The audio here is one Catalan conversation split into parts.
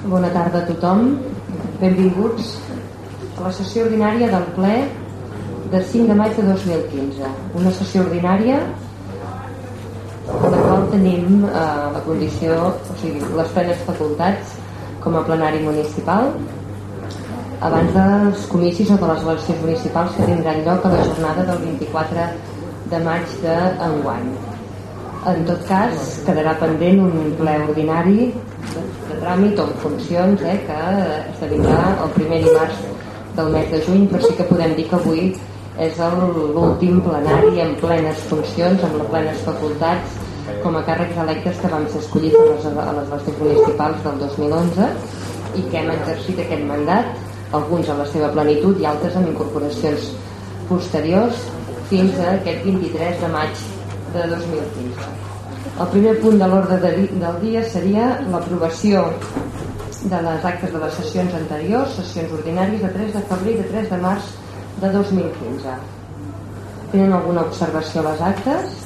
Bona tarda a tothom. Benvinguts a la sessió ordinària del ple de 5 de maig de 2015. Una sessió ordinària en la qual tenim eh, la condició, o sigui, les plenes facultats com a plenari municipal abans dels comicis o de les eleccions municipals que tindran lloc a la jornada del 24 de maig d'enguany. En tot cas, quedarà pendent un ple ordinari tràmit o en funcions eh, que esdevindrà el primer dimarts del mes de juny, però sí que podem dir que avui és l'últim plenari en plenes funcions, amb les plenes facultats com a càrrecs electes que vam ser escollits a les, a les eleccions municipals del 2011 i que hem exercit aquest mandat, alguns a la seva plenitud i altres amb incorporacions posteriors fins a aquest 23 de maig de 2015. El primer punt de l'ordre de, del dia seria l'aprovació de les actes de les sessions anteriors, sessions ordinàries de 3 de febrer i de 3 de març de 2015. Tenen alguna observació a les actes?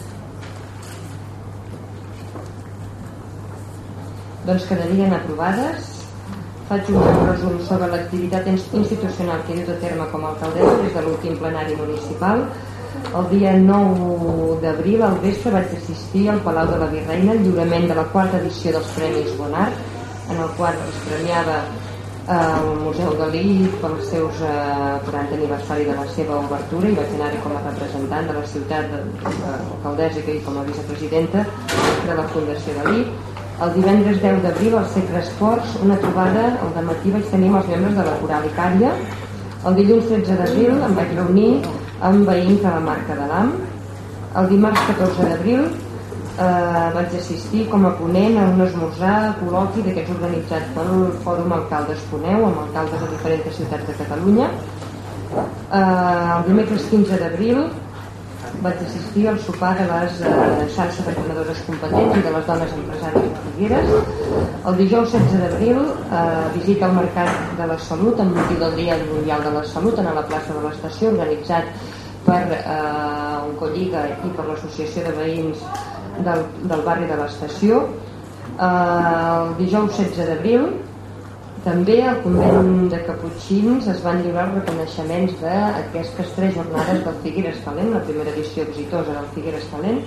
Doncs quedarien aprovades. Faig un resum sobre l'activitat institucional que he dut a terme com a alcaldessa des de l'últim plenari municipal el dia 9 d'abril al vespre vaig assistir al Palau de la Virreina al lliurament de la quarta edició dels Premis Bonart en el qual es premiava eh, el Museu Galí pel seus eh, 40 aniversari de la seva obertura i vaig anar com a representant de la ciutat alcaldessa i com a vicepresidenta de la Fundació Galí. El divendres 10 d'abril al Secre Esports una trobada al matí vaig tenir els membres de la Coral Icària. El dilluns 13 d'abril em vaig reunir amb veïns de l'AM. El dimarts 14 d'abril eh, vaig assistir com a ponent a un esmorzar col·loqui d'aquests organitzats pel Fòrum Alcaldes Poneu amb alcaldes de diferents ciutats de Catalunya. Eh, el dimecres 15 d'abril vaig assistir al sopar de les eh, xarxes d'entrenadores competents i de les dones empresàries de Figueres. El dijous 16 d'abril eh, visita al Mercat de la Salut amb motiu del Dia Mundial de la Salut en la plaça de l'Estació organitzat per eh, un colliga i per l'associació de veïns del, del barri de l'Estació. Eh, el dijous 16 d'abril també al convent de Caputxins es van lliurar els reconeixements d'aquestes tres jornades del Figueres Talent, la primera edició exitosa del Figueres Talent.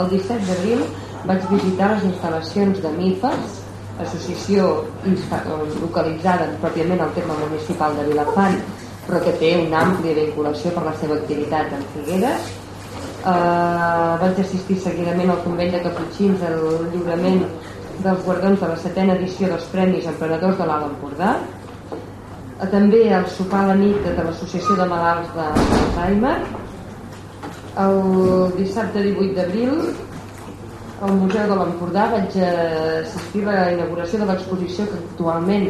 El 17 d'abril vaig visitar les instal·lacions de MIFAS, associació localitzada pròpiament al terme municipal de Vilafant, però que té una àmplia vinculació per la seva activitat en Figueres. Uh, vaig assistir seguidament al convent de Caputxins al lliurament dels guardons de la setena edició dels Premis Emprenedors de l'Alt Empordà. També el sopar a la nit de l'Associació de Malalts d'Alzheimer el dissabte 18 d'abril al Museu de l'Empordà vaig assistir a la inauguració de l'exposició que actualment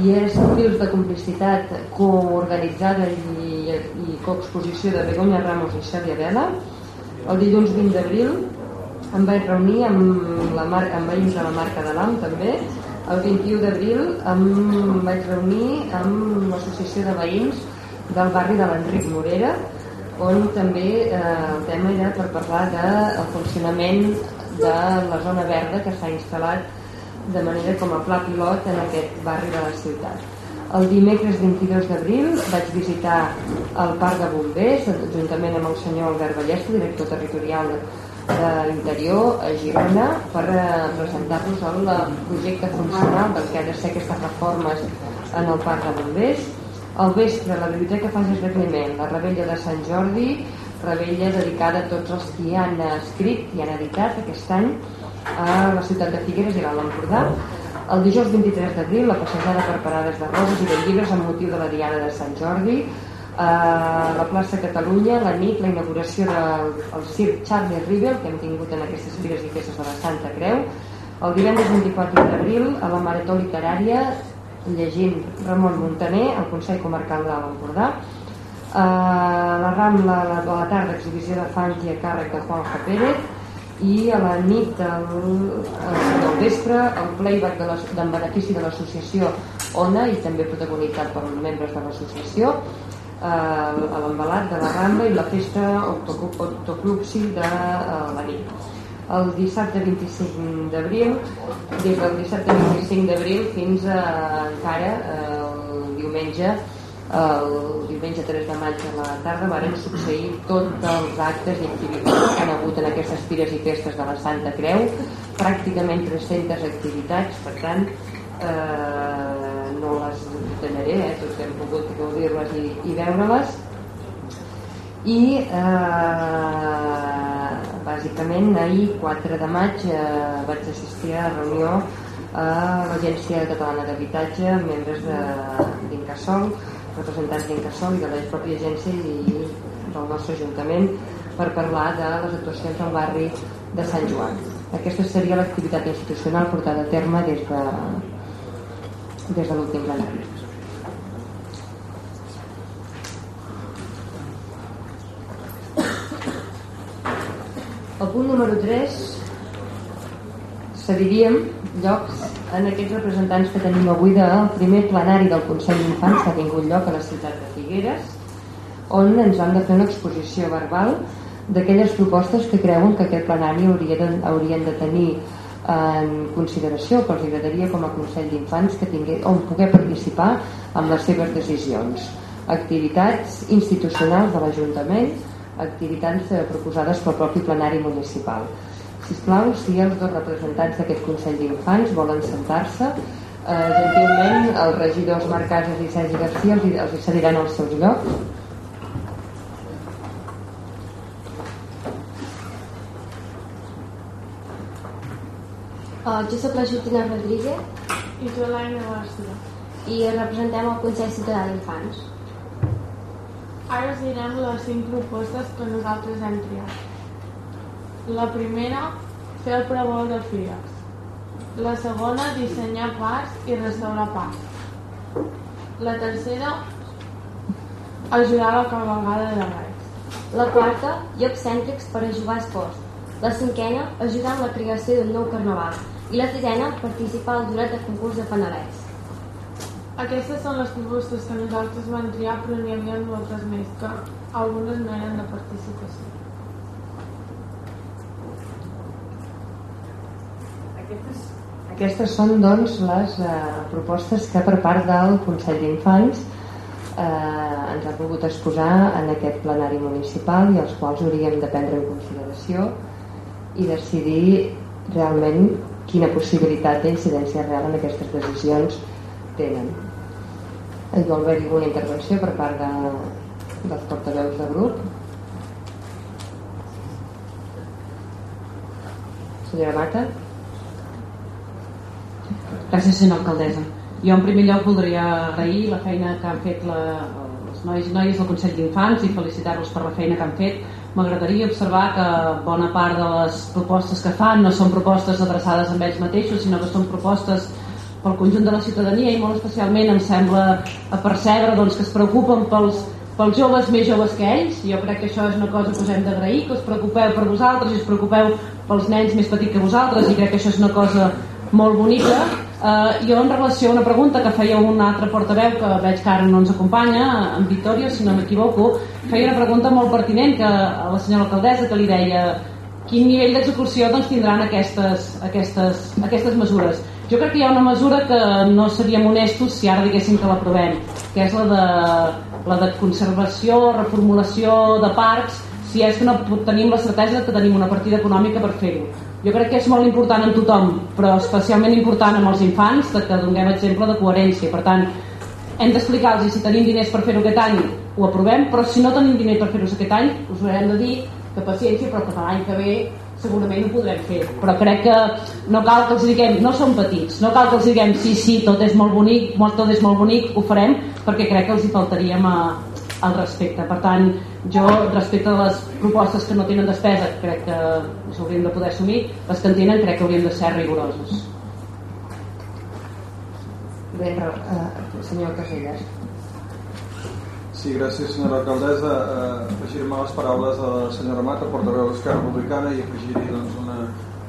hi és Fils de Complicitat coorganitzada i, i coexposició de Begoña Ramos i Xavier Vela. El dilluns 20 d'abril em vaig reunir amb, la marca, amb veïns de la marca de l'AM també el 21 d'abril em vaig reunir amb l'associació de veïns del barri de l'Enric Morera on també eh, el tema era per parlar del de funcionament de la zona verda que s'ha instal·lat de manera com a pla pilot en aquest barri de la ciutat. El dimecres 22 d'abril vaig visitar el Parc de Bombers juntament amb el senyor Albert Ballesta, director territorial de l'interior a Girona per eh, presentar-nos el projecte funcional del que ha de ser aquestes reformes en el Parc de Bombers. Al vespre la biblioteca fases de Climent la rebella de Sant Jordi rebella dedicada a tots els que han escrit i han editat aquest any a la ciutat de Figueres i l'Alt Empordà el dijous 23 d'abril la passejada per parades de roses i de llibres amb motiu de la Diada de Sant Jordi a la plaça Catalunya la nit la inauguració del el circ Charlie Rivel que hem tingut en aquestes fires i festes de la Santa Creu. El divendres 24 d'abril a la Marató Literària llegint Ramon Montaner al Consell Comarcal de l'Empordà. A la Rambla a la, la tarda exhibició de funk i a càrrec de Juanjo Pérez. I a la nit del, del vespre el playback de benefici de l'associació ONA i també protagonitzat per membres de l'associació a l'embalat de la Rambla i la festa Octoclupsi de eh, la nit. el dissabte 25 d'abril des del dissabte 25 d'abril fins a encara el diumenge el diumenge 3 de maig a la tarda varen succeir tots els actes i activitats que han hagut en aquestes fires i festes de la Santa Creu pràcticament 300 activitats per tant eh, les detallaré eh, tots hem pogut gaudir-les i, i veure-les i eh, bàsicament ahir 4 de maig eh, vaig assistir a la reunió a l'Agència Catalana d'Habitatge membres d'Incasol representants d'Incasol i de la pròpia agència i del nostre Ajuntament per parlar de les actuacions al barri de Sant Joan. Aquesta seria l'activitat institucional portada a terme des de, des de l'últim plenari. El punt número 3 cediríem llocs en aquests representants que tenim avui del primer plenari del Consell d'Infants que ha tingut lloc a la ciutat de Figueres on ens han de fer una exposició verbal d'aquelles propostes que creuen que aquest plenari de, haurien de tenir en consideració que els agradaria com a Consell d'Infants que tingué, on poder participar amb les seves decisions activitats institucionals de l'Ajuntament activitats eh, proposades pel propi plenari municipal. Si plau, si els dos representants d'aquest Consell d'Infants volen sentar-se, eh, gentilment els regidors Marc Casas i Sergi García els, els cediran els seus llocs. Uh, jo sóc la Justina Rodríguez i jo l'Aina Garcia i representem el Consell Ciutadà d'Infants. Ara us direm les cinc propostes que nosaltres hem triat. La primera, fer el prebol de fires. La segona, dissenyar parcs i restaurar parcs. La tercera, ajudar a la cavalgada de Reis. La quarta, llocs cèntrics per a jugar esports. La cinquena, ajudar en la creació d'un nou carnaval. I la sisena, participar al jurat de concurs de panelets. Aquestes són les propostes que nosaltres vam triar, però n'hi havia moltes més, que algunes no eren de participació. Aquestes, aquestes són doncs les eh, propostes que per part del Consell d'Infants eh, ens ha volgut exposar en aquest plenari municipal i els quals hauríem de prendre en consideració i decidir realment quina possibilitat d'incidència real en aquestes decisions tenen. Hi vol haver alguna intervenció per part de, dels portaveus de grup? Senyora Mata? Gràcies, senyora alcaldessa. Jo en primer lloc voldria agrair la feina que han fet la, els nois i noies del Consell d'Infants i felicitar-los per la feina que han fet. M'agradaria observar que bona part de les propostes que fan no són propostes adreçades a ells mateixos, sinó que són propostes pel conjunt de la ciutadania i molt especialment em sembla a percebre doncs, que es preocupen pels, pels joves més joves que ells. Jo crec que això és una cosa que us hem d'agrair que us preocupeu per vosaltres i us preocupeu pels nens més petits que vosaltres i crec que això és una cosa molt bonica eh, jo en relació a una pregunta que feia un altre portaveu que veig que ara no ens acompanya en Victòria si no m'equivoco feia una pregunta molt pertinent que a la senyora alcaldessa que li deia quin nivell d'execució doncs, tindran aquestes, aquestes, aquestes mesures jo crec que hi ha una mesura que no seríem honestos si ara diguéssim que l'aprovem, que és la de, la de conservació, reformulació de parcs, si és que no tenim la certesa que tenim una partida econòmica per fer-ho. Jo crec que és molt important en tothom, però especialment important amb els infants, de que donem exemple de coherència. Per tant, hem d'explicar-los si tenim diners per fer-ho aquest any, ho aprovem, però si no tenim diners per fer-ho aquest any, us ho de dir que paciència, però que l'any que ve segurament ho podrem fer però crec que no cal que els diguem no són petits, no cal que els diguem sí, sí, tot és molt bonic, tot és molt bonic ho farem perquè crec que els hi faltaríem a, al respecte per tant, jo respecte a les propostes que no tenen despesa crec que s'haurien de poder assumir les que en tenen crec que haurien de ser rigorosos Bé, uh, senyor Casellas Sí, gràcies senyora alcaldessa. Eh, Afegir-me les paraules de la senyora Mata, portaveu d'Esquerra Republicana, i afegir-hi doncs, una,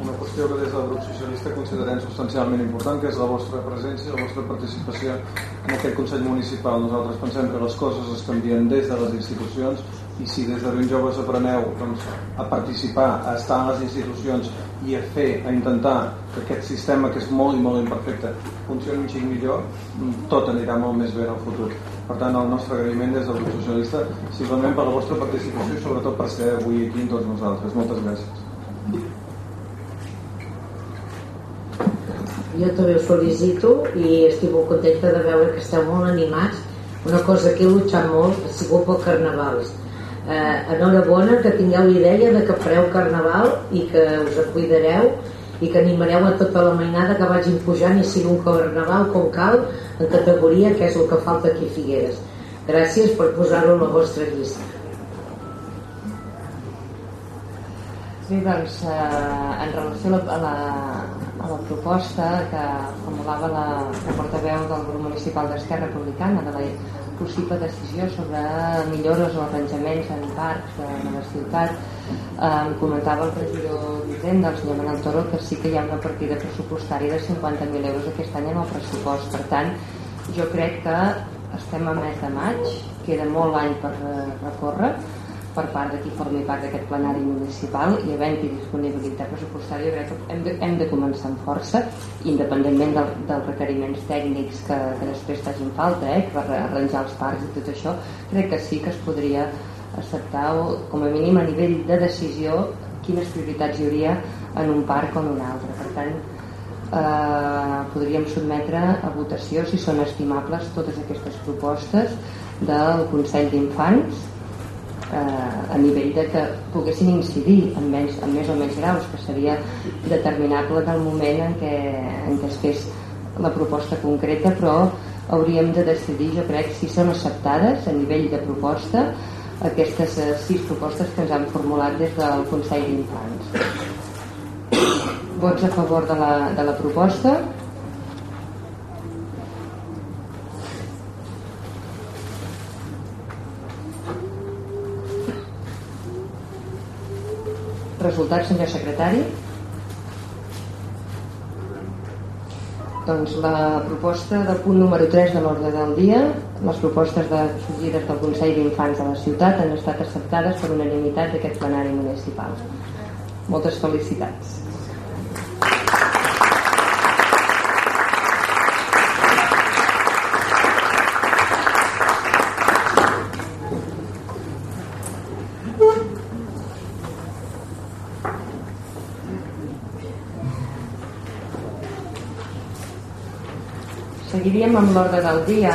una qüestió que des del grup socialista considerem substancialment important, que és la vostra presència, la vostra participació en aquest Consell Municipal. Nosaltres pensem que les coses es canvien des de les institucions i si des de ben joves apreneu doncs, a participar, a estar en les institucions i a fer, a intentar que aquest sistema que és molt i molt imperfecte funcioni un xic millor, tot anirà molt més bé en el futur. Per tant, el nostre agraïment des del grup socialista simplement per la vostra participació i sobretot per ser avui aquí amb tots nosaltres. Moltes gràcies. Jo també us felicito i estic molt contenta de veure que esteu molt animats. Una cosa que he luchat molt ha sigut pel carnavals. Eh, enhorabona que tingueu l'idea de que fareu carnaval i que us cuidareu i que animareu a tota la mainada que vagin pujant i sigui un carnaval com cal en categoria que és el que falta aquí a Figueres. Gràcies per posar-ho a la vostra llista. Sí, doncs, eh, en relació a la, a la, a la proposta que formulava la, la portaveu del grup municipal d'Esquerra Republicana de la possible decisió sobre millores o arranjaments en parcs de, de la ciutat eh, comentava el regidor d'Hisenda, el senyor Manel Toro, que sí que hi ha una partida pressupostària de 50.000 euros aquest any en el pressupost. Per tant, jo crec que estem a mes de maig, queda molt any per eh, recórrer, per part de qui formi part d'aquest plenari municipal i havent-hi disponibilitat pressupostària crec que hem de, hem de començar amb força independentment del, dels requeriments tècnics que, que després facin falta eh, per arranjar els parcs i tot això crec que sí que es podria acceptar o com a mínim a nivell de decisió quines prioritats hi hauria en un parc o en un altre. Per tant eh, podríem sotmetre a votació si són estimables totes aquestes propostes del Consell d'Infants eh, a nivell de que poguessin incidir en, menys, en més o menys graus, que seria determinable del moment en què, en què es fes la proposta concreta, però hauríem de decidir, jo crec, si són acceptades a nivell de proposta aquestes eh, sis propostes que ens han formulat des del Consell d'Infants. Vots a favor de la, de la proposta? Resultat, senyor secretari? Doncs la proposta del punt número 3 de l'ordre del dia, les propostes de sorgides del Consell d'Infants de la ciutat han estat acceptades per unanimitat d'aquest plenari municipal. Moltes felicitats. Seguiríem amb l'ordre del dia.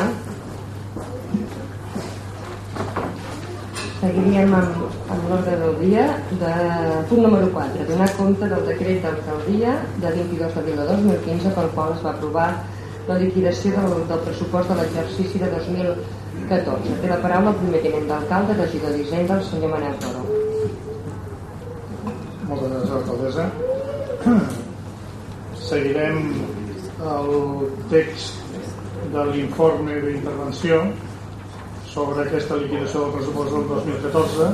Seguiríem amb, amb l'ordre del dia de punt número 4, donar compte del decret d'alcaldia de 22 d'abril de 2015 pel qual es va aprovar la liquidació del, del pressupost de l'exercici de 2014. Té la paraula el primer tenent d'alcalde, regidor d'Hisenda, el senyor Manel Toro. Moltes gràcies, alcaldessa. Seguirem el text de l'informe d'intervenció sobre aquesta liquidació del pressupost del 2014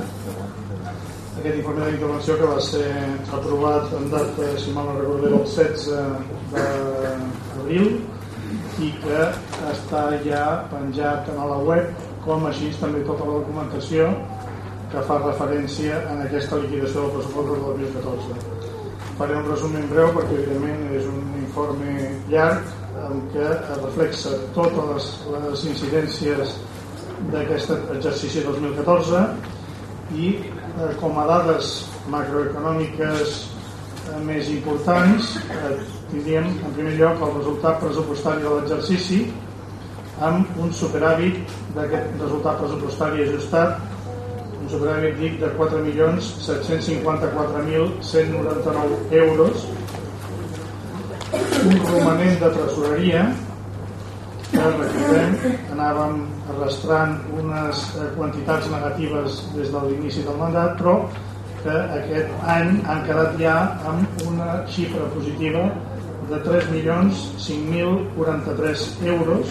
aquest informe d'intervenció que va ser aprovat en data, si mal no recordo, el 16 d'abril i que està ja penjat a la web com així també tota la documentació que fa referència en aquesta liquidació del pressupost del 2014 faré un resum breu perquè evidentment és un informe llarg en què reflexa totes les, les incidències d'aquest exercici 2014 i eh, com a dades macroeconòmiques eh, més importants eh, tindríem en primer lloc el resultat pressupostari de l'exercici amb un superàvit d'aquest resultat pressupostari ajustat un superàvit dic de 4.754.199 euros un romanent de tresoreria que recordem anàvem arrastrant unes eh, quantitats negatives des de l'inici del mandat però que aquest any han quedat ja amb una xifra positiva de 3.5.043 euros.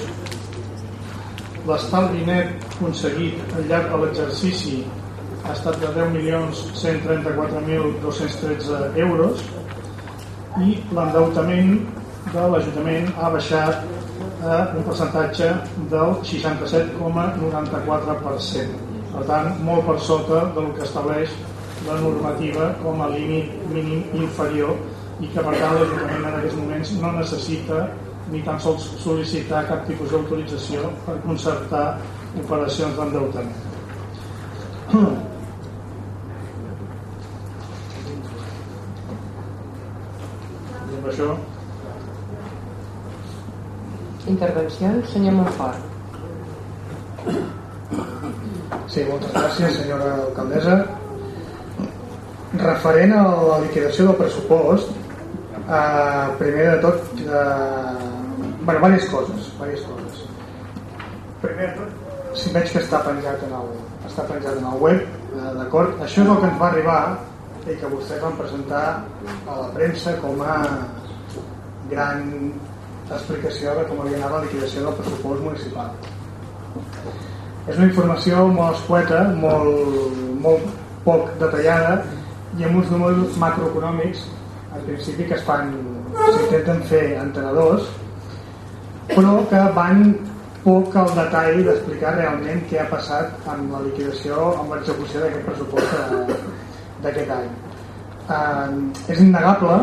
L'estalvi net aconseguit al llarg de l'exercici ha estat de 10.134.213 euros i l'endeutament de l'Ajuntament ha baixat a un percentatge del 67,94%. Per tant, molt per sota del que estableix la normativa com a límit mínim inferior i que per tant l'Ajuntament en aquests moments no necessita ni tan sols sol·licitar cap tipus d'autorització per concertar operacions d'endeutament. I amb això Intervencions, senyor Montfort. Sí, moltes gràcies, senyora alcaldessa. Referent a la liquidació del pressupost, eh, primer de tot, eh, bueno, diverses coses, diverses coses. Primer de tot, si veig que està penjat en el, està penjat en el web, eh, d'acord? Això és el que ens va arribar i que vostès van presentar a la premsa com a gran explicació de com havia anat la liquidació del pressupost municipal. És una informació molt escueta, molt, molt poc detallada i amb uns números macroeconòmics en principi que es fan s'intenten fer entenedors però que van poc al detall d'explicar realment què ha passat amb la liquidació amb l'execució d'aquest pressupost de- d'aquest any eh, és innegable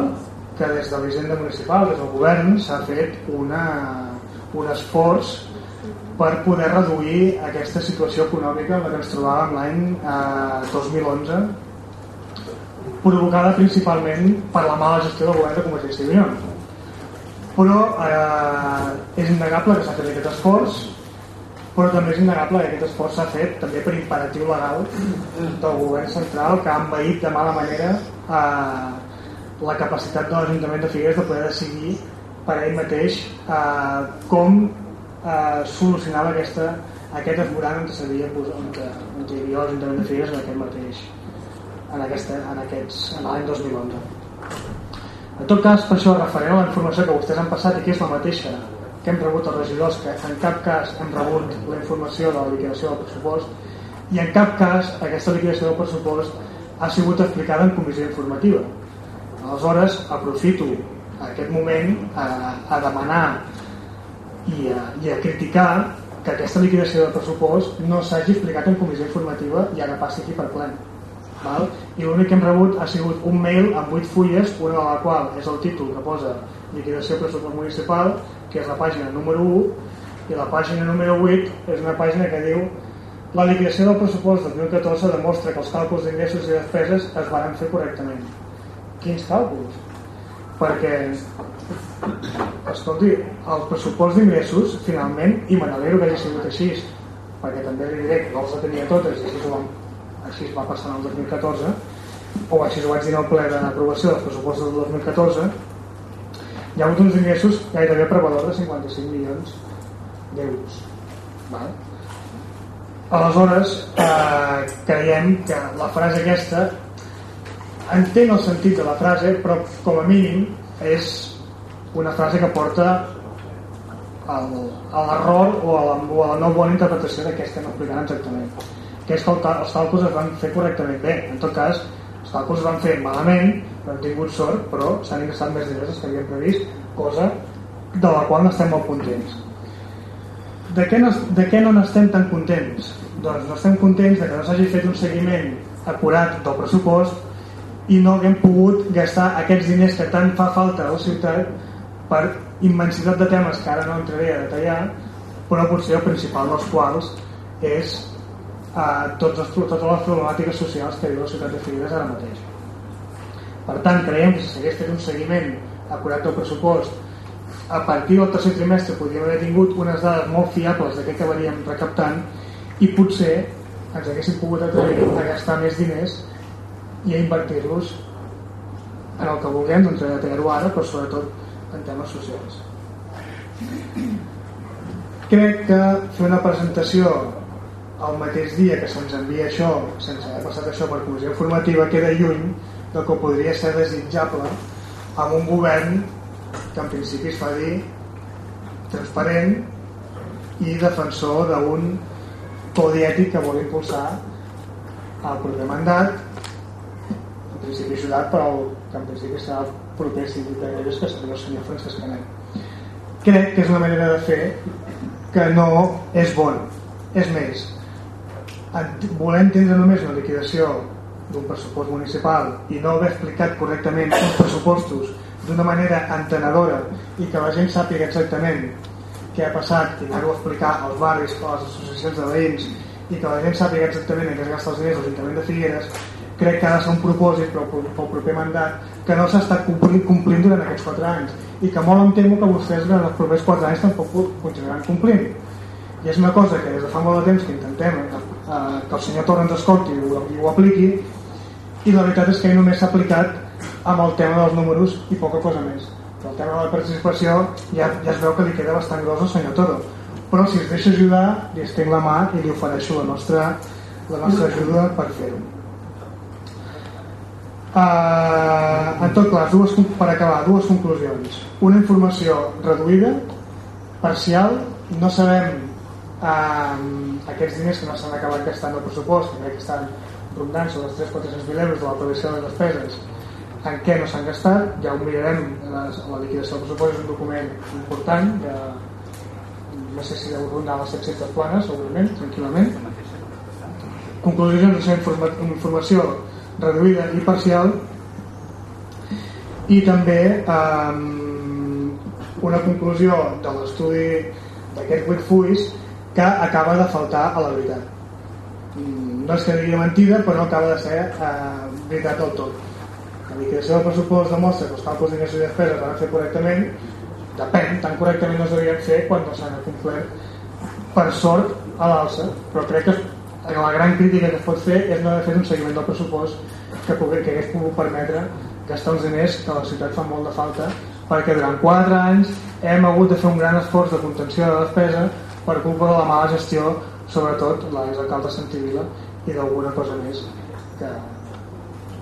que des de l'Hisenda Municipal, des del govern, s'ha fet una, un esforç per poder reduir aquesta situació econòmica en la que ens trobàvem l'any eh, 2011 provocada principalment per la mala gestió del govern de Convergència i Unió. Però eh, és innegable que s'ha fet aquest esforç però també és innegable que aquest esforç s'ha fet també per imperatiu legal del govern central que ha envaït de mala manera eh, la capacitat de l'Ajuntament de Figueres de poder decidir per ell mateix eh, com eh, solucionava aquesta, aquest esborant on posat on, on hi havia l'Ajuntament de Figueres en aquest mateix en, aquesta, en, aquests, en l'any 2011 en tot cas per això referent a la informació que vostès han passat i que és la mateixa que hem rebut els regidors que en cap cas hem rebut la informació de la liquidació del pressupost i en cap cas aquesta liquidació del pressupost ha sigut explicada en comissió informativa aleshores aprofito aquest moment a, a demanar i a, i a criticar que aquesta liquidació del pressupost no s'hagi explicat en comissió informativa i ara passi aquí per ple val? i l'únic que hem rebut ha sigut un mail amb 8 fulles una de la qual és el títol que posa liquidació pressupost municipal que és la pàgina número 1 i la pàgina número 8 és una pàgina que diu la liquidació del pressupost del 2014 demostra que els càlculs d'ingressos i despeses es van fer correctament quins càlculs? perquè escolti, el pressupost d'ingressos finalment, i me n'alegro que hagi sigut així perquè també li diré que els tenia totes i així, ho així es va passar en el 2014 o així ho vaig dir en el ple d'aprovació dels pressupostos del 2014 hi ha hagut uns ingressos gairebé per valor de 55 milions d'euros val? aleshores eh, creiem que la frase aquesta entenc el sentit de la frase però com a mínim és una frase que porta al, a l'error o, a la, a la no bona interpretació de què estem explicant exactament. Que és que el, els càlculs es van fer correctament. Bé en tot cas els càlculs es van fer malament no hem tingut sort però s'han ingressat més diners que havíem previst cosa de la qual estem molt contents. De què, no, de què no n'estem tan contents? Doncs no estem contents de que no s'hagi fet un seguiment acurat del pressupost i no haguem pogut gastar aquests diners que tant fa falta a la ciutat per immensitat de temes que ara no entraré a detallar però potser el principal dels quals és eh, tots els, totes les problemàtiques socials que viu la ciutat de Figueres ara mateix. Per tant creiem que si s'hagués fet un seguiment acurat del pressupost a partir del tercer trimestre podríem haver tingut unes dades molt fiables de què acabaríem recaptant i potser ens haguéssim pogut atrevir a gastar més diners i a invertir-los en el que vulguem, doncs a detallar-ho ara, però sobretot en temes socials. Crec que fer una presentació el mateix dia que se'ns envia això, sense haver passat això per comissió informativa, queda lluny del que podria ser desitjable amb un govern que en principi es fa dir transparent i defensor d'un codi ètic que vol impulsar el proper mandat en principi ajudat però que en principi serà proper síndic de Greuges que seria el senyor Francesc Canet crec que és una manera de fer que no és bona és més voler entendre només una liquidació d'un pressupost municipal i no haver explicat correctament els pressupostos d'una manera entenedora i que la gent sàpiga exactament què ha passat i anar-ho a explicar als barris, a les associacions de veïns i que la gent sàpiga exactament en què es gasta els diners l'Ajuntament de Figueres crec que ha de ser un propòsit pel, pel proper mandat que no s'ha estat complint, complint durant aquests 4 anys. I que molt em temo que vostès durant els propers 4 anys tampoc continuaran complint. I és una cosa que des de fa molt de temps que intentem eh, que el senyor Torra ens escolti i ho, i ho apliqui i la veritat és que només s'ha aplicat amb el tema dels números i poca cosa més. El tema de la participació ja, ja es veu que li queda bastant gros al senyor Toro. Però si es deixa ajudar li estenc la mà i li ofereixo la nostra, la nostra ajuda per fer-ho uh, en tot cas dues, per acabar, dues conclusions. Una informació reduïda parcial no sabem uh, aquests diners que no s'han acabat gastant el pressupost que estan rondant sobre els 3-400.000 euros de la previsió de despeses en què no s'han gastat, ja ho mirarem la, la liquidació del pressupost és un document important de, no sé si deu rondar les 700 planes segurament, tranquil·lament. Conclusions de informa informació reduïda i parcial. I també eh, una conclusió de l'estudi d'aquest 8 fulls que acaba de faltar a la veritat. Mm, no és que digui mentida però acaba de ser eh, veritat del tot. La liquidació del pressupost demostra que els càlculs d'ingressos i despeses van fer correctament. Depèn, tan correctament no es deurien fer quan no s'han complert per sort a l'alça però crec que la gran crítica que es pot fer és no haver fet un seguiment del pressupost que, pugui, que hagués pogut permetre gastar uns diners que la ciutat fa molt de falta perquè durant 4 anys hem hagut de fer un gran esforç de contenció de despesa per culpa de la mala gestió sobretot l'exalcalde Santivila i d'alguna cosa més que,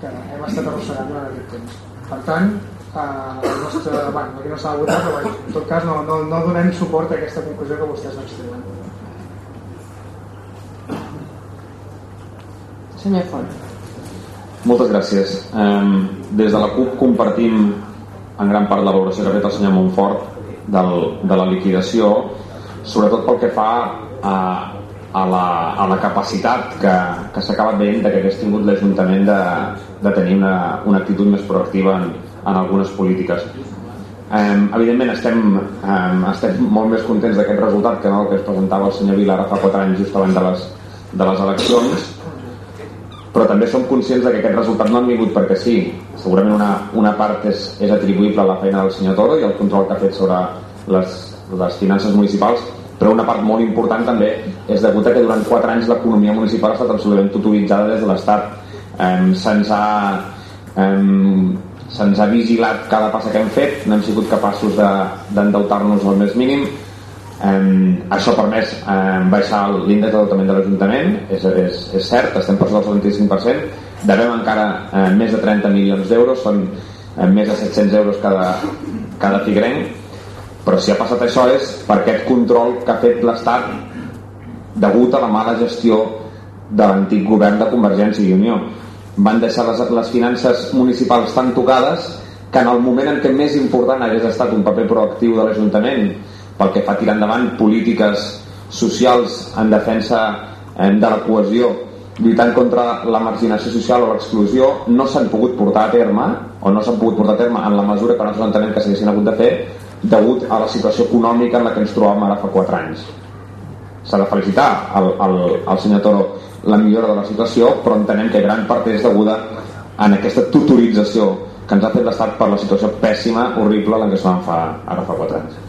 que hem estat arrossegant durant aquest temps. Per tant, eh, nostre, bueno, aquí no s'ha votat, però en tot cas no, no, no donem suport a aquesta conclusió que vostès extreuen. Senyor Font. Moltes gràcies. Des de la CUP compartim en gran part la valoració que ha fet el senyor Montfort del, de la liquidació, sobretot pel que fa a, a la, a la capacitat que, que s'ha acabat veient que hagués tingut l'Ajuntament de, de tenir una, una actitud més proactiva en, en algunes polítiques. Evidentment estem, estem molt més contents d'aquest resultat que no el que es presentava el senyor Vilar fa 4 anys just abans de les, de les eleccions però també som conscients de que aquest resultat no ha vingut perquè sí. Segurament una, una part és, és atribuïble a la feina del senyor Toro i el control que ha fet sobre les, les finances municipals però una part molt important també és degut a que durant 4 anys l'economia municipal ha estat absolutament tutoritzada des de l'Estat. Eh, se'ns ha eh, se'ns ha vigilat cada passa que hem fet. No hem sigut capaços d'endeutar-nos de, al més mínim eh, això ha permès eh, baixar l'índex d'endeutament de l'Ajuntament. És, és, és cert, estem per sota del 25% devem encara eh, més de 30 milions d'euros. Són eh, més de 700 euros cada, cada figrenc però si ha passat això és per aquest control que ha fet l'Estat degut a la mala gestió de l'antic govern de Convergència i Unió. Van deixar les, les finances municipals tan tocades que en el moment en què més important hagués estat un paper proactiu de l'Ajuntament pel que fa tirar endavant polítiques socials en defensa eh, de la cohesió lluitant contra la marginació social o l'exclusió no s'han pogut portar a terme o no s'han pogut portar a terme en la mesura que nosaltres entenem que s'haguessin hagut de fer degut a la situació econòmica en la que ens trobàvem ara fa 4 anys. S'ha de felicitar al, al, al senyor Toro la millora de la situació però entenem que gran part és deguda en aquesta tutorització que ens ha fet l'estat per la situació pèssima, horrible la que es fa, ara fa 4 anys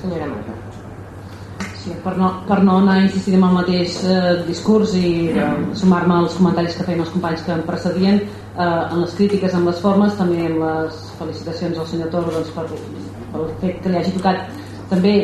senyora Marta Sí, per no, per no anar insistint en el mateix eh, discurs i eh, sumar-me als comentaris que feien els companys que em precedien. Eh, en les crítiques, en les formes, també en les felicitacions al senyor Toro doncs, per, pel fet que li hagi tocat. També,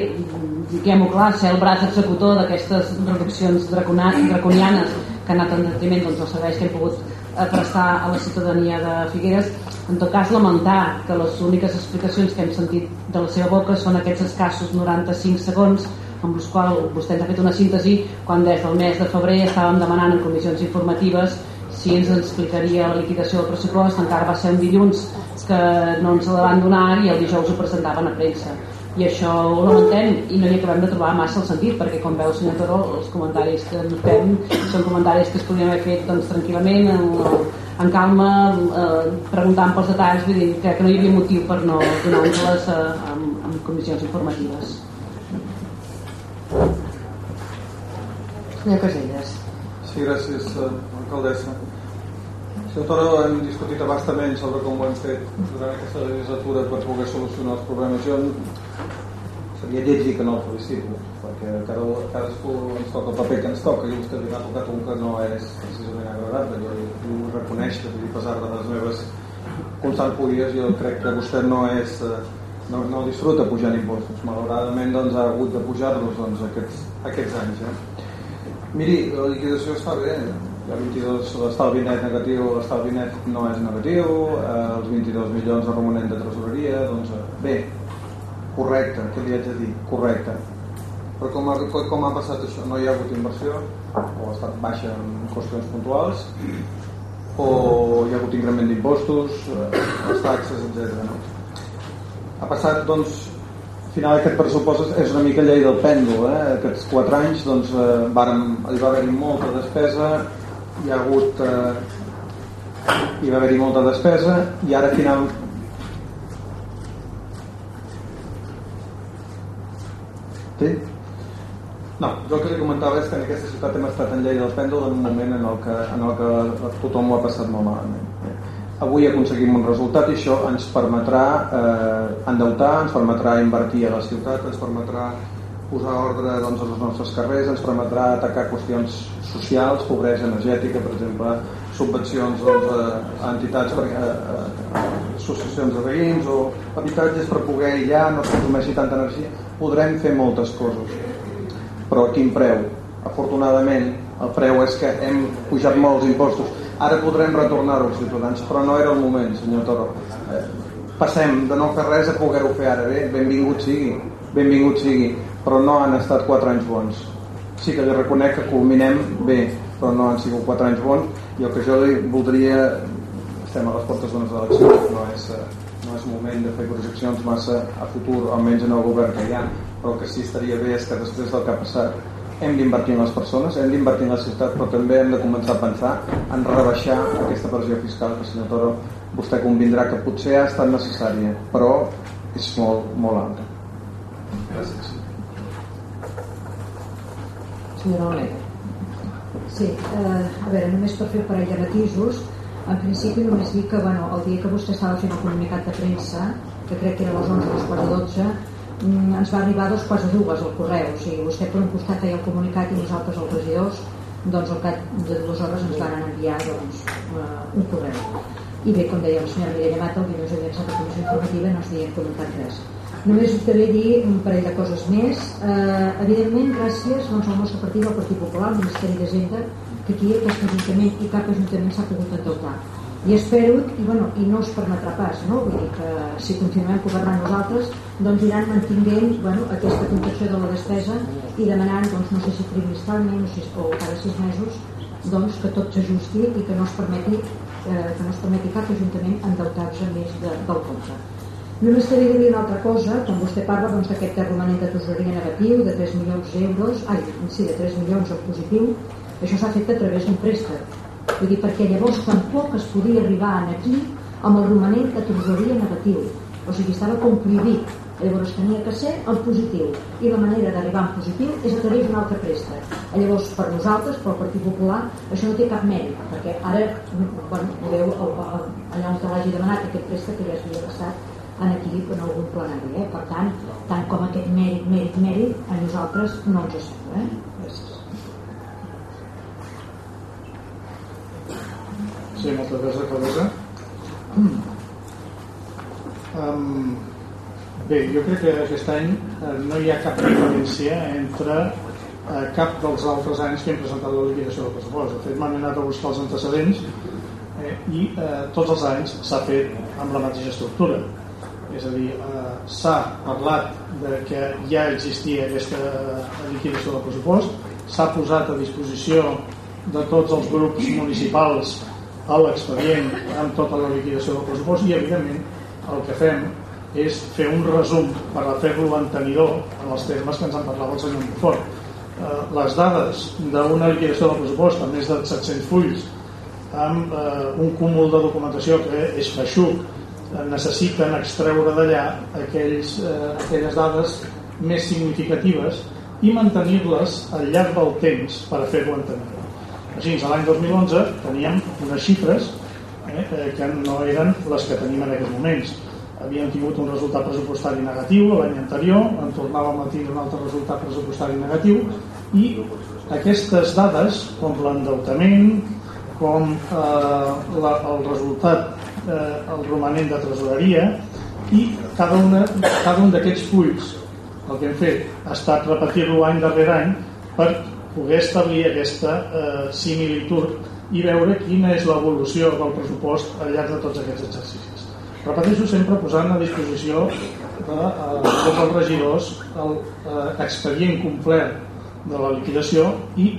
diguem-ho clar, ser el braç executor d'aquestes reduccions draconianes que han anat en detriment doncs, dels serveis que hem pogut eh, prestar a la ciutadania de Figueres en tot cas lamentar que les úniques explicacions que hem sentit de la seva boca són aquests escassos 95 segons amb els quals vostè ens ha fet una síntesi quan des del mes de febrer estàvem demanant en comissions informatives si ens explicaria la liquidació del pressupost. Encara va ser un dilluns que no ens la van donar i el dijous ho presentaven a premsa. I això ho lamentem i no hi acabem de trobar massa el sentit perquè com veu senyor Toro els comentaris que fem són comentaris que es podrien haver fet doncs, tranquil·lament en, en calma eh, preguntant pels detalls vull dir que, que no hi havia motiu per no donar-nos-les eh, en comissions informatives Senyor Casellas Sí, gràcies, eh, alcaldessa. Senyor Toro, hem discutit abastament sobre com ho hem fet durant aquesta legislatura per poder solucionar els problemes. Jo seria lleig dir que no el felicito, perquè cada, cadascú ens toca el paper que ens toca i vostè ha tocat un que no és precisament agradable. Jo reconèixer, vull dir, a pesar de les meves constants podies, jo crec que vostè no és eh, no, no disfruta pujant impostos. Malauradament doncs, ha hagut de pujar-los doncs, aquests, aquests anys. Eh? Miri, la liquidació està bé, ha 22, l'estalvi net negatiu, l'estalvi net no és negatiu, eh, els 22 milions de romanent de tresoreria, doncs eh, bé, correcte, què li haig de dir? Correcte. Però com ha, com ha passat això? No hi ha hagut inversió, o ha estat baixa en qüestions puntuals, o hi ha hagut increment d'impostos, eh, les taxes, etc. No? Ha passat, doncs, al final aquest pressupost és una mica llei del pèndol, eh? aquests quatre anys doncs, eh, vàrem, hi va haver-hi molta despesa, hi ha hagut eh, hi va haver-hi molta despesa i ara final Sí? No, jo el que li comentava és que en aquesta ciutat hem estat en llei del pèndol en un moment en el que, en el que tothom ho ha passat molt malament. Avui aconseguim un resultat i això ens permetrà eh, endeutar, ens permetrà invertir a la ciutat, ens permetrà posar ordre doncs, als nostres carrers, ens permetrà atacar qüestions socials, pobresa energètica, per exemple, subvencions doncs, a entitats, per, a, a, associacions de veïns o habitatges per poder aïllar, no es consumeixi tanta energia, podrem fer moltes coses. Però a quin preu? Afortunadament, el preu és que hem pujat molts impostos. Ara podrem retornar-ho als ciutadans, però no era el moment, senyor Toro. Eh, passem de no fer res a poder-ho fer ara bé, benvingut sigui, benvingut sigui, però no han estat quatre anys bons. Sí que li reconec que culminem bé, però no han sigut quatre anys bons i el que jo li voldria estem a les portes d'unes eleccions no és, és moment de fer projeccions massa a futur, almenys en el govern que hi ha però que sí estaria bé és que després del que ha passat hem d'invertir en les persones, hem d'invertir en la ciutat, però també hem de començar a pensar en rebaixar aquesta pressió fiscal que, senyor Toro, vostè convindrà que potser ha estat necessària, però és molt, molt alta. Gràcies. Senyora Olega. Sí, eh, a veure, només per fer un parell de matisos, en principi només dir que bueno, el dia que vostè estava fent el comunicat de premsa, que crec que era les 11 o les 4 12, mm, ens va arribar dos quarts de dues al correu, o sigui, vostè per un costat feia el comunicat i nosaltres els regidors doncs al cap de dues hores ens van enviar doncs, uh, un correu i bé, com deia la senyora Mireia Mata el dilluns havia estat a comissió informativa no s'havien comentat res. Només us també dir un parell de coses més. Eh, evidentment gràcies doncs, al nostre partit, al Partit Popular, al Ministeri d'Hisenda que aquí aquest ajuntament i cap ajuntament s'ha pogut endeutar. I espero, i, bueno, i no es permetrà pas no? vull dir que si continuem governant nosaltres doncs iran mantinguent bueno, aquesta contenció de la despesa i demanant, doncs, no sé si trimestralment o, si, o cada sis mesos doncs, que tot s'ajusti i que no es permeti eh, que no es permeti cap ajuntament endeutar-se més de, del compte Només de dir una altra cosa, quan vostè parla doncs, d'aquest doncs, romanent de tesoreria negatiu de 3 milions d'euros, ai, sí, de 3 milions en positiu, això s'ha fet a través d'un préstec. Vull dir, perquè llavors tampoc es podia arribar aquí amb el romanent de tesoreria negatiu. O sigui, estava com. Llavors tenia que ser el positiu. I la manera d'arribar en positiu és a través d'un altre préstec. Llavors, per nosaltres, pel Partit Popular, això no té cap mèrit, perquè ara, bueno, veu, allà on te l'hagi demanat aquest préstec que ja s'havia gastat en aquí en algun plenari eh? per tant, tant com aquest mèrit, mèrit, mèrit a nosaltres no ens sembla eh? gràcies Sí, moltes gràcies, alcaldessa. Um, bé, jo crec que aquest any eh, no hi ha cap diferència entre eh, cap dels altres anys que hem presentat la liquidació del pressupost. De fet, m'han anat a buscar els antecedents eh, i eh, tots els anys s'ha fet amb la mateixa estructura. És a dir, eh, s'ha parlat de que ja existia aquesta liquidació del pressupost, s'ha posat a disposició de tots els grups municipals a l'expedient amb tota la liquidació del pressupost i evidentment el que fem és fer un resum per a fer-lo entenidor en els termes que ens en parlava el senyor Monfort. Eh, les dades d'una liquidació del pressupost amb més de 700 fulls amb eh, un cúmul de documentació que és feixuc eh, necessiten extreure d'allà aquells, eh, aquelles dades més significatives i mantenir-les al llarg del temps per a fer-lo entenidor. Així, l'any 2011 teníem unes xifres eh, eh, que no eren les que tenim en aquests moments. Havíem tingut un resultat pressupostari negatiu l'any anterior, en tornàvem a tindre un altre resultat pressupostari negatiu i aquestes dades, com l'endeutament, com eh, la, el resultat, eh, el romanent de tresoreria i cada, una, cada un d'aquests fulls el que hem fet ha estat repetir-lo any darrere any per poder establir aquesta eh, similitud i veure quina és l'evolució del pressupost al llarg de tots aquests exercicis. Repeteixo sempre posant a disposició de eh, tots els regidors el eh, expedient complet de la liquidació i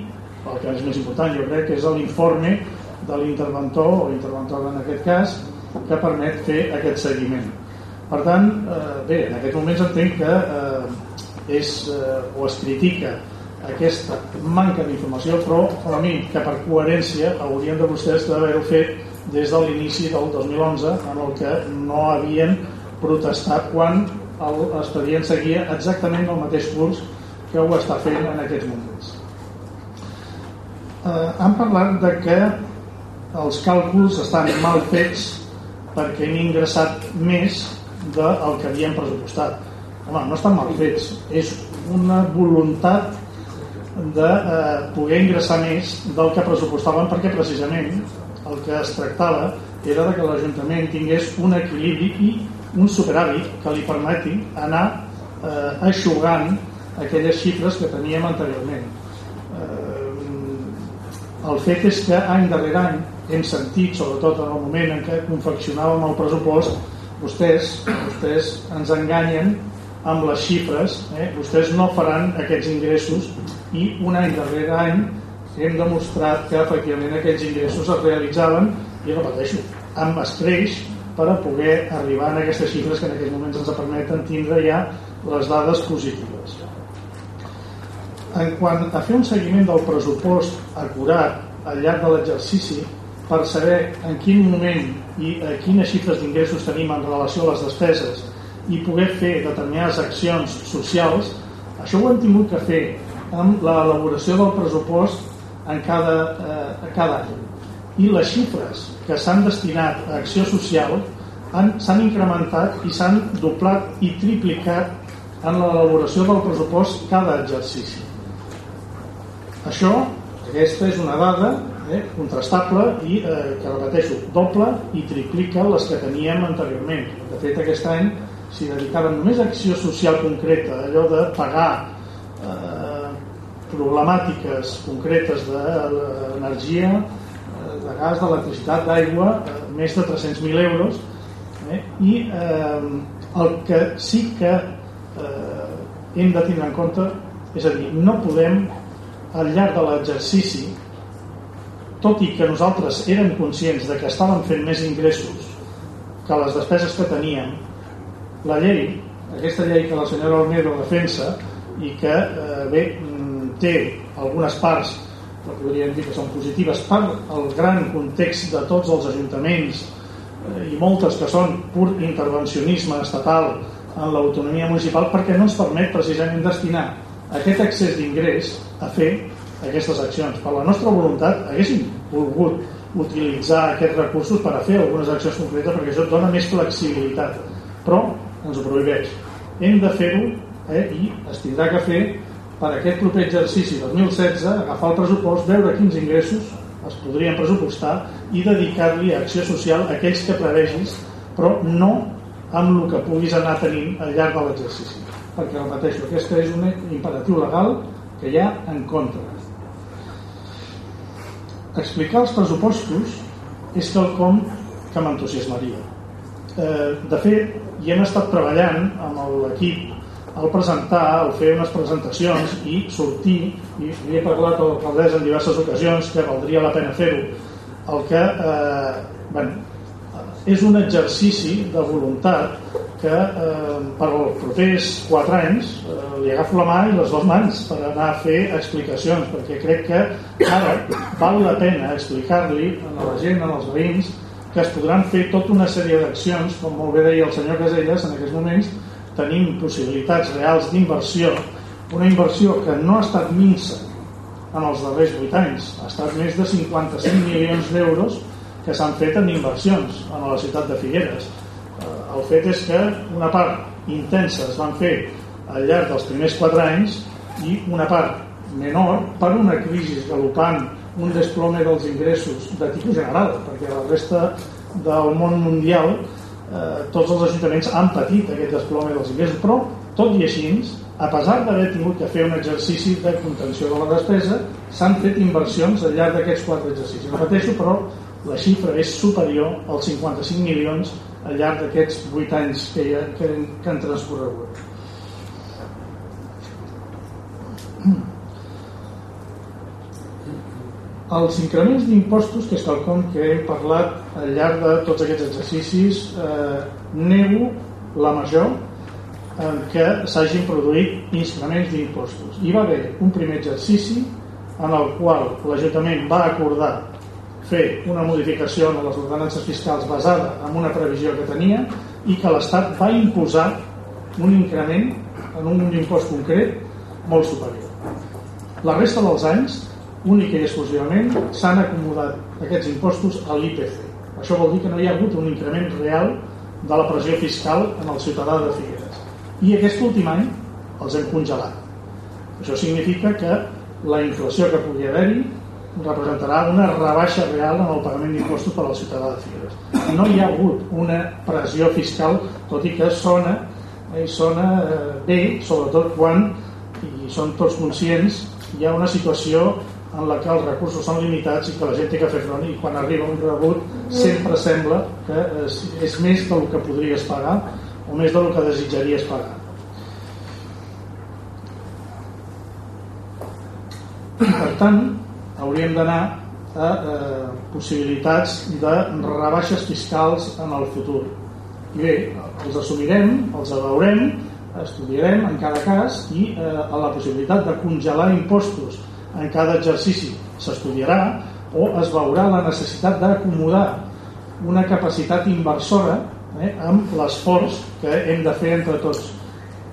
el que és més important jo crec que és l'informe de l'interventor o interventor en aquest cas que permet fer aquest seguiment. Per tant, eh, bé, en aquest moments entenc que eh, és, eh, o es critica aquesta manca d'informació però a mi que per coherència haurien de vostès d'haver-ho fet des de l'inici del 2011 en el que no havien protestat quan l'expedient seguia exactament el mateix curs que ho està fent en aquests moments. Eh, han parlat de que els càlculs estan mal fets perquè hem ingressat més del que havíem pressupostat. Home, no estan mal fets és una voluntat de eh, poder ingressar més del que pressupostaven perquè precisament el que es tractava era de que l'Ajuntament tingués un equilibri i un superàvit que li permeti anar eh, aixugant aquelles xifres que teníem anteriorment. Eh, el fet és que any darrere any hem sentit, sobretot en el moment en què confeccionàvem el pressupost, vostès, vostès ens enganyen amb les xifres, eh? vostès no faran aquests ingressos i un any darrere any hem demostrat que efectivament aquests ingressos es realitzaven i repeteixo, amb escreix per a poder arribar a aquestes xifres que en aquests moments ens permeten tindre ja les dades positives. En quant a fer un seguiment del pressupost acurat al llarg de l'exercici per saber en quin moment i a quines xifres d'ingressos tenim en relació a les despeses i poder fer determinades accions socials, això ho hem tingut que fer amb l'elaboració del pressupost en cada, eh, cada any. I les xifres que s'han destinat a acció social s'han incrementat i s'han doblat i triplicat en l'elaboració del pressupost cada exercici. Això, aquesta és una dada eh, contrastable i eh, que repeteixo, doble i triplica les que teníem anteriorment. De fet, aquest any s'hi dedicaven només a acció social concreta, allò de pagar eh, problemàtiques concretes d'energia, eh, de gas, d'electricitat, d'aigua, eh, més de 300.000 euros, eh, i eh, el que sí que eh, hem de tindre en compte és a dir, no podem al llarg de l'exercici tot i que nosaltres érem conscients de que estàvem fent més ingressos que les despeses que teníem la llei, aquesta llei que la senyora Olmedo defensa i que eh, bé, té algunes parts que podríem dir que són positives per el gran context de tots els ajuntaments eh, i moltes que són pur intervencionisme estatal en l'autonomia municipal perquè no ens permet precisament destinar aquest excés d'ingrés a fer aquestes accions. Per la nostra voluntat haguéssim volgut utilitzar aquests recursos per a fer algunes accions concretes perquè això dona més flexibilitat però ens ho prohibeix. Hem de fer-ho eh, i es tindrà que fer per aquest proper exercici 2016 agafar el pressupost, veure quins ingressos es podrien pressupostar i dedicar-li a acció social aquells que prevegis, però no amb el que puguis anar tenint al llarg de l'exercici. Perquè, repeteixo, aquest és un imperatiu legal que hi ha en contra. Explicar els pressupostos és quelcom que m'entusiasmaria. Eh, de fet, i hem estat treballant amb l'equip al presentar, al fer unes presentacions i sortir, i li he parlat a l'alcaldessa en diverses ocasions que valdria la pena fer-ho, el que eh, bueno, és un exercici de voluntat que eh, per als propers 4 anys eh, li agafo la mà i les dues mans per anar a fer explicacions perquè crec que ara val la pena explicar-li a la gent, als veïns que es podran fer tota una sèrie d'accions com molt bé deia el senyor Caselles en aquests moments tenim possibilitats reals d'inversió una inversió que no ha estat minsa en els darrers 8 anys ha estat més de 55 milions d'euros que s'han fet en inversions a la ciutat de Figueres. Eh, el fet és que una part intensa es van fer al llarg dels primers 4 anys i una part menor per una crisi galopant, un desplome dels ingressos de tipus general, perquè la resta del món mundial eh, tots els ajuntaments han patit aquest desplome dels ingressos, però tot i així, a pesar d'haver tingut que fer un exercici de contenció de la despesa, s'han fet inversions al llarg d'aquests quatre exercicis. Repeteixo, però la xifra és superior als 55 milions al llarg d'aquests 8 anys que, ha, que, que han transcorregut. Els increments d'impostos, que és quelcom que hem parlat al llarg de tots aquests exercicis, eh, nego la major en què s'hagin produït increments d'impostos. Hi va haver un primer exercici en el qual l'Ajuntament va acordar fer una modificació de les ordenances fiscals basada en una previsió que tenia i que l'Estat va imposar un increment en un impost concret molt superior. La resta dels anys, únic i exclusivament, s'han acomodat aquests impostos a l'IPC. Això vol dir que no hi ha hagut un increment real de la pressió fiscal en el ciutadà de Figueres. I aquest últim any els hem congelat. Això significa que la inflació que pugui haver-hi representarà una rebaixa real en el pagament d'impostos per al ciutadà de Figueres. No hi ha hagut una pressió fiscal, tot i que sona, eh, sona eh, bé, sobretot quan, i són tots conscients, hi ha una situació en la que els recursos són limitats i que la gent té que fer front i quan arriba un rebut sempre sembla que és, és més del que podries pagar o més del que desitjaries pagar. Per tant, hauríem d'anar a eh, possibilitats de rebaixes fiscals en el futur. I bé, els assumirem, els veurem, estudiarem en cada cas i eh, a la possibilitat de congelar impostos en cada exercici s'estudiarà o es veurà la necessitat d'acomodar una capacitat inversora eh, amb l'esforç que hem de fer entre tots.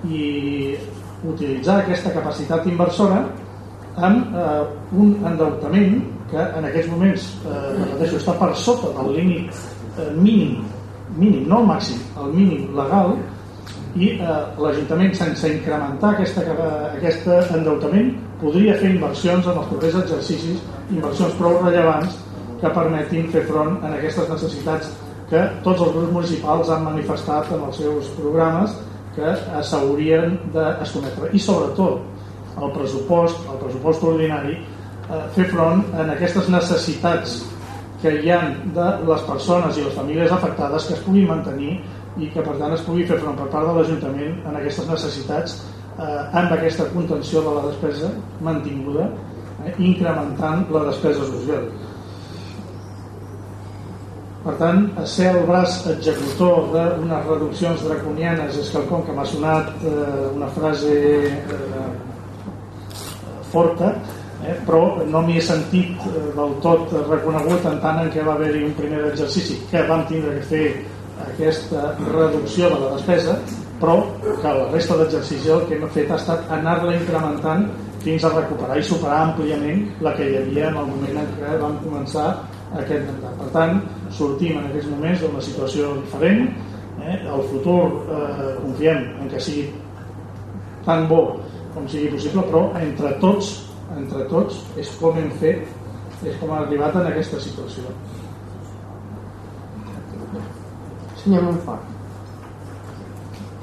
I utilitzar aquesta capacitat inversora amb eh, un endeutament que en aquests moments eh, repeteixo, està per sota del límit eh, mínim, mínim, no el màxim, el mínim legal i eh, l'Ajuntament sense incrementar aquesta, aquest endeutament podria fer inversions en els propers exercicis, inversions prou rellevants que permetin fer front a aquestes necessitats que tots els grups municipals han manifestat en els seus programes que s'haurien d'escometre. I sobretot, el pressupost, el pressupost ordinari, eh, fer front en aquestes necessitats que hi han de les persones i les famílies afectades que es puguin mantenir i que per tant es pugui fer front per part de l'Ajuntament en aquestes necessitats eh, amb aquesta contenció de la despesa mantinguda, eh, incrementant la despesa social. Per tant, ser el braç executor d'unes reduccions draconianes és quelcom que m'ha sonat eh, una frase eh, forta, eh, però no m'hi he sentit eh, del tot reconegut en tant en què va haver-hi un primer exercici que vam tindre que fer aquesta reducció de la despesa, però que la resta d'exercici el que hem fet ha estat anar-la incrementant fins a recuperar i superar àmpliament la que hi havia en el moment en què vam començar aquest mandat. Per tant, sortim en aquests moments d'una situació diferent, eh? el futur eh, confiem en que sigui tan bo com sigui possible, però entre tots, entre tots és com hem fet, és com ha arribat en aquesta situació. Senyor Montfort.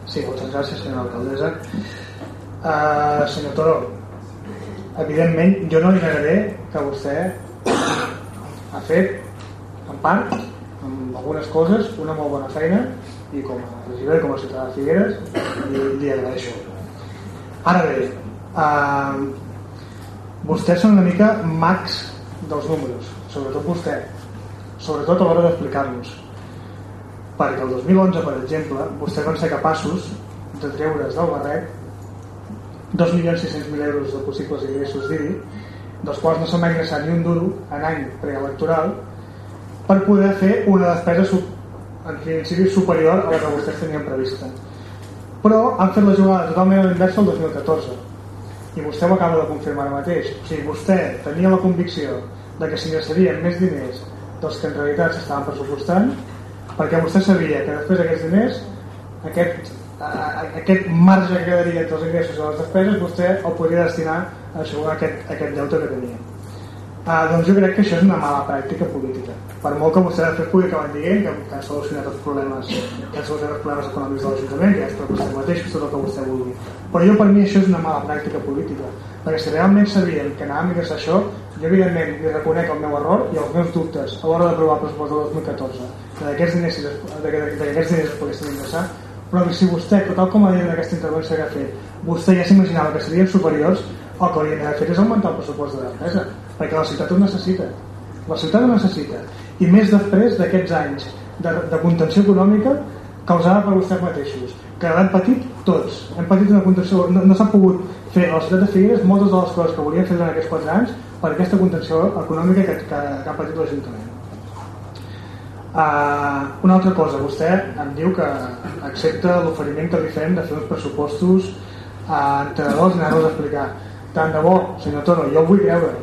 Sí, moltes gràcies, senyora alcaldessa. Uh, senyor Toro, evidentment jo no li negaré que vostè ha fet, en part, amb algunes coses, una molt bona feina i com a regidor i com a ciutadà de Figueres li, li agraeixo Ara bé, eh, vostès són una mica mags dels números, sobretot vostè, sobretot a l'hora d'explicar-los. Perquè el 2011, per exemple, vostès van ser capaços de treure's del barret 2.600.000 euros de possibles ingressos d'IBI, dels quals no s'ha ingressat ni un duro en any preelectoral, per poder fer una despesa en principi superior a la que vostès tenien prevista. Però han fet la jugada totalment a l'inversa el 2014 i vostè ho acaba de confirmar ara mateix. O sigui, vostè tenia la convicció de que s'ingressarien més diners dels que en realitat s'estaven pressupostant perquè vostè sabia que després d'aquests diners aquest aquest marge que quedaria entre els ingressos i les despeses vostè el podria destinar a assegurar aquest, aquest deute que tenia. Ah, doncs jo crec que això és una mala pràctica política. Per molt que vostè de fet pugui acabar dient que, que ha solucionat els problemes que ha solucionat els problemes econòmics de l'Ajuntament que és per vostè mateix, és tot el que vostè vulgui. Però jo per mi això és una mala pràctica política perquè si realment sabíem que anàvem a això jo evidentment li reconec el meu error i els meus dubtes a l'hora d'aprovar el pressupost del 2014 que d'aquests diners, de, de, de, de diners es poguessin ingressar però si vostè, tal com ha dit en aquesta intervenció que ha fet, vostè ja s'imaginava que serien superiors, el que hauria d'haver fet és augmentar el pressupost de la despesa, perquè la ciutat ho necessita. La ciutat ho necessita. I més després d'aquests anys de, de contenció econòmica causada per vostès mateixos, que l'hem patit tots. Hem patit una contenció... No, no s'ha pogut fer a la ciutat de Figueres moltes de les coses que volien fer durant aquests 4 anys per aquesta contenció econòmica que, que, que ha patit l'Ajuntament. Uh, una altra cosa, vostè em diu que accepta l'oferiment que li fem de fer uns pressupostos uh, entrenadors i anar-los a explicar. Tant de bo, senyor Toro, jo vull creure,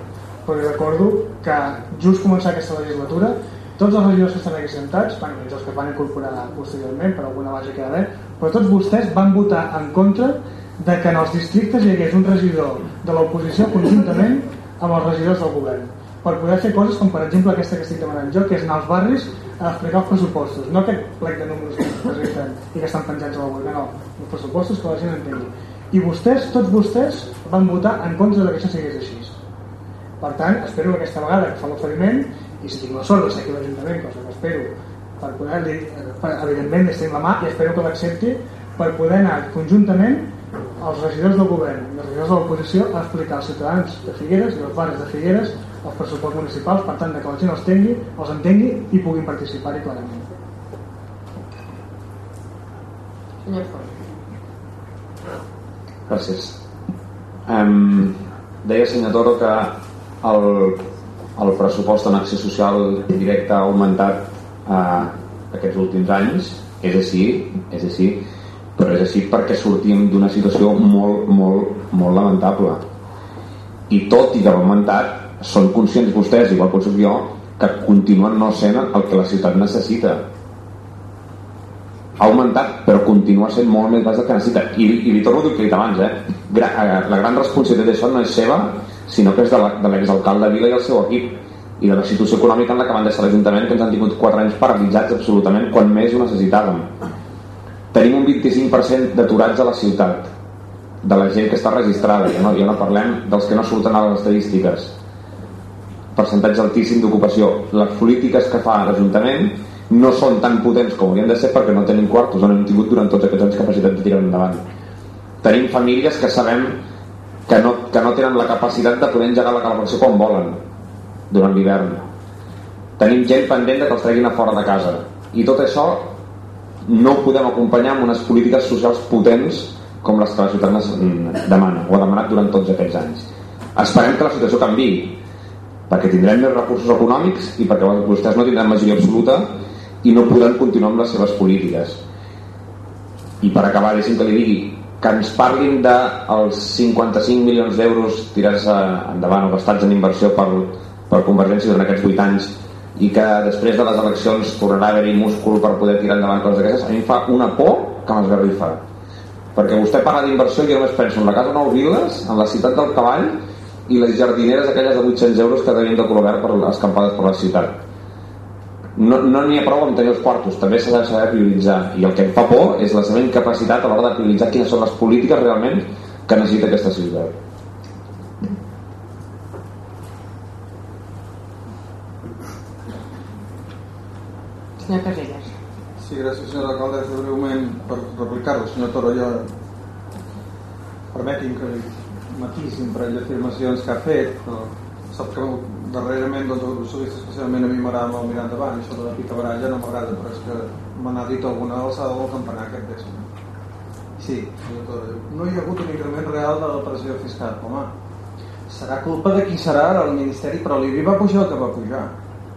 però recordo que just començar aquesta legislatura tots els regidors que estan aquí sentats, bueno, els que van incorporar posteriorment, per alguna base que hi ha però tots vostès van votar en contra de que en els districtes hi hagués un regidor de l'oposició conjuntament amb els regidors del govern per poder fer coses com per exemple aquesta que estic demanant jo, que és anar als barris a explicar els pressupostos, no aquest plec de números que es presenten i que estan penjats a la web, no, els pressupostos que la gent entengui. I vostès, tots vostès, van votar en contra de que això sigués així. Per tant, espero que aquesta vegada que fa l'oferiment, i si tinc la sort de ser aquí l'Ajuntament, cosa que espero, per poder-li, evidentment, li estic la mà i espero que l'accepti per poder anar conjuntament els regidors del govern i els regidors de l'oposició a explicar als ciutadans de Figueres i als barris de Figueres els pressupostos municipals, per tant, que la gent els, tingui, els entengui i puguin participar-hi clarament. Senyor. Gràcies. Um, deia senyor Toro que el, el pressupost en acció social directa ha augmentat uh, aquests últims anys és així, és així però és així perquè sortim d'una situació molt, molt, molt lamentable i tot i que ha augmentat són conscients vostès, igual que jo, que continuen no sent el que la ciutat necessita. Ha augmentat, però continua sent molt més baix del que necessita. I, i li torno a dir que abans, eh? Gra eh, la gran responsabilitat d'això no és seva, sinó que és de l'exalcalde de Vila i el seu equip i de la situació econòmica en la que van deixar l'Ajuntament que ens han tingut 4 anys paralitzats absolutament quan més ho necessitàvem tenim un 25% d'aturats a la ciutat de la gent que està registrada ja no, ja no parlem dels que no surten a les estadístiques percentatge altíssim d'ocupació. Les polítiques que fa l'Ajuntament no són tan potents com haurien de ser perquè no tenim quartos, no hem tingut durant tots aquests anys capacitat de tirar endavant. Tenim famílies que sabem que no, que no tenen la capacitat de poder engegar la calefacció quan volen durant l'hivern. Tenim gent pendent de que els treguin a fora de casa. I tot això no ho podem acompanyar amb unes polítiques socials potents com les que la ciutat demana o ha demanat durant tots aquests anys. Esperem que la situació canvi perquè tindrem més recursos econòmics i perquè vostès no tindran majoria absoluta i no podran continuar amb les seves polítiques. I per acabar deixi'm que li digui que ens parlin dels 55 milions d'euros tirats endavant o gastats en inversió per, per Convergència durant aquests 8 anys i que després de les eleccions tornarà a haver-hi múscul per poder tirar endavant coses d'aquestes. A mi em fa una por que m'esgarrifa. Perquè vostè parla d'inversió i jo només penso en la casa Nou Viles, en la ciutat del Cavall i les jardineres aquelles de 800 euros que devien de color per les campades per la ciutat. No n'hi no ha prou amb tenir els quartos també s'ha de saber prioritzar. I el que em fa por és la seva incapacitat a l'hora de prioritzar quines són les polítiques realment que necessita aquesta ciutat. Senyor Casellas Sí, gràcies senyora alcaldessa breument per replicar-lo senyor Toro. Jo permeti'm que li matisi un parell d'afirmacions que ha fet, però sap que darrerament doncs, especialment a mi m'agrada molt mirar endavant, això de la pica baralla no m'agrada, però és que me n'ha dit alguna alçada del campanar aquest vespre. Sí, no hi ha hagut un increment real de la pressió fiscal. Home, serà culpa de qui serà el Ministeri, però l'IBI va pujar el que va pujar.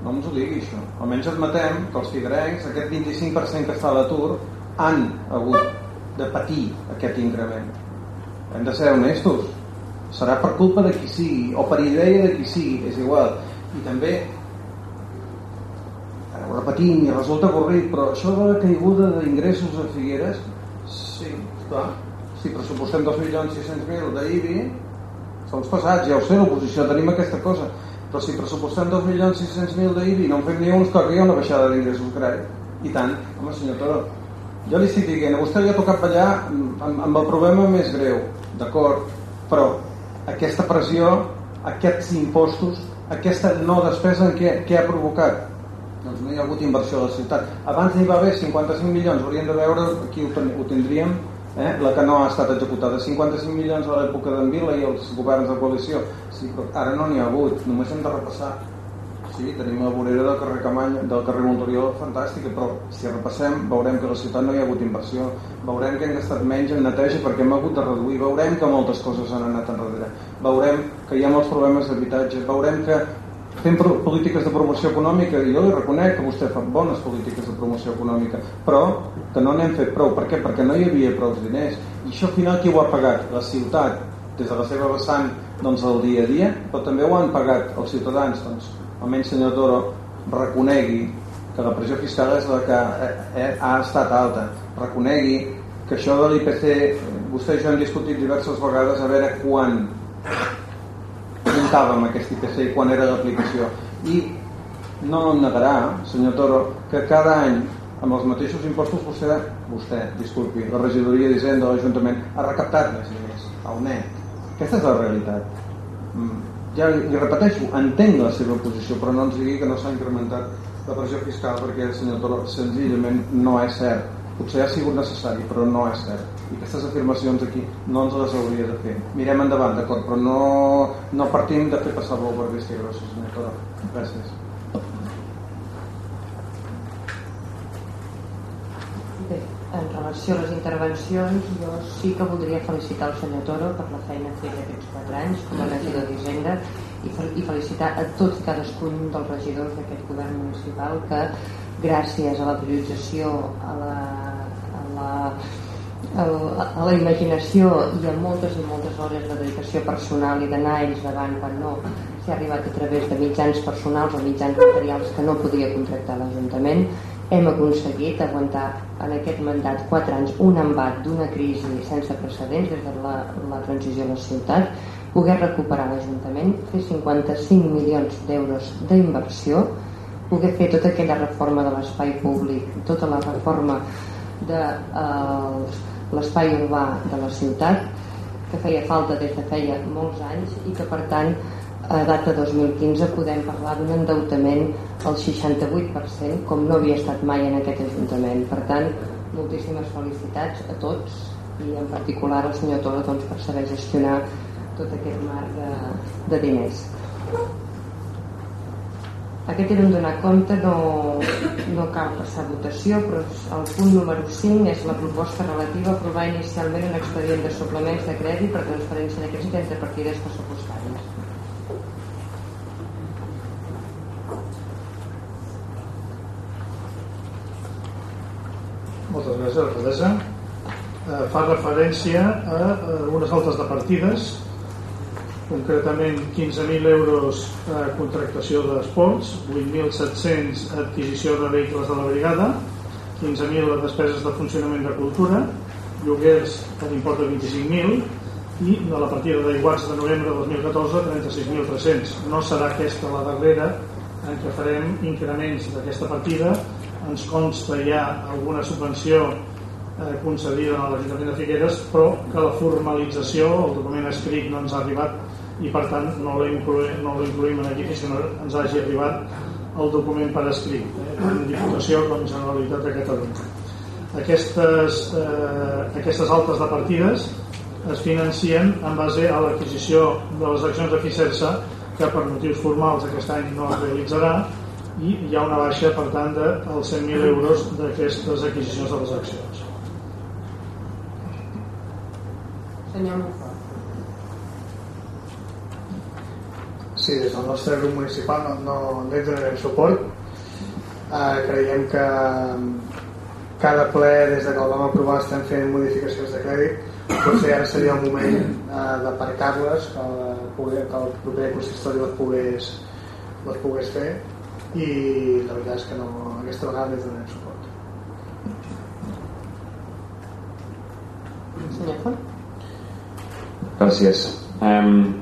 No ens ho digui, això. Almenys admetem que els figuerencs, aquest 25% que està a l'atur, han hagut de patir aquest increment. Hem de ser honestos. Serà per culpa de qui sigui, o per idea de qui sigui, és igual. I també, ho repetim, i resulta corrit, però això de la caiguda d'ingressos a Figueres, sí, clar, si pressupostem 2.600.000 d'IBI, som passats, ja ho sé, l'oposició tenim aquesta cosa, però si pressupostem 2.600.000 d'IBI no en fem ni uns, clar que hi ha una baixada d'ingressos crec. I tant, home senyor Toro, jo li estic dient, vostè li ha tocat ballar amb, amb el problema més greu, d'acord, però aquesta pressió, aquests impostos, aquesta no despesa en què, què ha provocat? Doncs no hi ha hagut inversió a la ciutat. Abans n'hi va haver 55 milions, hauríem de veure, aquí ho, ten, ho tindríem, eh? la que no ha estat executada. 55 milions a l'època d'en Vila i els governs de coalició. Sí, però ara no n'hi ha hagut, només hem de repassar Sí, tenim la vorera del carrer Camany, del carrer Montoriol fantàstica, però si repassem veurem que a la ciutat no hi ha hagut inversió, veurem que hem gastat menys en neteja perquè hem hagut de reduir, veurem que moltes coses han anat enrere, veurem que hi ha molts problemes d'habitatge, veurem que fem polítiques de promoció econòmica i jo li reconec que vostè fa bones polítiques de promoció econòmica però que no n'hem fet prou. Per què? perquè no hi havia prou diners. I això al final qui ho ha pagat? la ciutat. Des de la seva vessant doncs, el dia a dia però també ho han pagat els ciutadans doncs, almenys senyor Toro reconegui que la pressió fiscal és la que eh, eh, ha estat alta. Reconegui que això de l'IPC vostè i jo hem discutit diverses vegades a veure quan muntàvem aquest IPC i quan era l'aplicació. I no em negarà senyor Toro que cada any amb els mateixos impostos vostè, vostè disculpi, la regidoria d'Hisenda de l'Ajuntament ha recaptat més diners al net. Aquesta és la realitat. Mm ja li, repeteixo, entenc la seva posició però no ens digui que no s'ha incrementat la pressió fiscal perquè el senyor Toro senzillament no és cert. Potser ha sigut necessari però no és cert. I aquestes afirmacions aquí no ens les hauria de fer. Mirem endavant, d'acord, però no, no partim de fer passar bou per bèstia grossa senyor Toro, gràcies Bé, en relació a les intervencions, jo sí que voldria felicitar el senyor Toro per la feina feta aquests quatre anys com a regidor d'Hisenda i, i felicitar a tots i cadascun dels regidors d'aquest govern municipal que gràcies a la priorització, a la, a la, a la imaginació i a moltes i moltes hores de dedicació personal i d'anar ells davant quan no s'ha arribat a través de mitjans personals o mitjans materials que no podia contractar l'Ajuntament hem aconseguit aguantar en aquest mandat 4 anys un embat d'una crisi sense precedents des de la, la transició a la ciutat, poder recuperar l'Ajuntament, fer 55 milions d'euros d'inversió, poder fer tota aquella reforma de l'espai públic, tota la reforma de eh, l'espai urbà de la ciutat, que feia falta des de feia molts anys i que per tant a data 2015 podem parlar d'un endeutament al 68% com no havia estat mai en aquest Ajuntament. Per tant, moltíssimes felicitats a tots i en particular al senyor Toro doncs, per saber gestionar tot aquest marc de, de diners. Aquest era un donar compte no, no cal passar votació però el punt número 5 és la proposta relativa a aprovar inicialment un expedient de suplements de crèdit per transferència de crèdit entre partides pressupostàries Moltes gràcies, alcaldessa. Eh, fa referència a, a unes altres de partides, concretament 15.000 euros a contractació d'esports, 8.700 adquisició de vehicles de la brigada, 15.000 a despeses de funcionament de cultura, lloguers per import de 25.000 i de la partida d'aiguats de novembre de 2014 36.300. No serà aquesta la darrera en què farem increments d'aquesta partida ens consta ja alguna subvenció eh, concedida a l'Ajuntament de Figueres però que la formalització el document escrit no ens ha arribat i per tant no l'incloïm no aquí fins que no ens hagi arribat el document per escrit eh, tant Diputació com Generalitat de Catalunya. Aquestes, eh, aquestes altes de partides es financien en base a l'adquisició de les accions de Ficersa que per motius formals aquest any no es realitzarà i hi ha una baixa per tant dels 100.000 euros d'aquestes adquisicions de les accions Senyor Sí, des del nostre grup municipal no, no, no hi donarem suport. Uh, creiem que cada ple, des de que el vam aprovar, estem fent modificacions de crèdit. Potser ara seria el moment uh, d'aparcar-les, que, que el proper consistori les pogués, les pogués fer i la veritat és que no, aquesta vegada no hi donarem suport. Senyor Font? Gràcies. Um,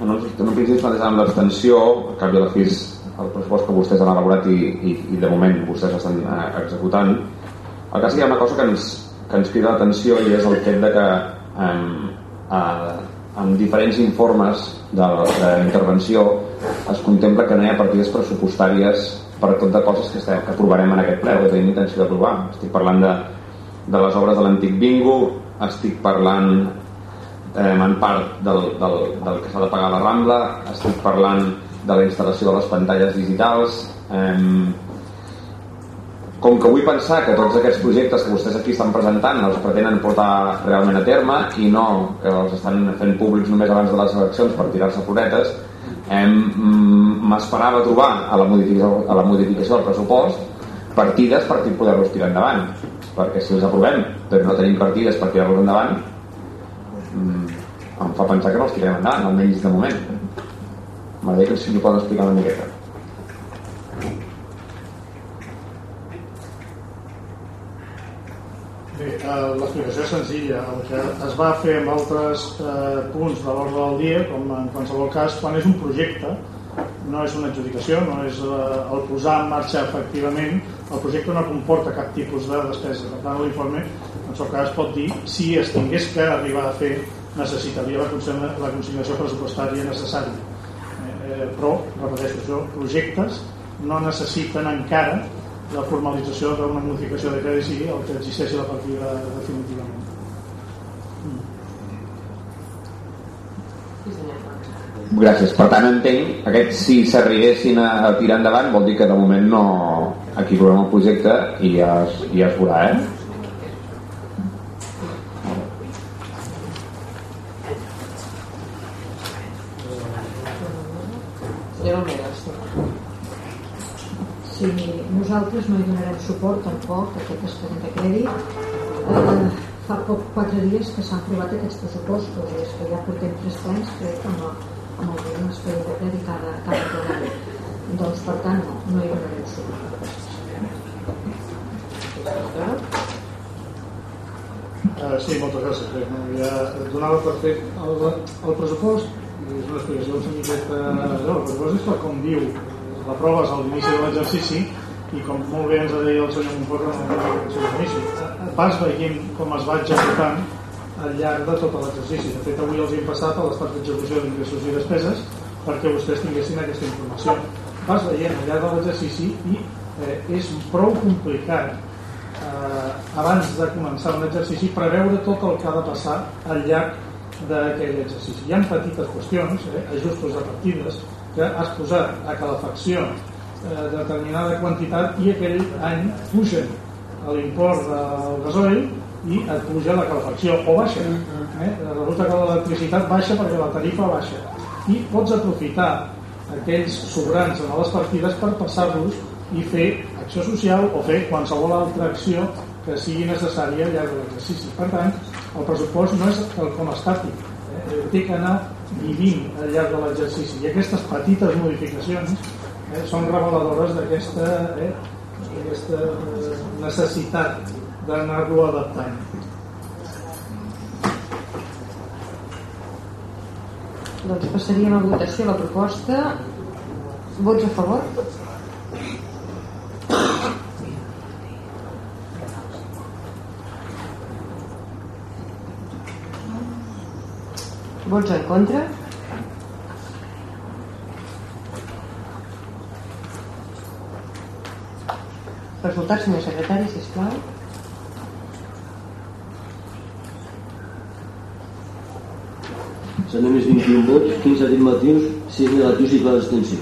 en un, en un principi plantejàvem l'abstenció, al cap i a la fi el pressupost que vostès han elaborat i, i, i de moment vostès estan eh, executant. El cas hi ha una cosa que ens, que ens crida l'atenció i és el fet de que eh, eh, en diferents informes d'intervenció es contempla que no hi ha partides pressupostàries per tot de coses que, estem, que aprovarem en aquest ple o que tenim intenció d'aprovar. Estic parlant de, de les obres de l'antic bingo, estic parlant eh, en part del, del, del que s'ha de pagar a la Rambla estic parlant de la instal·lació de les pantalles digitals eh, com que vull pensar que tots aquests projectes que vostès aquí estan presentant els pretenen portar realment a terme i no que els estan fent públics només abans de les eleccions per tirar-se floretes m'esperava trobar a la, modificació, a la modificació del pressupost partides per poder-los tirar endavant perquè si els aprovem però no tenim partides per tirar-los endavant em fa pensar que no els tirem endavant, almenys de moment. M'agradaria que si m'ho poden explicar una miqueta. Bé, eh, l'explicació és senzilla. El que es va fer amb altres eh, punts de l'ordre del dia, com en qualsevol cas, quan és un projecte, no és una adjudicació, no és eh, el posar en marxa efectivament, el projecte no comporta cap tipus de despesa. Per tant, l'informe, en tot cas, pot dir si es tingués que arribar a fer necessitaria la, la consignació pressupostària necessària. Eh, eh, però, repeteixo, això, projectes no necessiten encara la formalització d'una modificació de crèdit sigui el que existeixi la partida definitivament. Gràcies. Per tant, entenc, aquests si s'arribessin a, a tirar endavant vol dir que de moment no aquí provem el projecte i ja es, ja es veurà, eh? Sí, nosaltres no hi donarem suport tampoc a aquest expedient de crèdit. Eh, fa poc, quatre dies que s'han aprovat aquests pressupostos i és que ja portem tres plens, crec, amb, el, amb el expedient de crèdit cada, cada plenari. Doncs, per tant, no, no hi donarem suport. Uh, sí, moltes gràcies. Bé, no, ja donava per fer el, el pressupost és una explicació una miqueta... No, el pressupost és com diu l'aproves a l'inici de l'exercici i com molt bé ens deia el senyor Montfort en el seu inici vas veient com es va executant al llarg de tot l'exercici. De fet avui els hem passat a l'estat d'execució d'ingressos i despeses perquè vostès tinguessin aquesta informació. Vas veient al llarg de l'exercici i eh, és prou complicat eh, abans de començar un exercici preveure tot el que ha de passar al llarg d'aquell exercici. Hi ha petites qüestions, eh, ajustos de partides, que has posat a calefacció eh, determinada quantitat i aquell any pugen l'import del gasoil i et puja la calefacció o baixa eh? resulta que l'electricitat baixa perquè la tarifa baixa i pots aprofitar aquells sobrants en les partides per passar-los i fer acció social o fer qualsevol altra acció que sigui necessària al llarg de l'exercici. Per tant, el pressupost no és el com estàtic, eh? té que anar vivint al llarg de l'exercici i aquestes petites modificacions eh, són reveladores d'aquesta eh, aquesta eh, necessitat d'anar-lo adaptant. Doncs passaríem a votació la proposta. Vots a favor? Vots en contra? Resultat, senyor secretari, sisplau. S'han emès 21 vots, 15 afirmatius, 6 negatius i 4 d'extensió.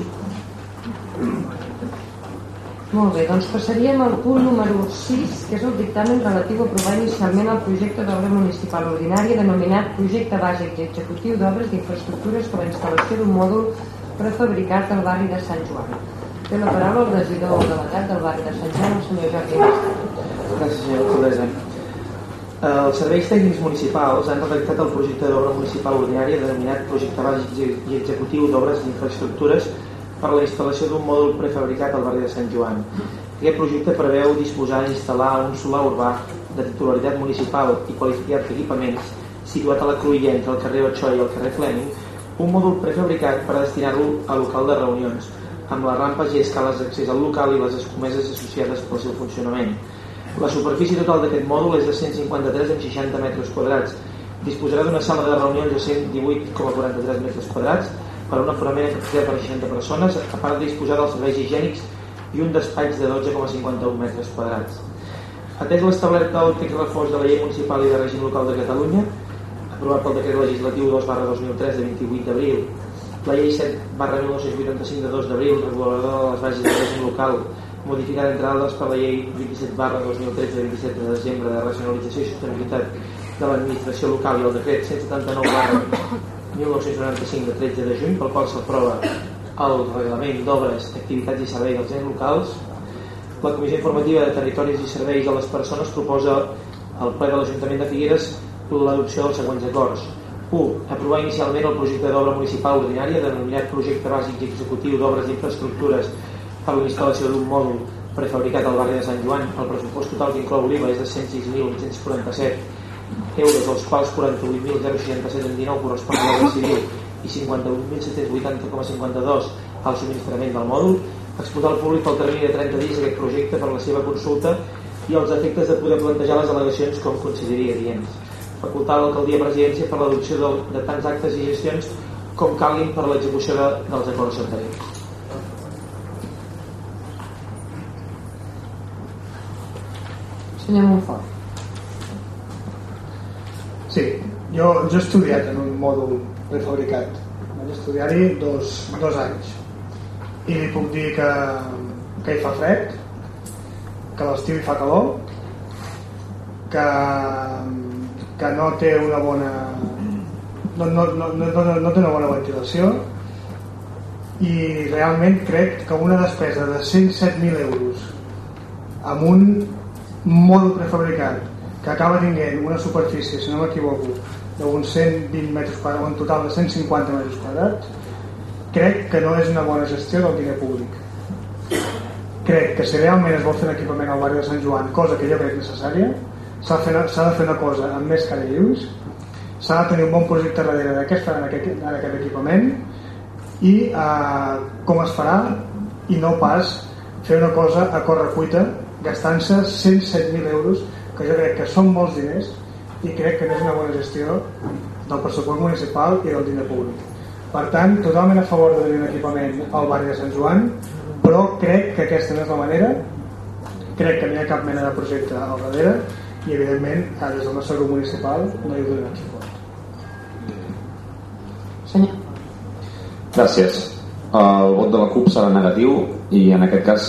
Molt bé, doncs passaríem al punt número 6, que és el dictamen relatiu a aprovar inicialment el projecte d'obra municipal ordinària denominat Projecte Bàsic i Executiu d'Obres d'Infraestructures per a la instal·lació d'un mòdul prefabricat al barri de Sant Joan. Té la paraula el regidor delegat del barri de Sant Joan, el senyor Jordi. Gràcies, senyor alcaldessa. Els serveis tècnics municipals han redactat el projecte d'obra municipal ordinària denominat Projecte Bàsic i Executiu d'Obres d'Infraestructures per a la instal·lació d'un mòdul prefabricat al barri de Sant Joan. Aquest projecte preveu disposar d'instal·lar un solar urbà de titularitat municipal i qualificat d'equipaments situat a la cruïlla entre el carrer Ochoa i el carrer Fleming, un mòdul prefabricat per destinar-lo a local de reunions, amb les rampes i escales d'accés al local i les escomeses associades pel seu funcionament. La superfície total d'aquest mòdul és de 153 en 60 metres quadrats. Disposarà d'una sala de reunions de 118,43 metres quadrats per un aforament de capacitat per 60 persones, a part de disposar dels serveis higiènics i un despatx de 12,51 metres quadrats. Atès l'establert del text reforç de la llei municipal i de règim local de Catalunya, aprovat pel decret legislatiu 2 barra 2003 de 28 d'abril, la llei 7 barra 1985 de 2 d'abril, reguladora de les bases de règim local, modificada entre altres per la llei 27 barra 2013 de 27 de desembre de racionalització i sostenibilitat de l'administració local i el decret 179 barra 1995 de 13 de juny pel qual s'aprova el reglament d'obres, activitats i serveis dels ens locals. La Comissió Informativa de Territoris i Serveis de les Persones proposa al ple de l'Ajuntament de Figueres l'adopció dels següents acords 1. Aprovar inicialment el projecte d'obra municipal ordinària denominat Projecte Bàsic i Executiu d'Obres d'Infraestructures per la instal·lació d'un mòdul prefabricat al barri de Sant Joan. El pressupost total que inclou l'IVA és de 106.847 euros, dels quals 48.067 en 19 correspon a l'obra civil i 51.780,52 al subministrament del mòdul, exposar al públic pel termini de 30 dies aquest projecte per la seva consulta i els efectes de poder plantejar les al·legacions com consideri adients. Facultar l'alcaldia presidència per l'adopció de, de tants actes i gestions com calguin per l'execució de, dels acords anteriors. Senyor Montfort. Sí, jo, jo he estudiat en un mòdul prefabricat. Vaig estudiar-hi dos, dos anys. I li puc dir que, que hi fa fred, que l'estiu hi fa calor, que, que no té una bona no, no, no, no, no, té una bona ventilació i realment crec que una despesa de 107.000 euros amb un mòdul prefabricat que acaba tinguent una superfície, si no m'equivoco, d'uns 120 metres quadrats, un total de 150 metres quadrats, crec que no és una bona gestió del diner públic. Crec que si realment es vol fer un equipament al barri de Sant Joan, cosa que jo crec necessària, s'ha de, de fer una cosa amb més cara i s'ha de tenir un bon projecte darrere farà en aquest, en aquest equipament. I eh, com es farà? I no pas fer una cosa a córrer cuita gastant-se 107.000 euros que jo crec que són molts diners i crec que no és una bona gestió del pressupost municipal i del diner públic. Per tant, totalment a favor de tenir un equipament al barri de Sant Joan, però crec que aquesta no és la manera, crec que no hi ha cap mena de projecte al darrere i evidentment des del nostre grup municipal no hi donem suport. Senyor. Gràcies. El vot de la CUP serà negatiu i en aquest cas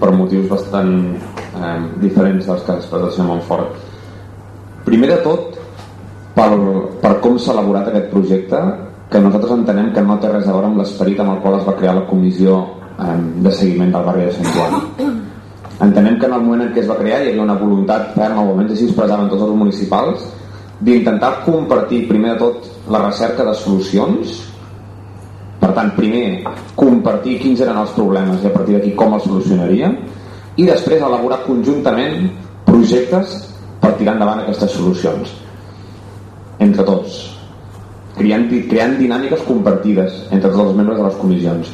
per motius bastant eh, diferents dels que ha expressat el senyor Montfort. Primer de tot, per, per com s'ha elaborat aquest projecte, que nosaltres entenem que no té res a veure amb l'esperit amb el qual es va crear la comissió eh, de seguiment del barri de Sant Joan. Entenem que en el moment en què es va crear hi havia una voluntat ferma, almenys així expressaven tots els municipals, d'intentar compartir primer de tot la recerca de solucions. Per tant, primer, compartir quins eren els problemes i a partir d'aquí com els solucionaria i després elaborar conjuntament projectes per tirar endavant aquestes solucions. Entre tots. Creant, creant dinàmiques compartides entre tots els membres de les comissions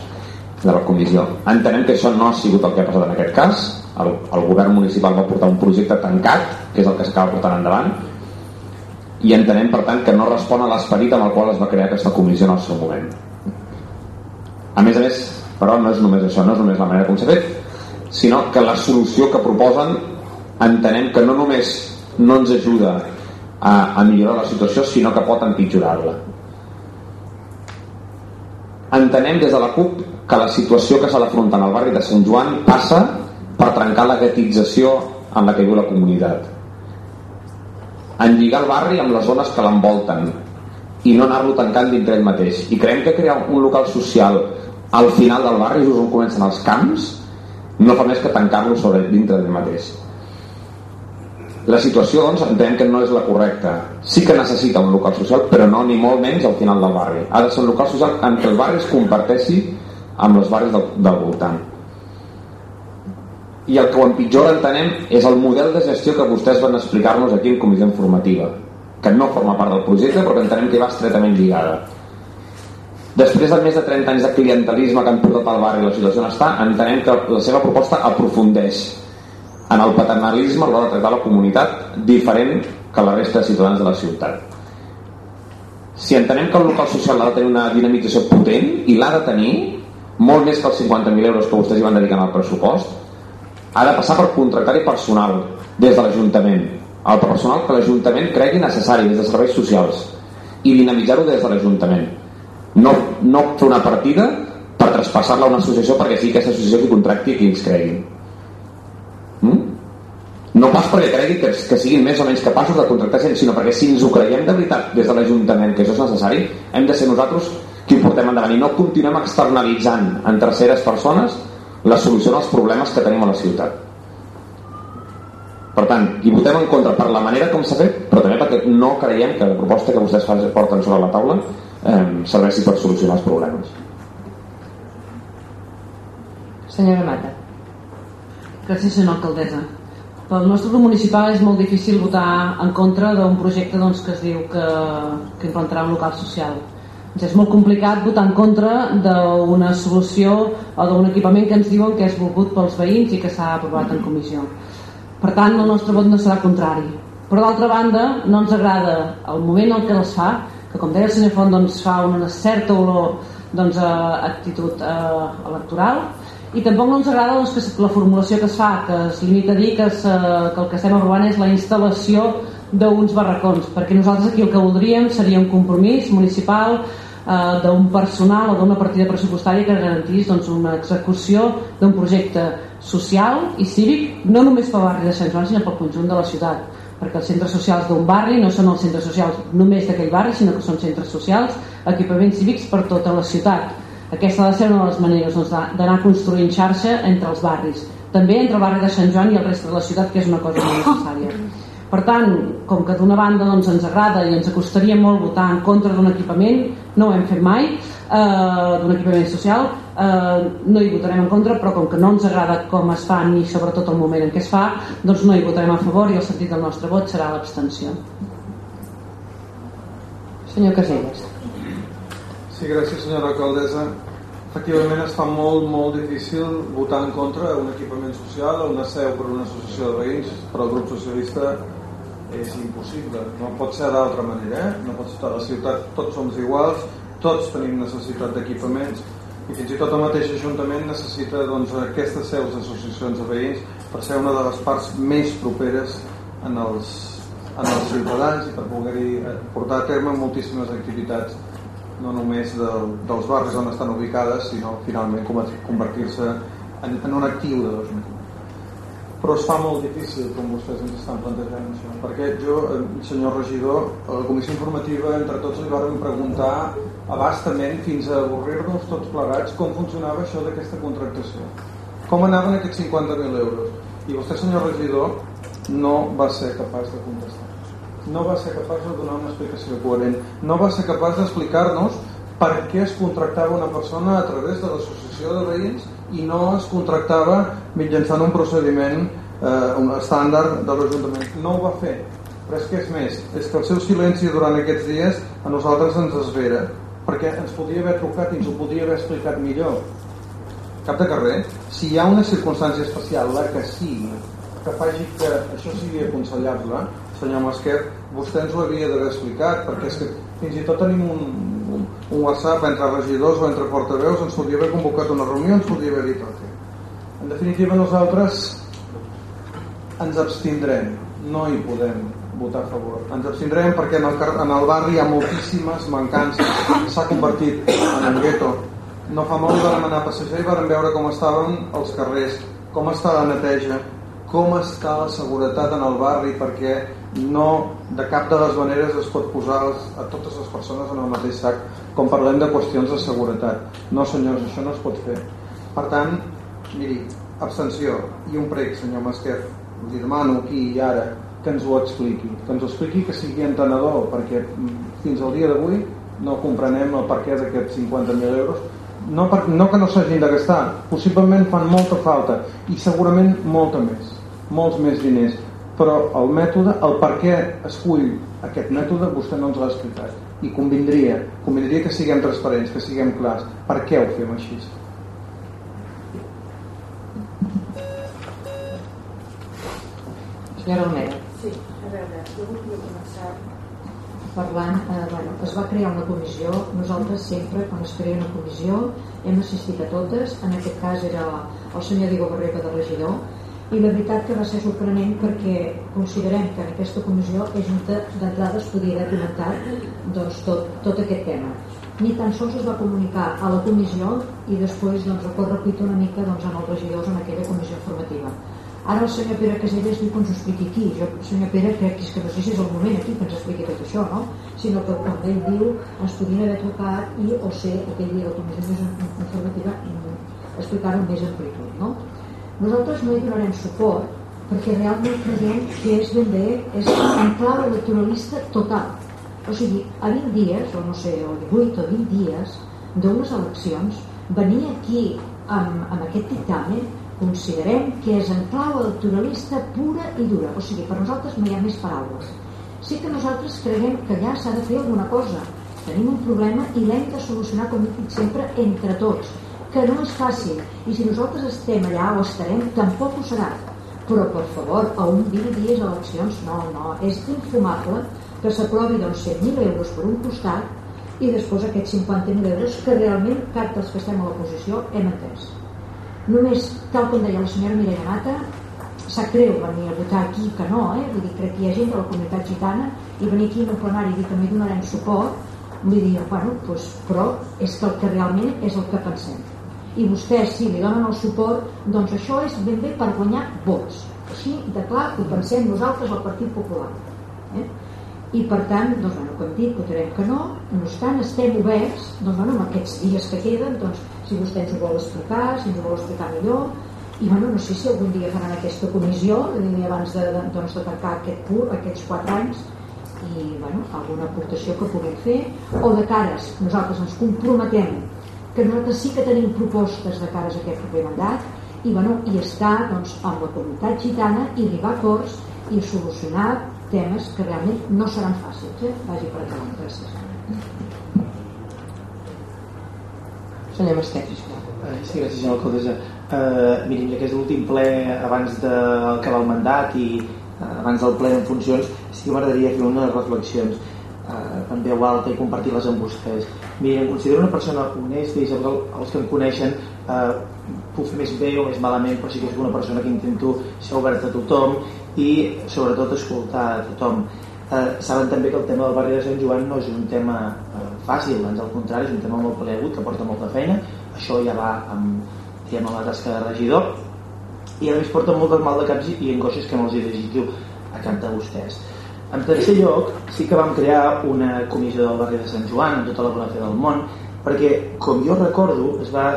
de la comissió. Entenem que això no ha sigut el que ha passat en aquest cas el, el govern municipal va portar un projecte tancat que és el que s'acaba portant endavant i entenem per tant que no respon a l'esperit amb el qual es va crear aquesta comissió en el seu moment a més a més, però no és només això, no és només la manera com s'ha fet, sinó que la solució que proposen entenem que no només no ens ajuda a, a millorar la situació, sinó que pot empitjorar-la. entenem des de la CUP que la situació que s'ha d'afrontar al barri de Sant Joan passa per trencar la guetització en la que viu la comunitat. Enlligar el barri amb les zones que l'envolten i no anar-lo tancant dintre ell mateix. I creiem que crear un local social al final del barri, just on comencen els camps no fa més que tancar-lo sobre dintre d'ell mateix. La situació doncs entenem que no és la correcta. Sí que necessita un local social però no ni molt menys al final del barri. Ha de ser un local social en què el barri es comparteixi amb els barris del, del voltant. I el que ho empitjora entenem és el model de gestió que vostès van explicar-nos aquí en comissió informativa que no forma part del projecte però que entenem que va estretament lligada. Després de més de 30 anys de clientelisme que han portat al barri la situació on està entenem que la seva proposta aprofundeix en el paternalisme a l'hora de tractar la comunitat diferent que la resta de ciutadans de la ciutat. Si entenem que el local social ha de tenir una dinamització potent i l'ha de tenir molt més que els 50.000 euros que vostès hi van dedicar al pressupost. Ha de passar per contractar-hi personal des de l'Ajuntament. El personal que l'Ajuntament cregui necessari des de serveis socials. I dinamitzar-ho des de l'Ajuntament. No, no fer una partida per traspassar-la a una associació perquè sigui aquesta associació qui contracti qui ens cregui. Mm? no pas perquè cregui que, que siguin més o menys capaços de contractar gent sinó perquè si ens ho creiem de veritat des de l'Ajuntament que això és necessari hem de ser nosaltres ho portem endavant. I no continuem externalitzant en terceres persones la solució als problemes que tenim a la ciutat. Per tant, hi votem en contra per la manera com s'ha fet però també perquè no creiem que la proposta que vostès porten sobre la taula eh, serveixi per solucionar els problemes. Senyora Mata. Gràcies, senyora alcaldessa. Pel nostre grup municipal és molt difícil votar en contra d'un projecte doncs, que es diu que, que implantarà un local social és molt complicat votar en contra d'una solució o d'un equipament que ens diuen que és volgut pels veïns i que s'ha aprovat en comissió. Per tant, el nostre vot no serà contrari. Però d'altra banda, no ens agrada el moment en què es fa, que com deia el senyor Font, doncs, fa una certa olor doncs, a actitud eh, electoral, i tampoc no ens agrada doncs, que la formulació que es fa, que es limita a dir que, es, eh, que el que estem aprovant és la instal·lació d'uns barracons, perquè nosaltres aquí el que voldríem seria un compromís municipal eh, d'un personal o d'una partida pressupostària que garantís doncs, una execució d'un projecte social i cívic no només pel barri de Sant Joan sinó pel conjunt de la ciutat. Perquè els centres socials d'un barri no són els centres socials només d'aquell barri sinó que són centres socials, equipaments cívics per tota la ciutat. Aquesta ha de ser una de les maneres doncs, d'anar construint xarxa entre els barris. També entre el barri de Sant Joan i el reste de la ciutat que és una cosa molt necessària per tant, com que d'una banda doncs, ens agrada i ens costaria molt votar en contra d'un equipament, no ho hem fet mai, eh, d'un equipament social, eh, no hi votarem en contra, però com que no ens agrada com es fa ni sobretot el moment en què es fa, doncs no hi votarem a favor i el sentit del nostre vot serà l'abstenció. Senyor Caselles. Sí, gràcies senyora alcaldessa efectivament es fa molt, molt difícil votar en contra d'un equipament social, a una seu per una associació de veïns, per al grup socialista és impossible, no pot ser d'altra manera, eh? no pot ser a la ciutat, tots som iguals, tots tenim necessitat d'equipaments i fins i tot el mateix Ajuntament necessita doncs, aquestes seus d'associacions de veïns per ser una de les parts més properes en els, en els ciutadans i per poder-hi eh, portar a terme moltíssimes activitats no només del, dels barris on estan ubicades, sinó finalment convertir-se en, en un actiu de l'Ajuntament. Però es fa molt difícil, com vostès ens estan plantejant això, perquè jo, eh, senyor regidor, a la comissió informativa, entre tots li vam preguntar abastament, fins a avorrir-nos tots plegats, com funcionava això d'aquesta contractació. Com anaven aquests 50.000 euros? I vostè, senyor regidor, no va ser capaç de contestar no va ser capaç de donar una explicació coherent, no va ser capaç d'explicar-nos per què es contractava una persona a través de l'associació de veïns i no es contractava mitjançant un procediment eh, un estàndard de l'Ajuntament. No ho va fer. Però és que és més, és que el seu silenci durant aquests dies a nosaltres ens esvera, perquè ens podia haver trucat i ens ho podia haver explicat millor. Cap de carrer, si hi ha una circumstància especial, la que sigui, que faci que això sigui aconsellable, senyor Masquer, vostè ens ho havia d'haver explicat, perquè és que fins i tot tenim un, un, WhatsApp entre regidors o entre portaveus, ens podria haver convocat una reunió, ens podria haver dit que. En definitiva, nosaltres ens abstindrem, no hi podem votar a favor. Ens abstindrem perquè en el, en el barri hi ha moltíssimes mancances. S'ha convertit en un gueto no fa molt vam anar a passejar i vam veure com estaven els carrers, com està la neteja, com està la seguretat en el barri perquè no de cap de les maneres es pot posar a totes les persones en el mateix sac com parlem de qüestions de seguretat. No senyors, això no es pot fer. Per tant, miri abstenció i un prec senyor Masquef li demano aquí i ara que ens ho expliqui que ens ho expliqui que sigui entenedor perquè mm, fins al dia d'avui no comprenem el perquè d'aquests 50.000 euros. No, per, no que no s'hagin de gastar possiblement fan molta falta i segurament molta més molts més diners però el mètode, el per què escull aquest mètode vostè no ens l'ha explicat. I convindria, convindria que siguem transparents que siguem clars, per què ho fem així? Senyora sí, a veure, jo volia començar parlant, eh, bueno, es va crear una comissió, nosaltres sempre quan es crea una comissió hem assistit a totes, en aquest cas era el senyor Diego Barrera de regidor i la veritat que va ser sorprenent perquè considerem que en aquesta comissió és on d'entrada es podia haver comentat doncs, tot, tot aquest tema ni tan sols es va comunicar a la comissió i després doncs, cor repito una mica doncs, en els regidors en aquella comissió formativa ara el senyor Pere Caselles diu que ens ho expliqui aquí jo, senyor Pere, crec que, que no sé si és el moment aquí que ens expliqui tot això no? sinó que quan ell diu ens podien haver trucat i o ser aquell dia la comissió informativa explicar-ho amb més amplitud no? Nosaltres no hi donarem suport perquè realment creiem que és ben bé és en clau electoralista total. O sigui, a 20 dies o no sé, o 18 o 20 dies d'unes eleccions venir aquí amb, amb aquest dictamen considerem que és en clau electoralista pura i dura. O sigui, per nosaltres no hi ha més paraules. Sí que nosaltres creiem que allà s'ha de fer alguna cosa. Tenim un problema i l'hem de solucionar com dic sempre entre tots que no és fàcil i si nosaltres estem allà o estarem tampoc ho serà. Però per favor a un 20 dies eleccions no, no, és infumable que s'aprovi doncs 100.000 euros per un costat i després aquests 50.000 euros que realment cap dels que estem a l'oposició hem entès. Només tal com deia la senyora Mireia Mata sap greu venir a votar aquí que no, eh? vull dir, crec que hi ha gent de la comunitat gitana i venir aquí en un plenari i dir que no hi donarem suport vull dir, bueno, doncs, però és que el que realment és el que pensem i vostès si li donen el suport doncs això és ben bé per guanyar vots. Així de clar ho pensem nosaltres al Partit Popular eh? i per tant, doncs, bueno, com dit votarem que no, no obstant estem oberts doncs, bueno, en aquests dies que queden doncs, si vostè ens ho vol explicar si ens ho vol explicar millor. I bueno, no sé si algun dia faran aquesta comissió abans de, de, doncs, de tancar aquest pur, aquests quatre anys i bueno, alguna aportació que puguem fer o de cares, nosaltres ens comprometem que nosaltres sí que tenim propostes de cares a aquest proper mandat i, bueno, i estar doncs, amb la comunitat gitana i arribar a acords i solucionar temes que realment no seran fàcils eh? vagi per endavant, gràcies senyor Mastet eh, sí, gràcies senyora alcaldessa uh, mirin, ja que és l'últim ple abans d'acabar el mandat i uh, abans del ple en funcions sí que m'agradaria fer unes reflexions eh, en veu alta i compartir-les amb vostès. Mira, em considero una persona honesta i els, els que em coneixen eh, puc fer més bé o més malament, però sí que és una persona que intento ser obert a tothom i sobretot escoltar a tothom. Eh, saben també que el tema del barri de Sant Joan no és un tema eh, fàcil, ans al contrari, és un tema molt plegut que porta molta feina, això ja va amb, diguem, amb la tasca de regidor. I a més porta molt de mal de caps i angoixes que no els hi desitjo a cap de vostès en tercer lloc, sí que vam crear una comissió del barri de Sant Joan amb tota la bona fe del món perquè, com jo recordo, es va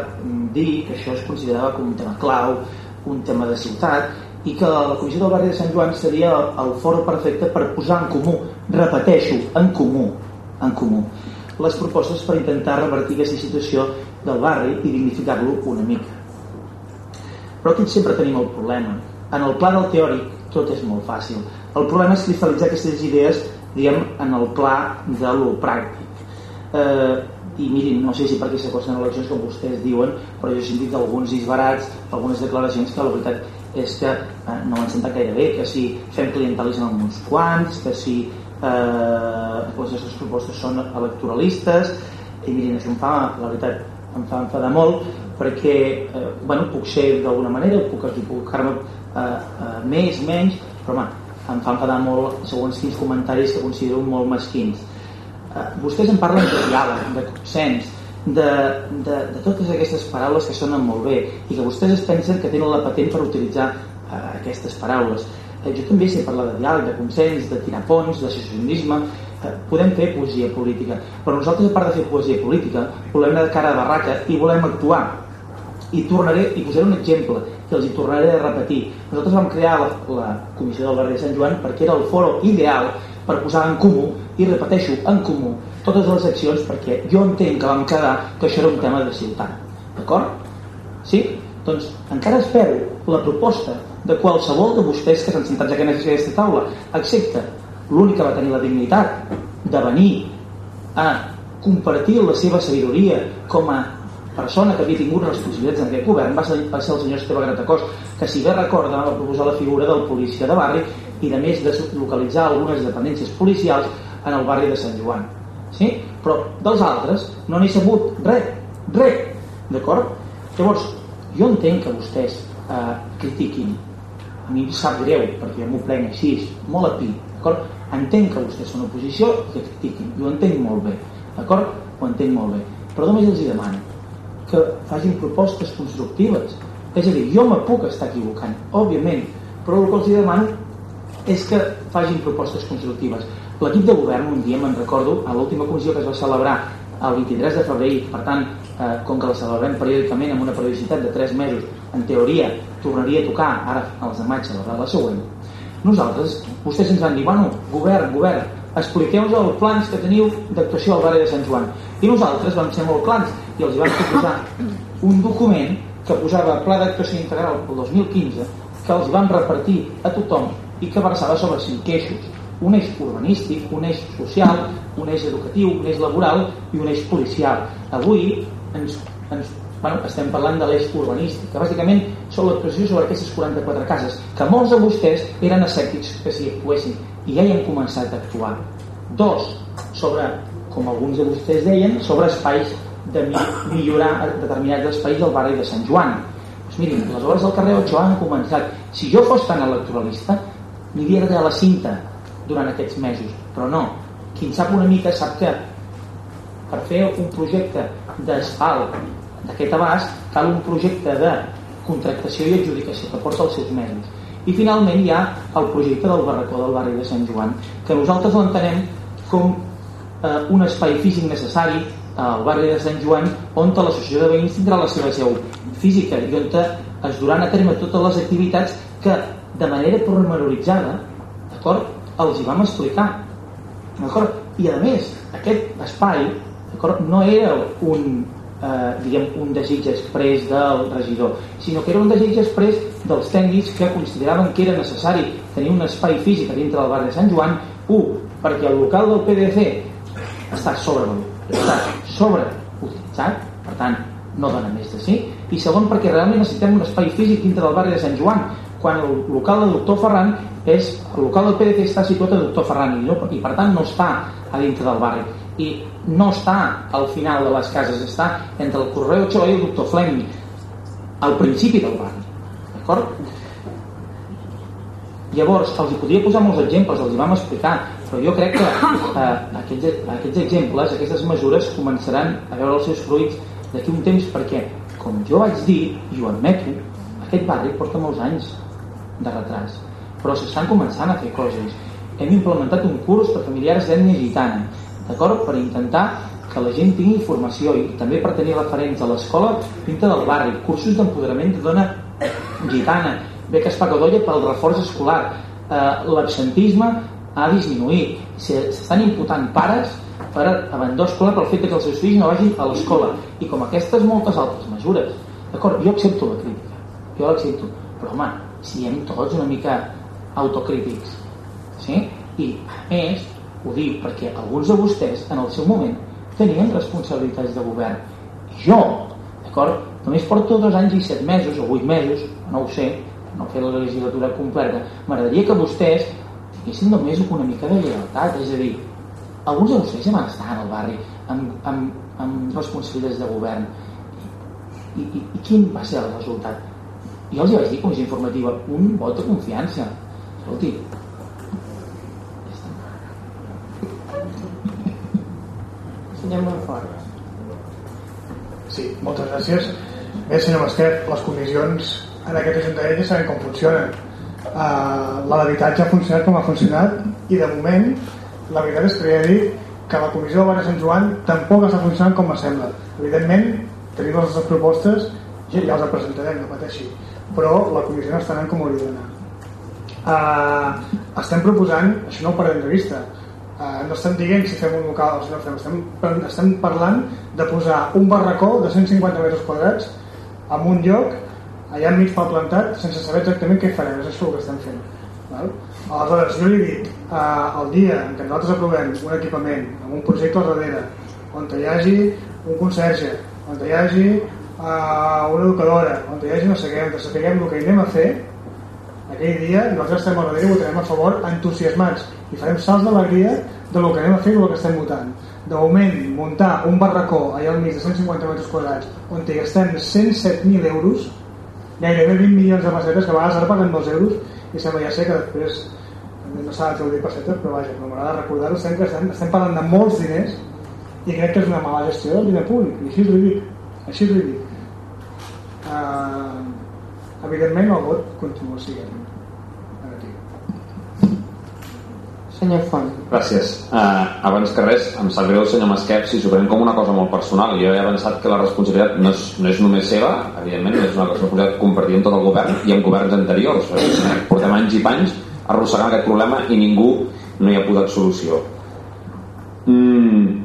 dir que això es considerava com un tema clau, un tema de ciutat i que la comissió del barri de Sant Joan seria el foro perfecte per posar en comú, repeteixo, en comú, en comú, les propostes per intentar revertir aquesta situació del barri i dignificar-lo una mica. Però aquí sempre tenim el problema. En el pla del teòric tot és molt fàcil el problema és cristal·litzar aquestes idees diguem, en el pla de lo pràctic. Eh, i mirin, no sé si perquè s'acosten eleccions com vostès diuen, però jo he sentit alguns disbarats, algunes declaracions que la veritat és que eh, no m'han sentat gaire bé, que si fem clientelisme amb uns quants, que si eh, les nostres propostes són electoralistes. I mirin, això em fa, la veritat em fa enfadar molt perquè eh, bueno, puc ser d'alguna manera puc equivocar-me eh, eh, més, menys però home, em fa enfadar molt segons quins comentaris que considero molt mesquins. Eh, vostès en parlen de diàleg, de consens, de, de, de totes aquestes paraules que sonen molt bé i que vostès es pensen que tenen la patent per utilitzar eh, aquestes paraules. Eh, jo també sé parlar de diàleg, de consens, de tirar ponts, d'associacionisme, eh, podem fer poesia política, però nosaltres a part de fer poesia política volem anar de cara a barraca i volem actuar i tornaré, i posaré un exemple que els hi tornaré a repetir nosaltres vam crear la, la comissió del barri de Sant Joan perquè era el foro ideal per posar en comú, i repeteixo en comú totes les accions perquè jo entenc que vam quedar que això era un tema de ciutat d'acord? sí? doncs encara espero la proposta de qualsevol de vostès que s'han sentat ja que aquesta taula excepte l'únic que va tenir la dignitat de venir a compartir la seva sabidoria com a persona que havia tingut responsabilitats en aquest govern va ser, va ser el senyor Esteve Gratacós que si bé recorda va proposar la figura del policia de barri i de més de localitzar algunes dependències policials en el barri de Sant Joan sí? però dels altres no n'he sabut res, res d'acord? llavors jo entenc que vostès eh, critiquin a mi em sap greu perquè m'ho plenc així molt a pi d'acord? entenc que vostès són oposició i que critiquin, i ho entenc molt bé d'acord? ho entenc molt bé però només els hi demano que facin propostes constructives. És a dir, jo me puc estar equivocant òbviament, però el que els demano és que facin propostes constructives. L'equip de govern un dia me'n recordo a l'última comissió que es va celebrar el 23 de febrer per tant, eh, com que la celebrem periòdicament amb una periodicitat de 3 mesos en teoria tornaria a tocar ara als de maig a la següent nosaltres, vostès ens van dir bueno, govern, govern, expliqueu-nos els plans que teniu d'actuació al barri de Sant Joan. I nosaltres vam ser molt clans i els vam proposar un document que posava Pla d'actuació integral pel 2015 que els vam repartir a tothom i que versava sobre cinc eixos un eix urbanístic, un eix social un eix educatiu, un eix laboral i un eix policial. Avui ens, ens, bueno, estem parlant de l'eix urbanístic que bàsicament són l'actuació sobre aquestes 44 cases que molts de vostès eren escèptics que s'hi actuessin i ja hi han començat a actuar. Dos, sobre com alguns de vostès deien sobre espais de millorar determinats espais del barri de Sant Joan. Doncs mirin, les obres del carrer 8 han començat. Si jo fos tan electoralista, m'hi de la cinta durant aquests mesos, però no. Qui en sap una mica sap que per fer un projecte d'asfalt d'aquest abast cal un projecte de contractació i adjudicació que porta els seus mesos. I finalment hi ha el projecte del barracó del barri de Sant Joan, que nosaltres l'entenem com eh, un espai físic necessari al barri de Sant Joan on l'associació de veïns tindrà la seva seu física i on es duran a terme totes les activitats que de manera pormenoritzada els hi vam explicar i a més aquest espai no era un eh, diguem, un desig express del regidor, sinó que era un desig express dels tècnics que consideraven que era necessari tenir un espai físic dintre del barri de Sant Joan, un, perquè el local del PDC està sobre està sobre utilitzat per tant no dona més de sí i segon perquè realment necessitem un espai físic dintre del barri de Sant Joan quan el local del doctor Ferran és, el local del PDC està situat a doctor Ferran i, no, i per tant no està a dintre del barri. I no està al final de les cases està entre el Correu Xoa i el doctor Fleming al principi del barri d'acord? llavors els hi podria posar molts exemples els hi vam explicar però jo crec que eh, aquests, aquests exemples, aquestes mesures començaran a veure els seus fruits d'aquí un temps perquè, com jo vaig dir i ho admeto, aquest barri porta molts anys de retras però s'estan començant a fer coses. Hem implementat un curs per familiars d'ètnia gitana d'acord? per intentar que la gent tingui informació i també per tenir referents a l'escola dintre del barri, cursos d'empoderament de dona gitana. Beques pagodolla pel reforç escolar. Eh, l'absentisme ha disminuït. S'estan imputant pares per abandó escolar pel fet que els seus fills no vagin a l'escola. I com aquestes moltes altres mesures. D'acord? Jo accepto la crítica. Jo l'accepto. Però, home, siguem tots una mica autocrítics. Sí? I, a més, ho dic perquè alguns de vostès, en el seu moment, tenien responsabilitats de govern. Jo, d'acord? Només porto dos anys i set mesos, o vuit mesos, no ho sé, no fer la legislatura completa. M'agradaria que vostès tinguessin només una mica de lleialtat, és a dir, alguns de vostès ja van estar en el barri amb, amb, amb responsabilitats de govern I, i, i quin va ser el resultat? Jo els hi vaig dir comissió informativa, un vot de confiança escolti senyor Montfort Sí, moltes gràcies. Bé, senyor Masquet, les comissions en aquest ajuntament ja sabem com funcionen. Uh, la d'habitatge ha funcionat com ha funcionat i de moment la veritat és que li he dit que la comissió del barri de Sant Joan tampoc està funcionant com sembla. Evidentment, tenim les nostres propostes i ja les presentarem, no pateixi. Però la comissió no està anant com hauria d'anar. Uh, estem proposant, això no ho perdem de vista, uh, no estem dient si fem un local o si no fem, estem, estem parlant de posar un barracó de 150 metres quadrats en un lloc allà enmig pel plantat sense saber exactament què farem, és això el que estem fent. Val? Aleshores, jo li dic, eh, el dia en què nosaltres aprovem un equipament amb un projecte al darrere, on hi hagi un conserge, on hi hagi eh, una educadora, on hi hagi no sé què, on sapiguem el que anem a fer, aquell dia nosaltres estem al darrere i votarem a favor entusiasmats i farem salts d'alegria de lo que anem a fer i del que estem votant. De moment, muntar un barracó allà al mig de 150 metres quadrats on hi gastem 107.000 euros gairebé 20 milions de pessetes que a vegades ara paguen 2 euros i sembla ja ser que després no s'ha de dir pessetes però vaja, no m'agrada recordar-ho estem, estem, estem parlant de molts diners i crec que és una mala gestió del diner públic i així li dic així li dic uh, evidentment el vot continua sent Senyor Font. Gràcies. Uh, abans que res, em sap greu, senyor Masquep, si s'ho com una cosa molt personal. Jo he avançat que la responsabilitat no és, no és només seva, evidentment, és una responsabilitat compartida amb tot el govern i amb governs anteriors. Portem anys i panys arrossegant aquest problema i ningú no hi ha posat solució. Mm,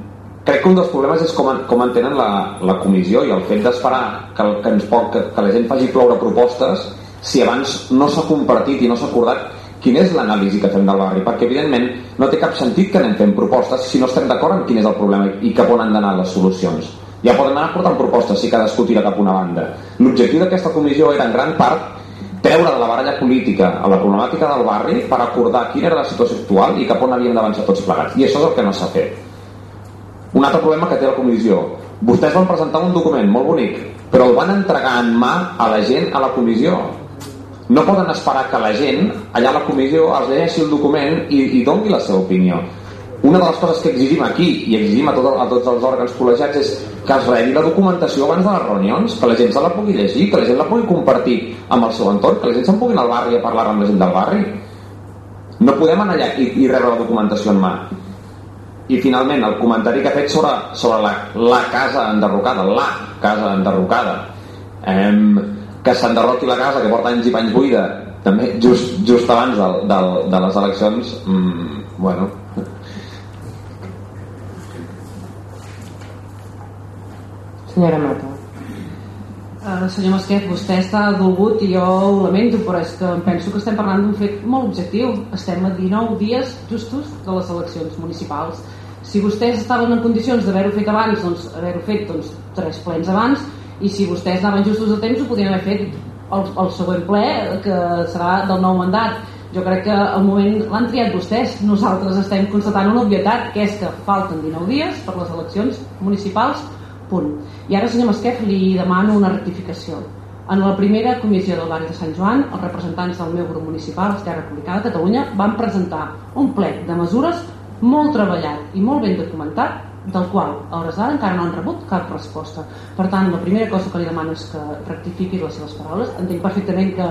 crec que un dels problemes és com, com entenen la, la comissió i el fet d'esperar que, que, ens pot, que, que la gent faci ploure propostes si abans no s'ha compartit i no s'ha acordat quina és l'anàlisi que fem del barri, perquè evidentment no té cap sentit que anem fent propostes si no estem d'acord en quin és el problema i cap on han d'anar les solucions. Ja poden anar portant propostes si cadascú tira cap una banda. L'objectiu d'aquesta comissió era en gran part treure de la baralla política a la problemàtica del barri per acordar quina era la situació actual i cap on havíem d'avançar tots plegats. I això és el que no s'ha fet. Un altre problema que té la comissió. Vostès van presentar un document molt bonic, però el van entregar en mà a la gent a la comissió no poden esperar que la gent allà a la comissió es llegeixi el document i, i doni la seva opinió una de les coses que exigim aquí i exigim a, tot, a tots els òrgans col·legiats és que es rebi la documentació abans de les reunions, que la gent se la pugui llegir, que la gent la pugui compartir amb el seu entorn, que la gent se'n pugui anar al barri a parlar amb la gent del barri. No podem anar allà i, i rebre la documentació en mà. I finalment, el comentari que ha fet sobre, sobre la, la casa enderrocada, la casa enderrocada. Eh, que s'enderroqui la casa que porta anys i panys buida també just, just abans del, del, de les eleccions mmm, bueno senyora Mata Uh, senyor Masquet, vostè està dolgut i jo ho lamento, però és que penso que estem parlant d'un fet molt objectiu. Estem a 19 dies justos de les eleccions municipals. Si vostès estaven en condicions d'haver-ho fet abans, doncs haver-ho fet doncs, tres plens abans, i si vostès anaven justos de temps ho podien haver fet el, el següent ple que serà del nou mandat. Jo crec que el moment l'han triat vostès. Nosaltres estem constatant una obvietat que és que falten 19 dies per les eleccions municipals punt. i ara senyor Masquef li demano una rectificació. En la primera comissió del barri de Sant Joan els representants del meu grup municipal Esquerra Republicana de Catalunya van presentar un plec de mesures molt treballat i molt ben documentat del qual a hores d'ara encara no han rebut cap resposta. Per tant, la primera cosa que li demano és que rectifiqui les seves paraules. Entenc perfectament que,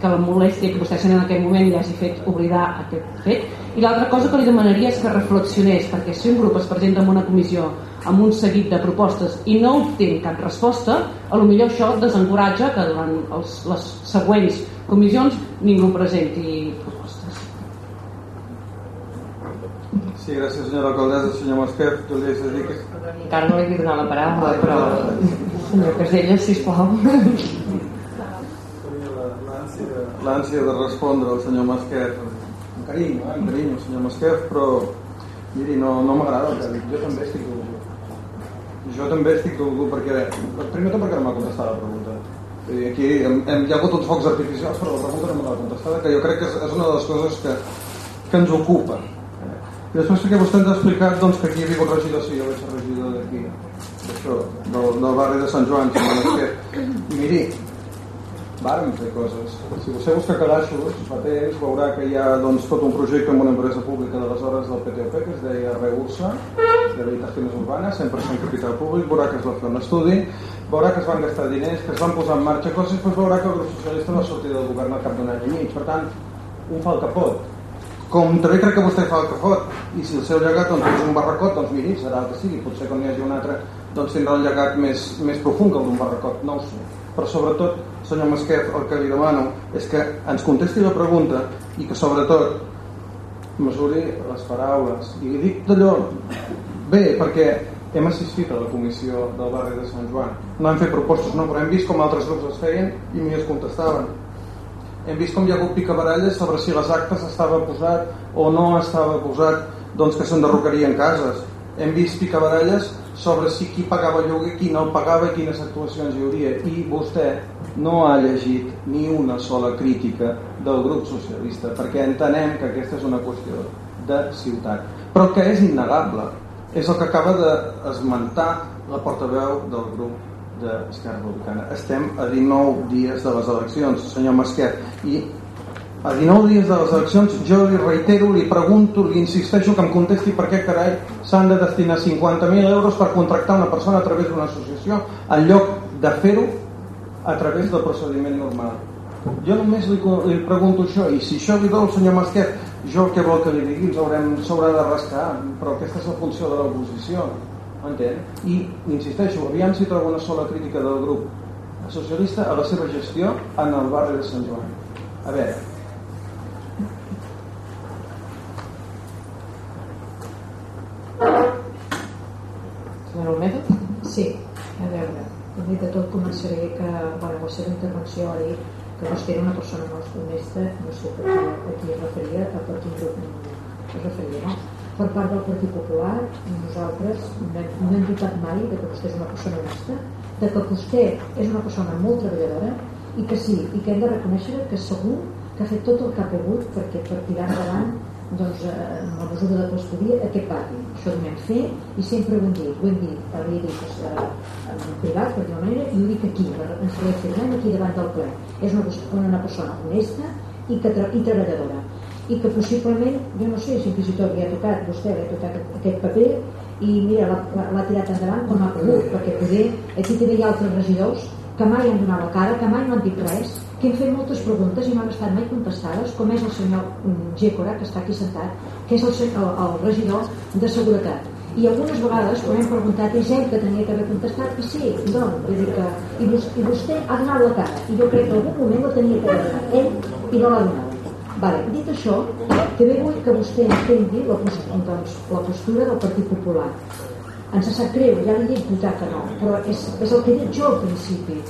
que la molèstia que vostè sent en aquest moment li hagi fet oblidar aquest fet. I l'altra cosa que li demanaria és que reflexionés, perquè si un grup es presenta en una comissió amb un seguit de propostes i no obté cap resposta, a lo millor això desencoratja que durant els, les següents comissions ningú presenti propostes. Sí, gràcies senyora alcaldessa, senyor Masquer, tu li has de dir que... Encara no li he donat la paraula, però... Senyor Casella, sisplau. L'ànsia de respondre al senyor Masquer, amb carinyo, eh? amb carinyo, senyor Masquer, però miri, no, no m'agrada el que dic, jo també estic dolgut. Jo també estic dolgut perquè, primer tot perquè no m'ha contestat la pregunta. Aquí hem, hem, hi ha hagut uns focs artificials, però la pregunta no me l'ha contestada, que jo crec que és, és una de les coses que, que ens ocupa i després perquè vostè ens ha explicat doncs, que aquí hi havia un regidor, sí, jo vaig ser regidor d'aquí, del, del barri de Sant Joan, que, miri, vàrem fer coses. Si vostè busca calaixos, fa temps, veurà que hi ha doncs, tot un projecte amb una empresa pública d'aleshores del PTOP que es deia Reursa, d'habitacions urbanes, 100% capital públic, veurà que es va fer un estudi, veurà que es van gastar diners, que es van posar en marxa coses, després veurà que el grup socialista va sortir del govern al cap d'un any i mig. Per tant, un fa el que pot. Com també crec que vostè fa el que pot, i si el seu llegat doncs, és un barracot, doncs miri, serà el que sigui. Potser quan hi hagi un altre doncs tindrà un llegat més, més profund que el d'un barracot, no ho sé. Però sobretot, senyor Masquet, el que li demano és que ens contesti la pregunta i que sobretot mesuri les paraules. I dic d'allò bé, perquè hem assistit a la comissió del barri de Sant Joan. No hem fet propostes, no, però hem vist com altres grups es feien i m'hi es contestaven. Hem vist com hi ha hagut picabaralles sobre si les actes estava posat o no estava posat doncs que s'enderrocarien cases. Hem vist picabaralles sobre si qui pagava lloguer, qui no pagava i quines actuacions hi hauria. I vostè no ha llegit ni una sola crítica del grup socialista, perquè entenem que aquesta és una qüestió de ciutat. Però que és innegable. És el que acaba d'esmentar la portaveu del grup d'Esquerra Republicana. Estem a 19 dies de les eleccions, senyor Masquet, i a 19 dies de les eleccions jo li reitero, li pregunto, li insisteixo que em contesti per què carai s'han de destinar 50.000 euros per contractar una persona a través d'una associació en lloc de fer-ho a través del procediment normal. Jo només li, li pregunto això i si això li dol, senyor Masquet, jo el que vol que li digui s'haurà de rascar, però aquesta és la funció de l'oposició, entén? I insisteixo, aviam si trobo una sola crítica del grup socialista a la seva gestió en el barri de Sant Joan. A veure, Senyora Olmedo? Sí, a veure, primer de tot començaré que, bueno, la seva intervenció ha dit que vostè era una persona molt honesta, no sé per què a qui es referia, a per quin grup es referia, no? Per part del Partit Popular, nosaltres no hem, no hem dotat mai que vostè és una persona honesta, de que vostè és una persona molt treballadora i que sí, i que hem de reconèixer que segur que ha fet tot el que ha pogut perquè per tirar endavant doncs, eh, la mesura de l'estudia aquest pati. Això ho vam fer i sempre ho hem dit, ho hem dit, hem dit eh, en privat, per dir manera, i ho dic aquí, ens reafirmem aquí davant del ple. És una, una persona honesta i, que, i treballadora i que possiblement, jo no sé si fins i tot li ha tocat, vostè li ha tocat aquest paper i mira, l'ha tirat endavant com ha pogut, perquè poder, aquí també hi ha altres regidors que mai han donat la cara, que mai no han dit res que hem fet moltes preguntes i no han estat mai contestades, com és el senyor mm, Gécora, que està aquí sentat, que és el, el, el regidor de Seguretat. I algunes vegades, quan hem preguntat, és ell que tenia que haver contestat, i sí, doncs, vull dir que, i vostè ha donat la cara, i jo crec que en algun moment la tenia que haver donat, ell, i no l'ha donat. Vale, dit això, també vull que vostè entengui la, doncs, la postura del Partit Popular. Ens sap greu, ja li dic votar que no, però és, és el que he dit jo al principi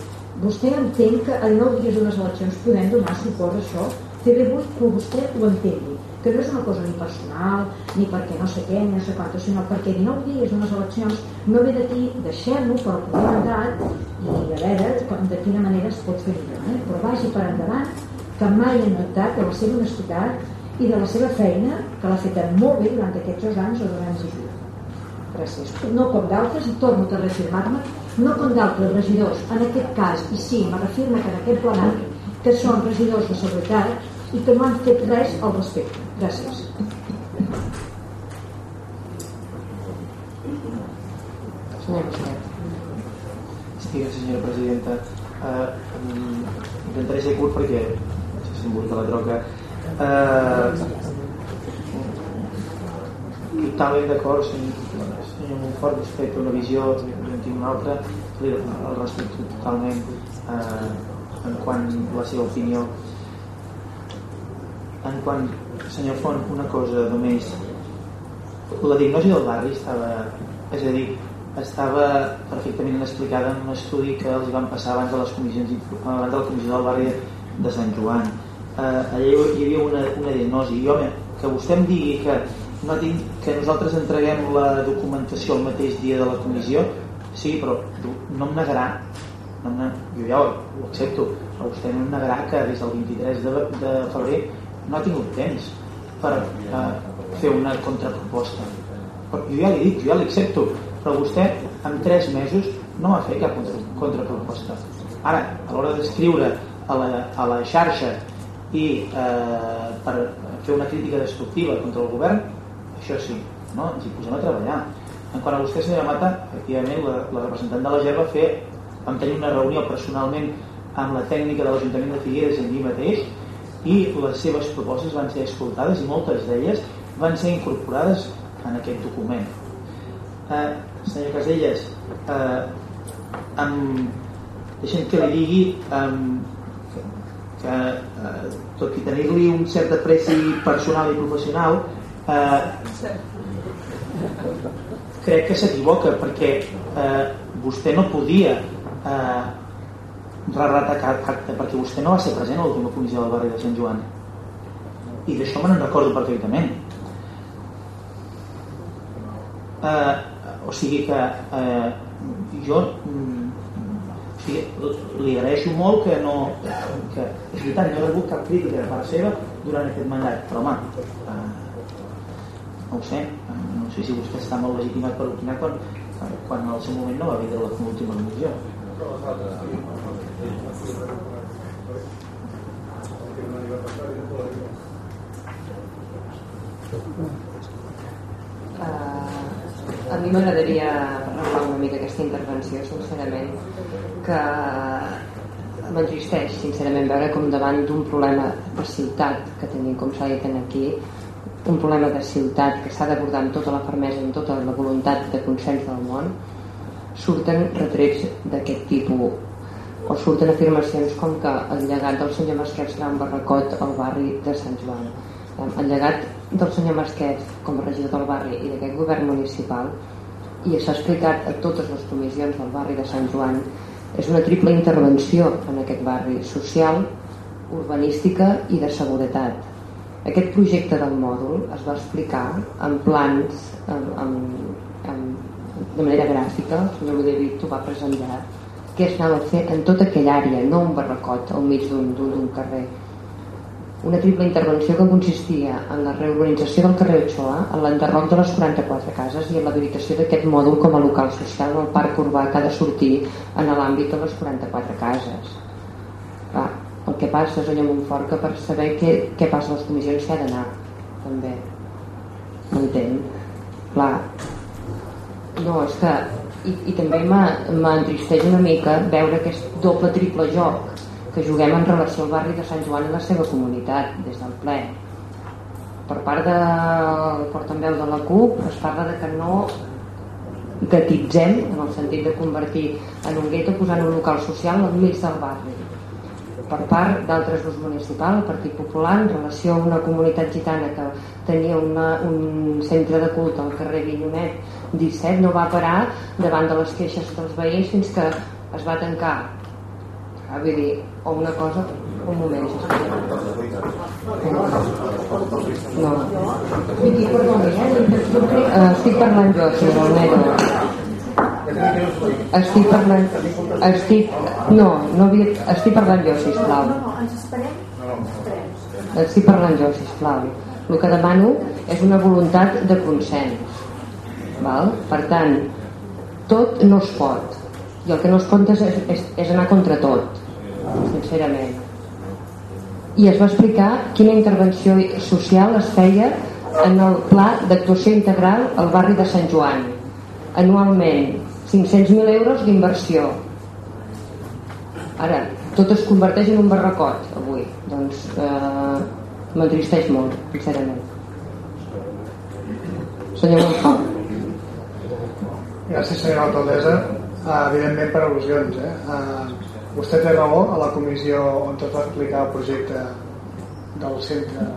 vostè entén que en nou dies d'unes eleccions podem donar suport a això també vull que vostè ho entengui que no és una cosa ni personal ni perquè no sé què, ni no sé quant sinó perquè 19 dies d'unes eleccions no ve d'aquí deixem-ho per poder mandat i a veure de quina manera es pot fer millor eh? però vagi per endavant que mai hem dubtat de la seva honestitat i de la seva feina que l'ha fet molt bé durant aquests dos anys o dos anys i gràcies no com d'altres i torno a reafirmar-me no com d'altres regidors, en aquest cas, i sí, me reafirma que en aquest plenari, que són regidors de seguretat i que no han fet res al respecte. Gràcies. Estiga, senyora presidenta. Uh, intentaré ser curt perquè em la troca. Uh, totalment d'acord, senyor, senyor Montfort, vostè té una visió tinc una altra el respecto totalment eh, en quant a la seva opinió. En quant senyor Font una cosa només. La diagnosi del barri estava és a dir estava perfectament explicada en un estudi que els van passar abans de les comissions abans de la comissió del barri de Sant Joan eh, allà hi havia una, una diagnosi i home, que vostè em digui que no tinc, que nosaltres entreguem la documentació el mateix dia de la comissió Sí, però no em negarà, no em, jo ja ho, ho accepto, però vostè no em negarà que des del 23 de, de febrer no ha tingut temps per eh, fer una contraproposta. Però jo ja li dic, jo ja l'accepto, però vostè en 3 mesos no va fer cap contra, contraproposta. Ara, a l'hora d'escriure a, la, a la xarxa i eh, per fer una crítica destructiva contra el govern, això sí, no? ens hi posem a treballar En quant a vostè, senyora Mata, efectivament, la, la representant de la GER va fer, vam tenir una reunió personalment amb la tècnica de l'Ajuntament de Figueres amb mi mateix i les seves propostes van ser escoltades i moltes d'elles van ser incorporades en aquest document. Eh, senyor Caselles, eh, amb, deixem que li digui eh, que eh, tot i tenir-li un cert apreci personal i professional eh, crec que s'equivoca perquè eh, vostè no podia eh, retratar cap acte perquè vostè no va ser present a l'última comissió del barri de Sant Joan. I d'això me n'en recordo perfectament. Eh, o sigui que eh, jo mm, o sigui, li agraeixo molt que no que, és veritat, no he rebut cap crítica per seva durant aquest mandat però home eh, no ho sé no sé si vostè està molt legitimat per opinar quan, quan al seu moment no va vindre l'última comissió. Uh, a mi m'agradaria parlar una mica aquesta intervenció, sincerament, que m'entristeix, sincerament, veure com davant d'un problema de ciutat que tenim, com s'ha dit aquí, un problema de ciutat que s'ha d'abordar amb tota la fermesa, amb tota la voluntat de consens del món, surten retrets d'aquest tipus o surten afirmacions com que el llegat del senyor Masquet serà un barracot al barri de Sant Joan. El llegat del senyor Masquet com a regidor del barri i d'aquest govern municipal i s'ha explicat a totes les comissions del barri de Sant Joan és una triple intervenció en aquest barri social, urbanística i de seguretat. Aquest projecte del mòdul es va explicar en plans, en, en, en, de manera gràfica, el senyor Ludevit ho va presentar, què anava a fer en tota aquella àrea, no un barracot al mig d'un carrer. Una triple intervenció que consistia en la reorganització del carrer Ochoa, en l'enderroc de les 44 cases i en l'habilitació d'aquest mòdul com a local social del parc urbà que ha de sortir en l'àmbit de les 44 cases. Va, el que passa, senyor Montfort, que per saber què, què passa a les comissions s'ha d'anar, també. M'entén? Clar, no, és que i, i també m'entristeix una mica veure aquest doble triple joc que juguem en relació al barri de Sant Joan i la seva comunitat des del ple per part del portaveu de la CUP es parla de que no gatitzem en el sentit de convertir en un gueto posant un local social al mig del barri per part d'altres grups municipals, el Partit Popular, en relació a una comunitat gitana que tenia una, un centre de culte al carrer Vinyonet 17, no va parar davant de les queixes dels veïns fins que es va tancar. Ah, vull dir, o una cosa, un moment, No. Vull dir, perdoni, eh? Estic parlant jo, senyor Almeida. Estic parlant... Estic... No, no havia... Estic parlant jo, sisplau. No, no. Estic parlant jo, sisplau. El que demano és una voluntat de consens. Val? Per tant, tot no es pot. I el que no es pot és, és, és anar contra tot, sincerament. I es va explicar quina intervenció social es feia en el pla d'actuació integral al barri de Sant Joan. Anualment 500.000 euros d'inversió. Ara, tot es converteix en un barracot avui. Doncs eh, m'entristeix molt sincerament. Senyor Monfort. Gràcies senyora alcaldessa. Uh, evidentment per al·lusions eh? uh, vostè té raó a la comissió on tot va explicar el projecte del centre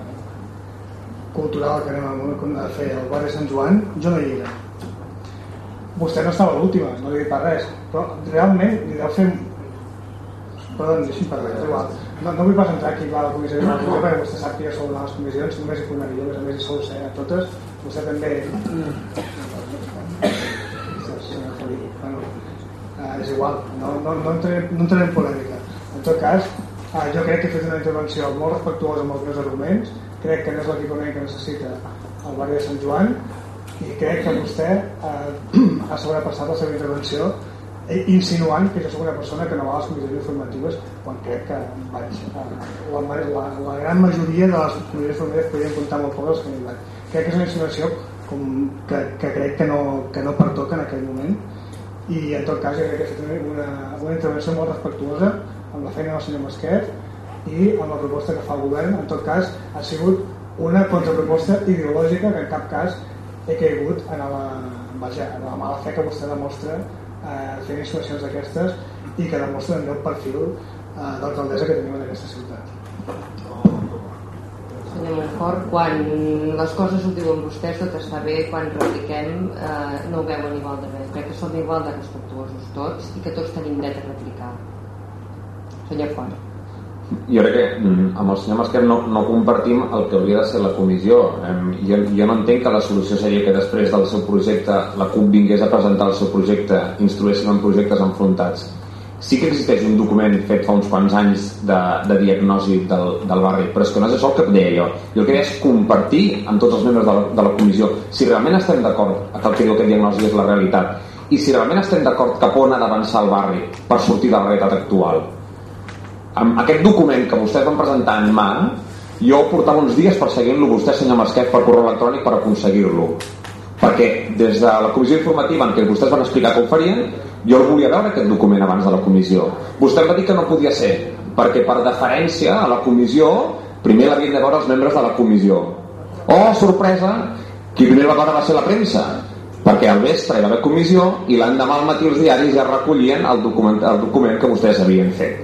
cultural que anem a fer al barri Sant Joan? Jo no hi era. Vostè no estava l'última, no li dic per res però realment li deu fer perdó, deixi'm parlar, és igual. No, no vull pas entrar aquí a la comissió. De la perquè vostè sap que jo sou les comissions només hi puc jo, a més a més hi sou ser a totes. Vostè també bueno, eh, és igual no, no, no, entraré, no entraré en polèmica. En tot cas eh, jo crec que he fet una intervenció molt respectuosa amb els meus arguments crec que no és l'equipament que necessita el barri de Sant Joan i crec que vostè eh, ha sobrepassat la seva intervenció eh, insinuant que jo soc una persona que no va a les comissions informatives quan crec que vaig eh, la, la, la gran majoria de les comissions informatives podien comptar molt poc els que no hi vaig crec que és una insinuació com que, que crec que no, que no pertoca en aquell moment i en tot cas jo crec que ha fet una, una intervenció molt respectuosa amb la feina del senyor Masquet i amb la proposta que fa el govern en tot cas ha sigut una contraproposta ideològica que en cap cas he caigut en la, vaja, en la mala fe que vostè demostra eh, fent insinuacions d'aquestes i que demostra també el perfil eh, d'alcaldessa que tenim en aquesta ciutat. Senyor Montfort, quan les coses ho diuen vostès, tot està bé, quan repliquem eh, no ho veuen igual de bé. Crec que som igual de respectuosos tots i que tots tenim dret a replicar. Senyor Font jo crec que mm, amb el senyor Masquer no, no compartim el que hauria de ser la comissió jo, jo no entenc que la solució seria que després del seu projecte la CUP vingués a presentar el seu projecte instruéssim en projectes enfrontats sí que existeix un document fet fa uns quants anys de, de diagnosi del, del barri però és que no és això el que deia jo. Jo el que deia és compartir amb tots els membres de la, de la comissió si realment estem d'acord que el que diu aquest diagnosi és la realitat i si realment estem d'acord cap on ha d'avançar el barri per sortir de la realitat actual. Amb aquest document que vostès van presentar en mà jo portava uns dies perseguint-lo vostè senyor Masquet per correu electrònic per aconseguir-lo. Perquè des de la comissió informativa en què vostès van explicar com farien jo el volia veure aquest document abans de la comissió. Vostè em va dir que no podia ser perquè per deferència a la comissió primer l'havien de veure els membres de la comissió. Oh sorpresa! Qui primer va veure va ser la premsa perquè al vespre hi va haver comissió i l'endemà al matí els diaris ja recollien el document, el document que vostès havien fet.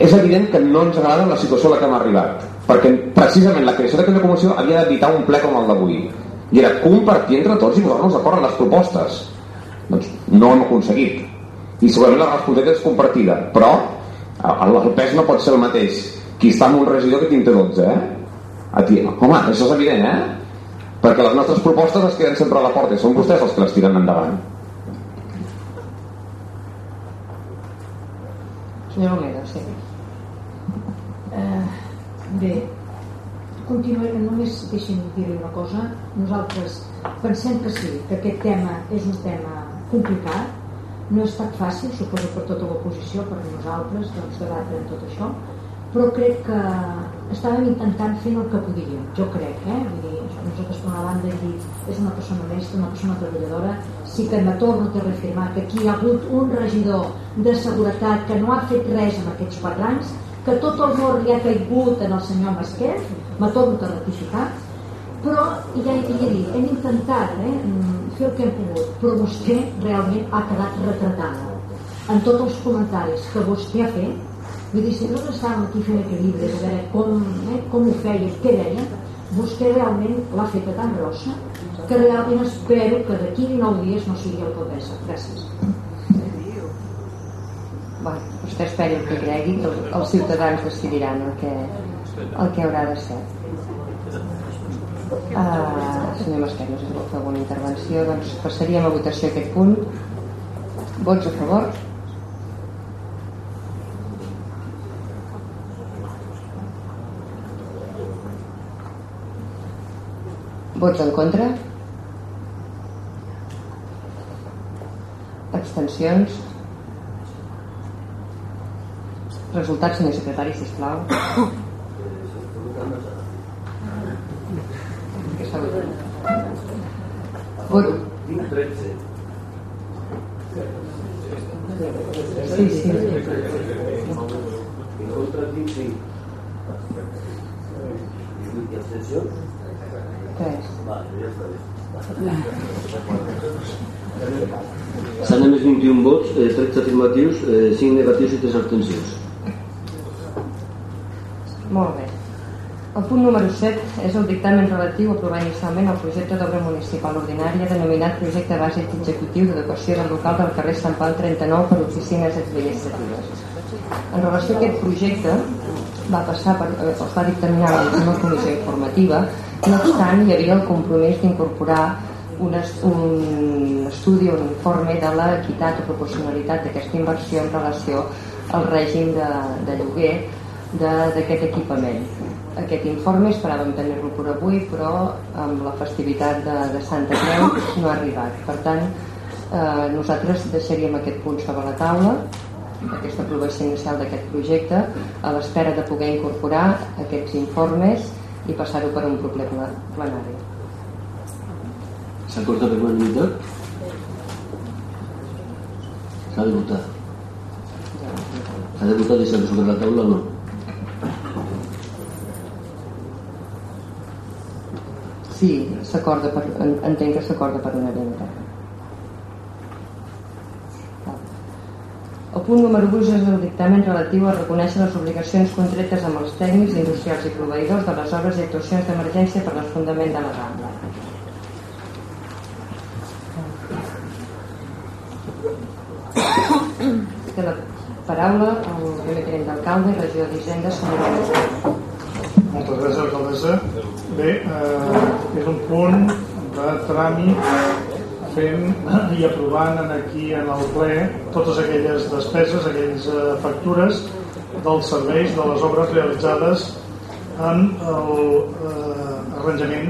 És evident que no ens agrada la situació a la que hem arribat perquè precisament la creació d'aquesta comissió havia d'evitar un ple com el d'avui. I era compartir entre tots i posar-nos d'acord en les propostes doncs no ho hem aconseguit i segurament la responsabilitat és compartida però el, pes no pot ser el mateix qui està en un regidor que qui té 12 eh? A ti, home, això és evident eh? perquè les nostres propostes es queden sempre a la porta i són vostès els que les tiren endavant Senyor Romero, sí Eh, bé, continuem, només deixin dir-li una cosa. Nosaltres pensem que sí, que aquest tema és un tema complicat, no ha estat fàcil, suposo per tota l'oposició, per nosaltres, doncs, debatre tot això, però crec que estàvem intentant fer el que podíem, jo crec, eh? Vull dir, nosaltres per una banda hem dit és una persona honesta, una persona treballadora, sí que me torno a reafirmar que aquí hi ha hagut un regidor de seguretat que no ha fet res en aquests quatre anys, que tot el mort li ha caigut en el senyor Masquet, m'ha tornat a ratificar, però ja, ja dit, hem intentat eh, fer el que hem pogut, però vostè realment ha quedat retratada en tots els comentaris que vostè ha fet. Vull dir, si nosaltres estàvem aquí fent equilibris, a veure com, eh, com ho feia, què deia, vostè realment l'ha feta tan grossa que realment espero que d'aquí 19 dies no sigui alcaldessa. Gràcies. Bueno, vostè esperi el que cregui que els ciutadans decidiran el que, el que haurà de ser senyor Masquet no sé si vol alguna intervenció. Doncs passaríem a votació aquest punt. Vots a favor? Vots en contra? Abstencions? Resultats, senyor secretari, sisplau. 13. Sí, sí. En contra 25. I abstencions? 3. Vale, ja està bé. S'han emès 21 vots, eh, 13 afirmatius, eh, 5 negatius i 3 abstencions. Molt bé. El punt número 7 és el dictamen relatiu a aprovar inicialment el projecte d'obra municipal ordinària denominat Projecte Bàsic Executiu d'Educació del Local del carrer Sant Pau 39 per oficines administratives. En relació a aquest projecte, va passar per, eh, es va dictaminar una comissió informativa, no obstant hi havia el compromís d'incorporar un, un estudi o un informe de l'equitat o proporcionalitat d'aquesta inversió en relació al règim de, de lloguer d'aquest equipament. Aquest informe esperàvem tenir-lo per avui, però amb la festivitat de, de Santa Creu no ha arribat. Per tant, eh, nosaltres deixaríem aquest punt sobre la taula, aquesta aprovació inicial d'aquest projecte, a l'espera de poder incorporar aquests informes i passar-ho per un proper plenari. S'acorda per unanimitat? S'ha de votar. S'ha de votar deixar sobre la taula o no? Sí, s'acorda per, en- entenc que s'acorda per unanimitat. El punt número 8 és el dictamen relatiu a reconèixer les obligacions contretes amb els tècnics, industrials i proveïdors de les obres i actuacions d'emergència per l'esfondament de la Rambla. Té la paraula el primer tinent d'alcalde, regió d'Hisenda, senyor. Moltes gràcies, alcaldessa. Bé, eh, és un punt de tràmit fent i aprovant en aquí en el ple totes aquelles despeses, aquelles eh, factures dels serveis de les obres realitzades en l'arranjament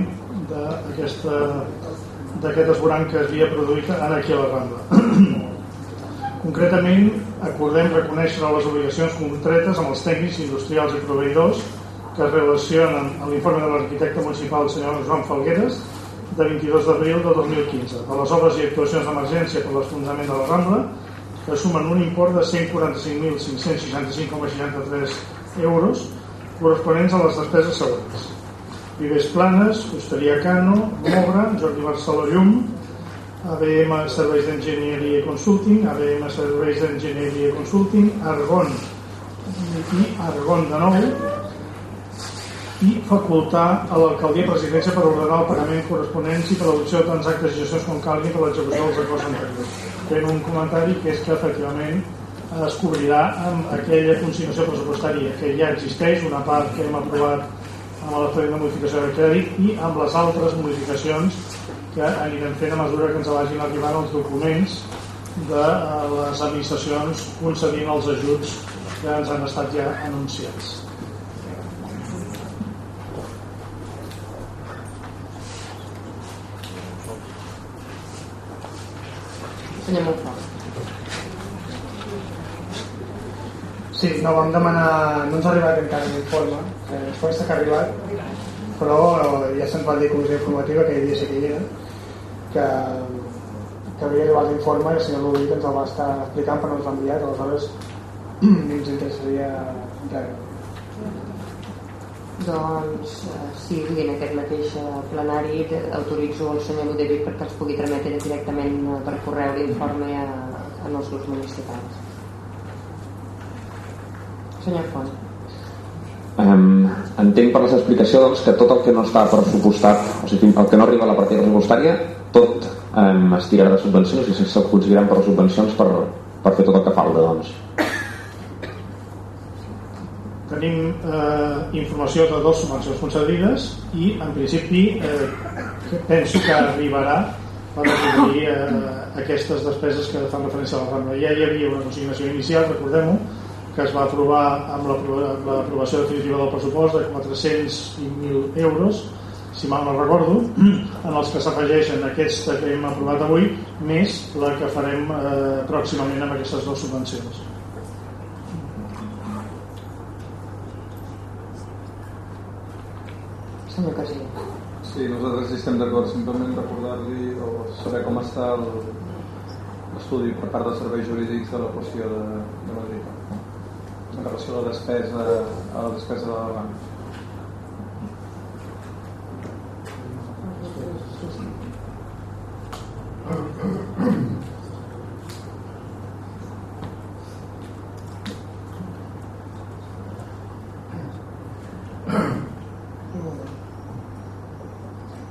d'aquesta d'aquest esborant que havia produït aquí a la Rambla. Concretament, acordem reconèixer les obligacions concretes amb els tècnics industrials i proveïdors que es relacionen amb l'informe de l'arquitecte municipal el senyor Joan Falgueres de 22 d'abril del 2015 per les obres i actuacions d'emergència per l'esfondament de la Rambla que sumen un import de 145.565,63 euros corresponents a les despeses següents. Vives Planes, Hosteria Cano, Mogra, Jordi Barceló Llum, ABM Serveis d'Enginyeria i Consulting, ABM Serveis d'Enginyeria i Consulting, Argon i Argon de nou, i facultar a l'alcaldia presidència per ordenar el pagament corresponents i per l'adopció de tants actes i gestions com calgui per l'execució dels acords anteriors. Fent un comentari que és que efectivament es cobrirà amb aquella consignació pressupostària que ja existeix, una part que hem aprovat amb l'expedient de modificació de crèdit i amb les altres modificacions que anirem fent a mesura que ens vagin arribant els documents de eh, les administracions concedint els ajuts que ens han estat ja anunciats. Senyor Monfort. Sí, no, vam demanar... No ens ha arribat encara l'informe, eh, ens consta que ha arribat, però eh, ja se'ns va dir comissió informativa que hi havia hi era, que, que havia arribat l'informe i el senyor Lluís ens el va estar explicant però no ens l'ha enviat, aleshores ens interessaria rebre. Doncs eh, sí, en aquest mateix eh, plenari autoritzo el senyor Ludevic perquè els pugui trametre directament eh, per correu l'informe a, a els grups municipals. Senyor Font. Um, entenc per explicació doncs, que tot el que no està pressupostat, o sigui, el que no arriba a la partida pressupostària, tot um, es tirarà de subvencions i s'aconseguiran per subvencions per, per fer tot el que falta. Doncs. Tenim eh, informació de dues subvencions concedides i en principi eh, penso que arribarà per cobrir eh, aquestes despeses que fan referència a la Rambla. Ja hi havia una consignació inicial, recordem-ho, que es va aprovar amb l'aprova- amb l'aprovació definitiva del pressupost de 420.000 euros si mal no recordo, en els que s'afegeixen aquesta que hem aprovat avui, més la que farem eh, pròximament amb aquestes dues subvencions. Senyor Casillas. Sí, nosaltres estem d'acord, simplement recordar-li o saber com està l'estudi per part dels serveis jurídics de la qüestió de, de Madrid en relació a la despesa a la despesa de la banca.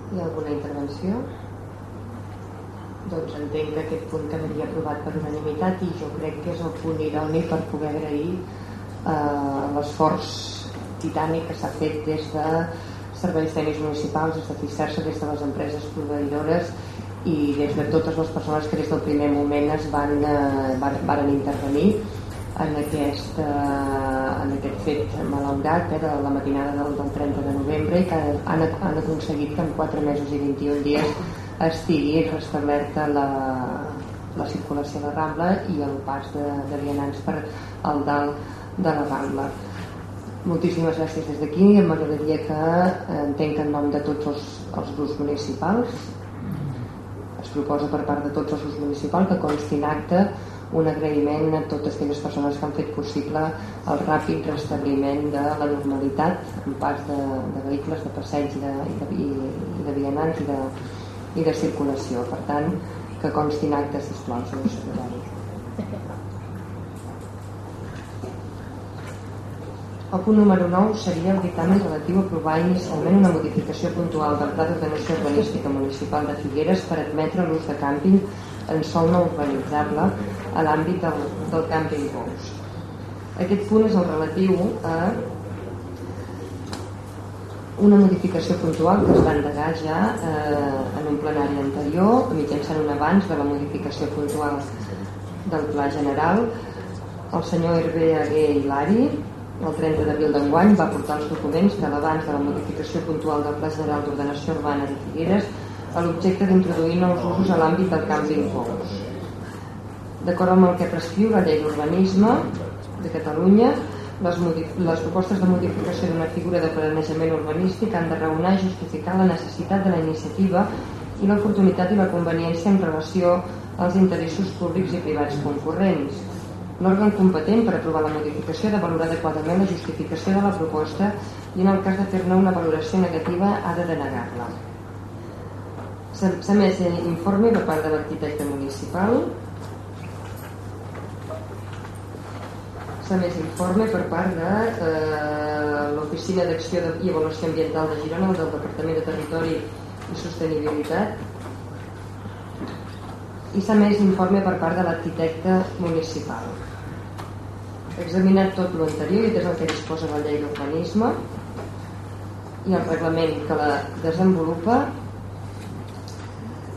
Hi ha alguna intervenció? Doncs entenc que aquest punt quedaria aprovat per unanimitat i jo crec que és el punt idoni per poder agrair eh, l'esforç titànic que s'ha fet des de serveis tècnics municipals, des de FICERSA, des de les empreses proveïdores i des de totes les persones que des del primer moment es van, eh, van, van intervenir en aquest, eh, en aquest fet malaurat eh, de la matinada del, del 30 de novembre i que han, han aconseguit que en 4 mesos i 21 dies estigui restablerta la, la circulació de Rambla i el pas de, de vianants per al dalt de la Rambla. Moltíssimes gràcies des d'aquí. M'agradaria que entenc que en nom de tots els, els grups municipals Es proposa per part de tots els grups municipals que consti en acte un agraïment a totes aquelles persones que han fet possible el ràpid restabliment de la normalitat en parts de, de vehicles de passeig i de, i de, i, i de vianants i de, i de circulació. Per tant, que consti en acte, sisplau, senyor secretari. El punt número 9 seria el dictamen relatiu a aprovar inicialment una modificació puntual del Pla d'Ordenació Urbanística Municipal de Figueres per admetre l'ús de càmping en sol no urbanitzable a l'àmbit del, del càmping Pous. Aquest punt és el relatiu a una modificació puntual que es va endegar ja eh, en un plenari anterior mitjançant un abans de la modificació puntual del Pla General el senyor Hervé Aguer Hilari el 30 d'abril d'enguany va portar els documents de l'abans de la modificació puntual del Pla General d'Ordenació Urbana de Figueres a l'objecte d'introduir nous usos a l'àmbit del canvi Pous. D'acord amb el que prescriu la llei d'urbanisme de Catalunya, les, les propostes de modificació d'una figura de planejament urbanístic han de raonar i justificar la necessitat de la iniciativa i l'oportunitat i la conveniència en relació als interessos públics i privats concurrents. L'òrgan competent per aprovar la modificació ha de valorar adequadament la justificació de la proposta i en el cas de fer-ne una valoració negativa ha de denegar-la. S'ha més informe per part de l'arquitecte municipal més informe per part de eh, l'Oficina d'Acció i Avaluació Ambiental de Girona del Departament de Territori i Sostenibilitat. I s'ha més informe per part de l'arquitecte municipal. Examinat tot l'anterior i des del que disposa la llei d'urbanisme i el reglament que la desenvolupa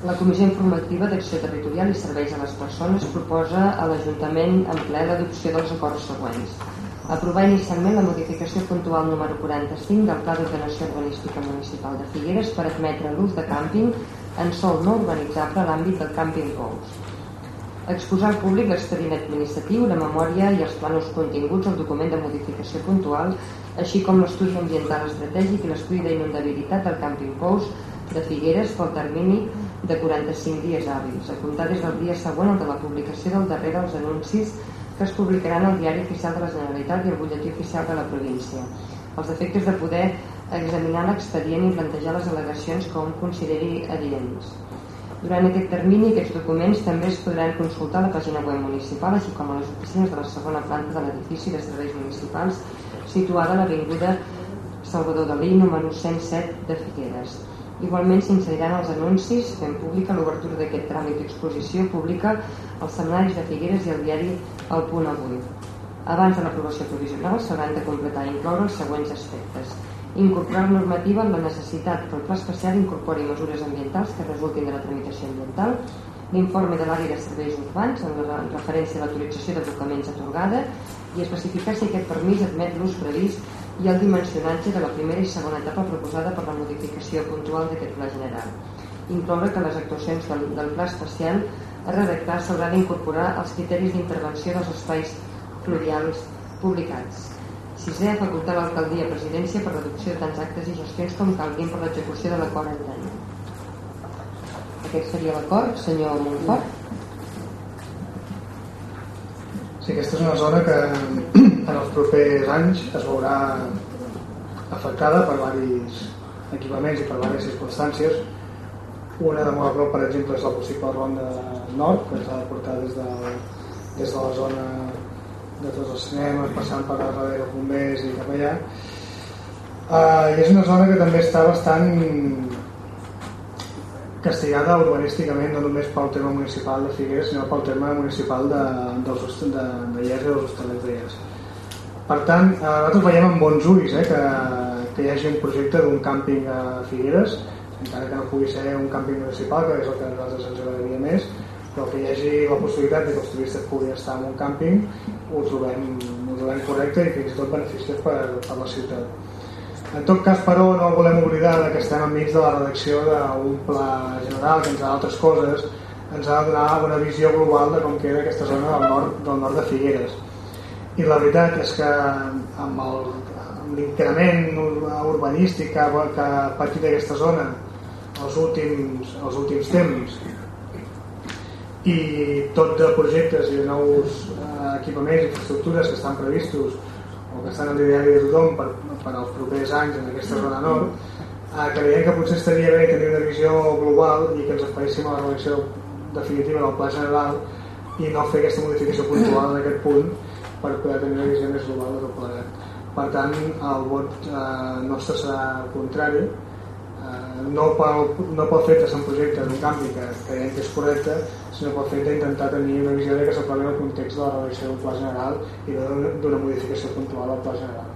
la Comissió Informativa d'Acció Territorial i Serveis a les Persones proposa a l'Ajuntament en ple l'adopció dels acords següents. Aprovar inicialment la modificació puntual número 45 del Pla d'Ordenació Urbanística Municipal de Figueres per admetre l'ús de càmping en sol no urbanitzable a l'àmbit del càmping Pous. Exposar al públic l'expedient administratiu, la memòria i els planos continguts al document de modificació puntual, així com l'estudi ambiental estratègic i l'estudi d'inundabilitat del càmping Pous de Figueres pel termini de 45 dies hàbils, a comptar des del dia següent de la publicació del darrer dels anuncis que es publicaran al Diari Oficial de la Generalitat i al Butlletí Oficial de la província. Els efectes de poder examinar l'expedient i plantejar les al·legacions que consideri adients. Durant aquest termini, aquests documents també es podran consultar a la pàgina web municipal, així com a les oficines de la segona planta de l'edifici de serveis municipals situada a l'Avinguda Salvador Dalí, número 107 de Figueres. Igualment s'inseriran els anuncis fent pública l'obertura d'aquest tràmit d'exposició pública als setmanaris de Figueres i al diari El Punt Avui. Abans de l'aprovació provisional s'hauran de completar i incloure els següents aspectes. Incorporar normativa en la necessitat que el pla especial incorpori mesures ambientals que resultin de la tramitació ambiental, l'informe de l'àrea de serveis urbans en, la, en referència a l'autorització de documents atorgada i especificar si aquest permís admet l'ús previst i el dimensionatge de la primera i segona etapa proposada per la modificació puntual d'aquest pla general. Incloure que les actuacions del, del pla especial a redactar s'haurà d'incorporar els criteris d'intervenció dels espais fluvials publicats. Sisè, facultar l'alcaldia presidència per reducció de tants actes i gestions com calguin per l'execució de l'acord antany. Aquest seria l'acord, senyor Montfort. Sí, aquesta és una zona que en els propers anys es veurà afectada per varis equipaments i per diverses circumstàncies. Una de molt a per exemple, és la possible ronda nord, que s'ha de portar des de, des de la zona de tots els cinemes, passant per darrere dels bombers i cap allà. Uh, I és una zona que també està bastant castigada urbanísticament no només pel tema municipal de Figueres sinó pel tema municipal de, dels, de, de Llers i dels hostalets de Llers per tant, eh, nosaltres veiem amb bons ulls eh, que, que hi hagi un projecte d'un càmping a Figueres encara que no pugui ser un càmping municipal que és el que nosaltres ens agradaria més però que hi hagi la possibilitat que els turistes puguin estar en un càmping ho trobem, ho trobem correcte i fins i tot beneficiós per, per la ciutat en tot cas, però, no volem oblidar que estem enmig de la redacció d'un pla general que, entre altres coses, ens ha de donar una visió global de com queda aquesta zona del nord, del nord de Figueres. I la veritat és que amb l'increment urbanístic que, que ha patit aquesta zona els últims, els últims temps i tot de projectes i de nous eh, equipaments i infraestructures que estan previstos o que estan en l'ideari de tothom per, per als propers anys en aquesta zona nord eh, creiem que potser estaria bé tenir una visió global i que ens esperéssim a la redacció definitiva del pla general i no fer aquesta modificació puntual en aquest punt per poder tenir una visió més global de tot plegat. Per tant, el vot eh, nostre serà contrari, eh, no, pel, no pel fet de ser un projecte d'un canvi que creiem que és correcte, sinó pel fet d'intentar tenir una visió que s'aprovi en el context de la redacció del pla general i d'una modificació puntual del pla general.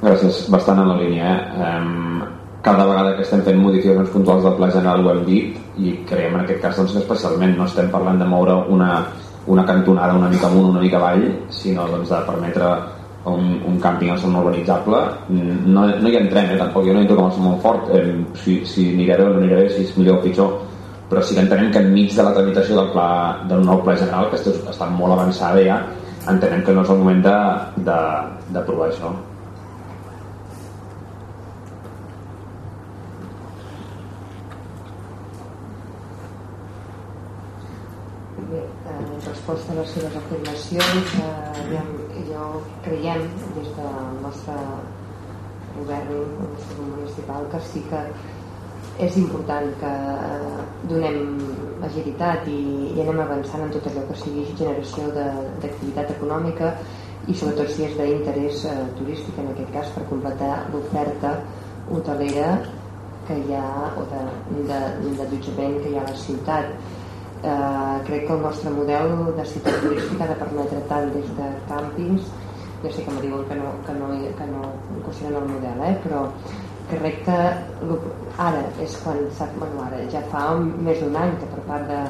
Gràcies, bastant en la línia. Eh? Um, cada vegada que estem fent modificacions puntuals del pla general ho hem dit i creiem en aquest cas doncs, especialment no estem parlant de moure una, una cantonada una mica amunt, una mica avall sinó doncs, de permetre un, un càmping al no urbanitzable. No, no hi entrem, eh, tampoc. Jo no entro com a molt fort. Eh, si, si aniré o no aniré si és millor o pitjor. Però sí que entenem que enmig de la tramitació del, pla, del nou pla general que està molt avançada ja entenem que no és el moment d'aprovar això resposta a les seves afirmacions eh, jo creiem des del nostre govern el nostre municipal que sí que és important que eh, donem agilitat i, i anem avançant en tot allò que sigui generació d'activitat econòmica i sobretot si és d'interès eh, turístic en aquest cas per completar l'oferta hotelera que hi ha o d'allotjament que hi ha a la ciutat eh, crec que el nostre model de ciutat turística ha de permetre tant des de càmpings ja sé que em diuen que no, que no, que no qüestionen el model eh, però crec que ara és quan bueno, ara ja fa més d'un any que per part de,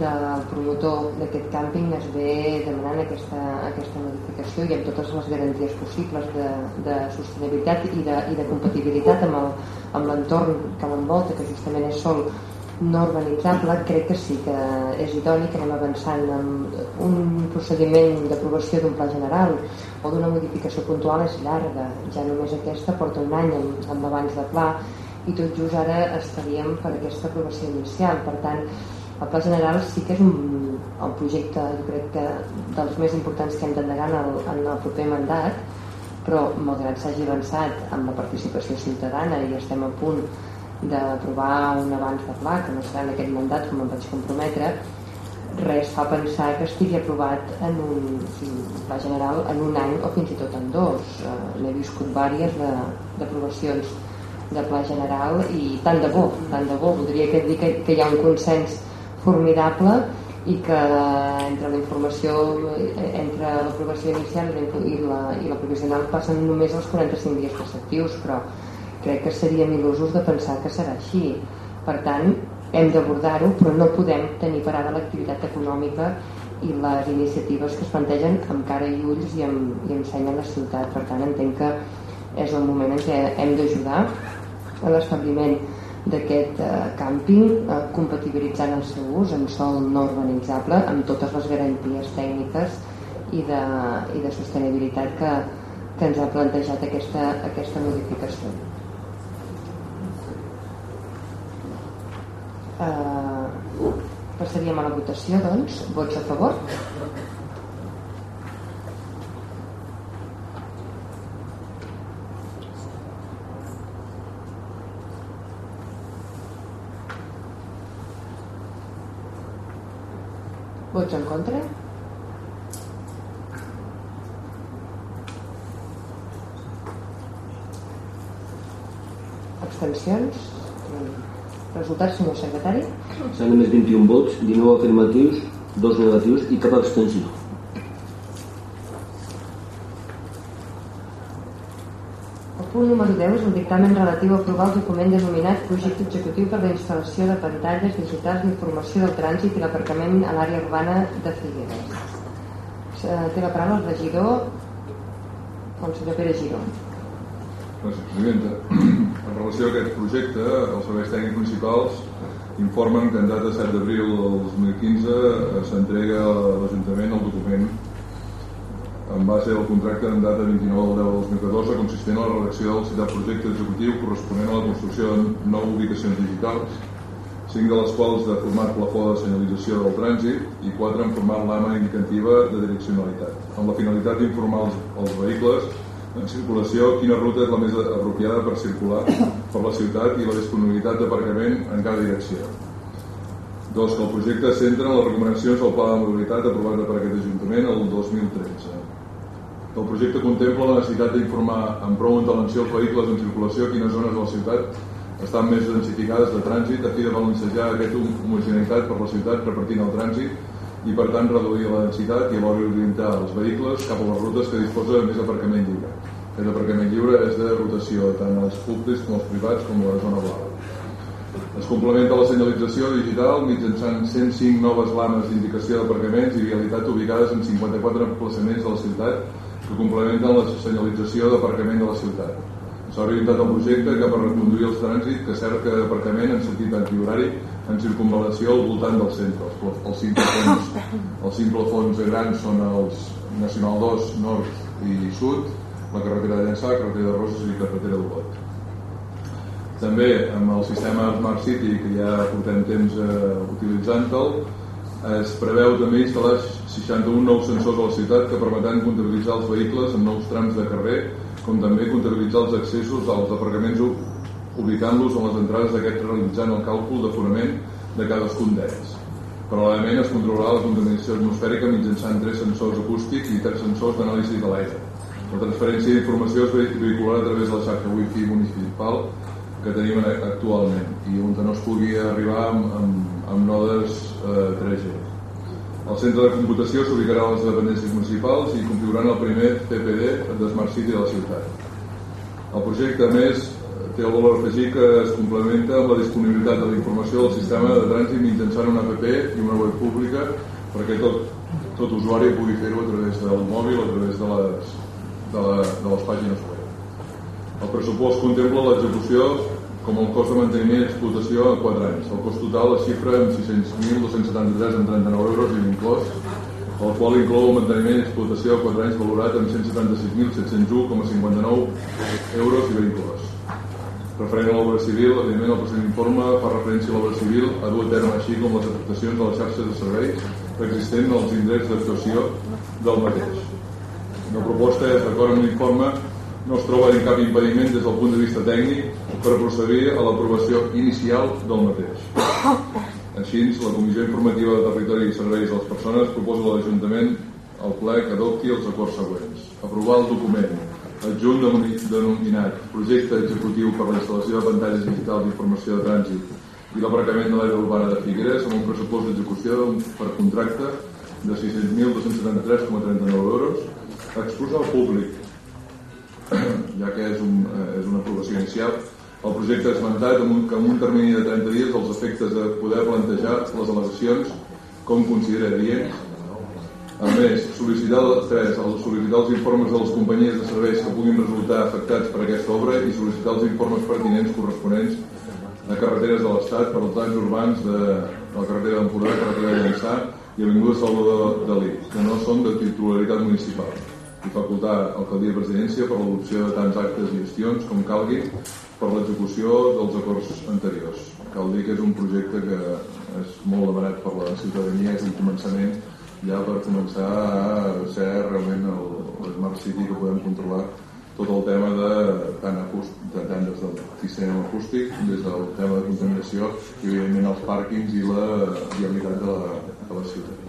del promotor d'aquest càmping es ve demanant aquesta, aquesta modificació i amb totes les garanties possibles de, de sostenibilitat i de, i de compatibilitat amb l'entorn que l'envolta que justament és sol no urbanitzable crec que sí que és idoni que anem avançant en un procediment d'aprovació d'un pla general o d'una modificació puntual és llarga. Ja només aquesta porta un any amb, amb abans de pla i tot just ara estaríem per aquesta aprovació inicial. Per tant el pla general sí que és un, el projecte jo crec que dels més importants que hem d'endegar en, en el proper mandat però malgrat s'hagi avançat amb la participació ciutadana i estem a punt d'aprovar un abans de pla, que no serà en aquest mandat com em vaig comprometre, res fa pensar que estigui aprovat en un, en pla general en un any o fins i tot en dos. Eh, N'he viscut vàries d'aprovacions de, de pla general i tant de bo, tant de bo. Voldria que dir que, que hi ha un consens formidable i que entre la informació entre l'aprovació inicial i la, i la provisional passen només els 45 dies preceptius però crec que seríem il·lusos de pensar que serà així per tant hem d'abordar-ho però no podem tenir parada l'activitat econòmica i les iniciatives que es plantegen amb cara i ulls i amb, i amb seny a la ciutat per tant entenc que és el moment en què hem d'ajudar a l'establiment d'aquest eh, càmping eh, compatibilitzant el seu ús en sol no urbanitzable amb totes les garanties tècniques i de, i de sostenibilitat que, que ens ha plantejat aquesta, aquesta modificació. Eh, passaríem a la votació, doncs. Vots a favor? Vots en contra? Abstencions? Resultats, senyor secretari? S'han només 21 vots, 19 afirmatius, 2 negatius i cap abstenció. El punt número 10 és el dictamen relatiu a aprovar el document denominat Projecte Executiu per la instal·lació de pantalles digitals d'informació del trànsit i l'aparcament a l'àrea urbana de Figueres. Eh, té la paraula el regidor, el senyor Pere Giró. Gràcies, presidenta. En relació a aquest projecte, els serveis tècnics municipals informen que en data 7 d'abril del 2015 s'entrega a l'Ajuntament el document en base al contracte en data 29 del 10 de 2014 consistent en la redacció del citat projecte executiu corresponent a la construcció de nou ubicacions digitals, cinc de les quals de format plafó de senyalització del trànsit i quatre en format lama indicativa de direccionalitat, amb la finalitat d'informar els, els vehicles en circulació quina ruta és la més apropiada per circular per la ciutat i la disponibilitat d'aparcament en cada direcció. Dos, que el projecte centra en les recomanacions del Pla de Mobilitat aprovat per aquest Ajuntament el 2013. El projecte contempla la necessitat d'informar amb prou intervenció els vehicles en circulació quines zones de la ciutat estan més densificades de trànsit a fi de balancejar aquesta homogeneïtat per la ciutat repartint el trànsit i per tant reduir la densitat i alhora orientar els vehicles cap a les rutes que disposa més aparcament lliure. Aquest aparcament lliure és de rotació tant als públics com als privats com a la zona blava. Es complementa la senyalització digital mitjançant 105 noves lames d'indicació d'aparcaments i vialitat ubicades en 54 emplaçaments de la ciutat que complementen la senyalització d'aparcament de la ciutat. S'ha orientat el projecte cap a reconduir els trànsit que cerca d'aparcament en sentit antihorari en circunvalació al voltant del centre. Els, els, simple fons, els simple fons grans són els Nacional 2, nord i sud, la carretera de Llançà, carretera de Roses i carretera d'Olot. També amb el sistema Smart City, que ja portem temps eh, utilitzant-te'l, es preveu també instal·lar 61 nous sensors a la ciutat que permetran comptabilitzar els vehicles en nous trams de carrer, com també comptabilitzar els accessos als aparcaments ubicant-los en les entrades d'aquests realitzant el càlcul d'aforament de cadascun d'ells. Paral·lelament es controlarà la contaminació atmosfèrica mitjançant tres sensors acústics i tres sensors d'anàlisi de l'aire. La transferència d'informació es vehicularà a través de la xarxa Wi-Fi municipal que tenim actualment i on no es pugui arribar amb, amb, amb nodes eh, 3G. El centre de computació s'ubicarà a les dependències municipals i configurant el primer CPD de Smart City de la ciutat. El projecte, a més, té el valor afegit que es complementa amb la disponibilitat de la informació del sistema de trànsit mitjançant una app i una web pública perquè tot, tot usuari pugui fer-ho a través del mòbil a través de les, de, la, de les pàgines web. El pressupost contempla l'execució com el cost de manteniment i explotació a 4 anys. El cost total es xifra en 600.273 en 39 euros i inclòs, el qual inclou el manteniment i explotació a 4 anys valorat en 176.701,59 euros i ben inclòs. Referent a l'obra civil, evidentment el present informe fa referència a l'obra civil a dur a terme així com les afectacions de les xarxes de serveis existents als indrets d'actuació del mateix. La proposta és, d'acord amb l'informe, no es troba cap impediment des del punt de vista tècnic per procedir a l'aprovació inicial del mateix. Així, la Comissió Informativa de Territori i Serveis de les Persones proposa a l'Ajuntament el ple que adopti els acords següents. Aprovar el document adjunt denominat Projecte Executiu per la instal·lació de pantalles digitals d'informació de trànsit i l'aparcament de l'àrea urbana de Figueres amb un pressupost d'execució per contracte de 600.273,39 euros exposar al públic ja que és, un, eh, és una aprovació inicial, el projecte esmentat amb un, amb un termini de 30 dies els efectes de poder plantejar les al·legacions com considera adients. A més, sol·licitar, tres, sol·licitar els informes de les companyies de serveis que puguin resultar afectats per aquesta obra i sol·licitar els informes pertinents corresponents a carreteres de l'Estat per als danys urbans de, de la carretera d'Empordà, carretera de Llançà i Avinguda Salvador Dalí, que no són de titularitat municipal i facultar alcaldia i presidència per l'adopció de tants actes i gestions com calgui per l'execució dels acords anteriors. Cal dir que és un projecte que és molt demanat per la ciutadania, és un començament ja per començar a ser realment el, el Smart City que podem controlar tot el tema de tant, acústic, de, tant des del sistema acústic, des del tema de contaminació i evidentment els pàrquings i la viabilitat de la, de la ciutat.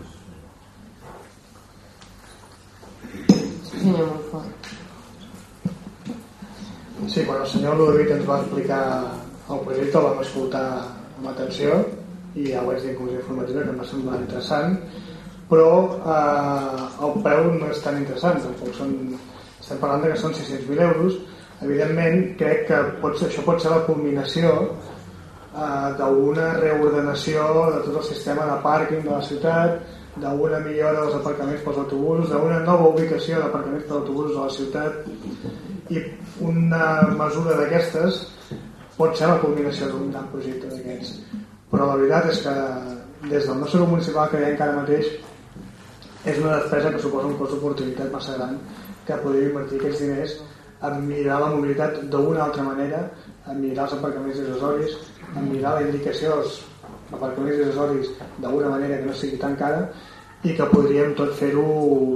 Sí, quan el senyor Ludovic ens va explicar el projecte, el vam escoltar amb atenció i ja ho vaig dir en comissió informativa que em va semblar interessant, però eh, el preu no és tan interessant, tampoc són, estem parlant de que són 600.000 euros, evidentment crec que pot ser, això pot ser la culminació eh, d'una reordenació de tot el sistema de pàrquing de la ciutat, d'una millora dels aparcaments pels autobusos, d'una nova ubicació d'aparcaments per autobusos a la ciutat. I una mesura d'aquestes pot ser la culminació d'un gran projecte d'aquests. Però la veritat és que des del nostre municipal que ara mateix és una despesa que suposa un cost d'oportunitat massa gran que podríem invertir aquests diners en millorar la mobilitat d'una altra manera, en millorar els aparcaments accessoris, en millorar la indicació dels aparcaments accessoris d'una manera que no sigui tan cara i que podríem tot fer-ho,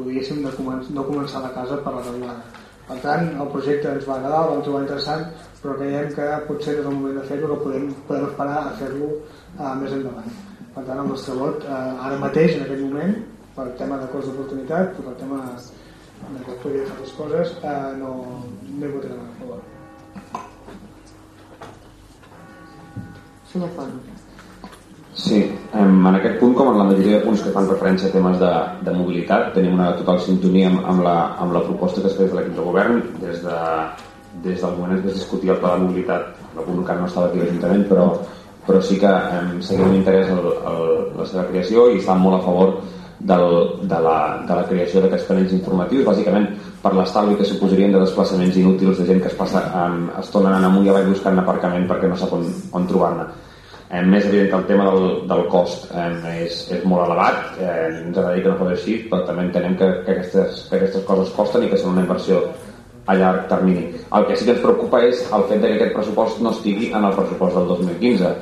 diguéssim, de començar, no començar la casa per la revolada. Per tant, el projecte ens va agradar, el vam trobar interessant, però creiem que potser no és el moment de fer-ho, que podem, podem esperar a fer-lo uh, més endavant. Per tant, el nostre vot, uh, ara mateix, en aquest moment, pel tema de cost d'oportunitat, pel tema de que podria fer les coses, eh, no, no hi votarem a favor. Senyor Font. Sí, en aquest punt, com en la majoria de punts que fan referència a temes de, de mobilitat, tenim una total sintonia amb, amb, la, amb la proposta que es feia de l'equip de govern des, de, des del moment que es discutia el pla de mobilitat. El punt encara no estava aquí a l'Ajuntament, però, però sí que em seguim interès el, el, la seva creació i estan molt a favor del, de, la, de la creació d'aquests panells informatius, bàsicament per l'estalvi que suposarien de desplaçaments inútils de gent que es passa um, estona anant amunt i avall buscant aparcament perquè no sap on, on trobar-ne. Eh, més evident que el tema del, del cost eh, és, és molt elevat, eh, ens agradaria que no fos així, però també entenem que, que, aquestes, que aquestes coses costen i que són una inversió a llarg termini. El que sí que ens preocupa és el fet que aquest pressupost no estigui en el pressupost del 2015.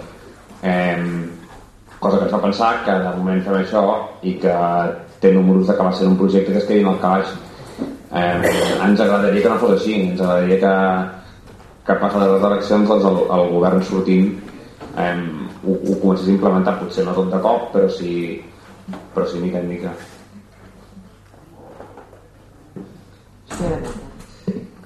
Eh, cosa que ens fa pensar que de moment fem això i que té números d'acabar sent un projecte que es quedi en el calaix. Eh, ens agradaria que no fos així ens agradaria que, que passades les eleccions doncs el, el govern sortint eh, ho, ho comencés a implementar potser no tot de cop però sí, però sí mica en mica.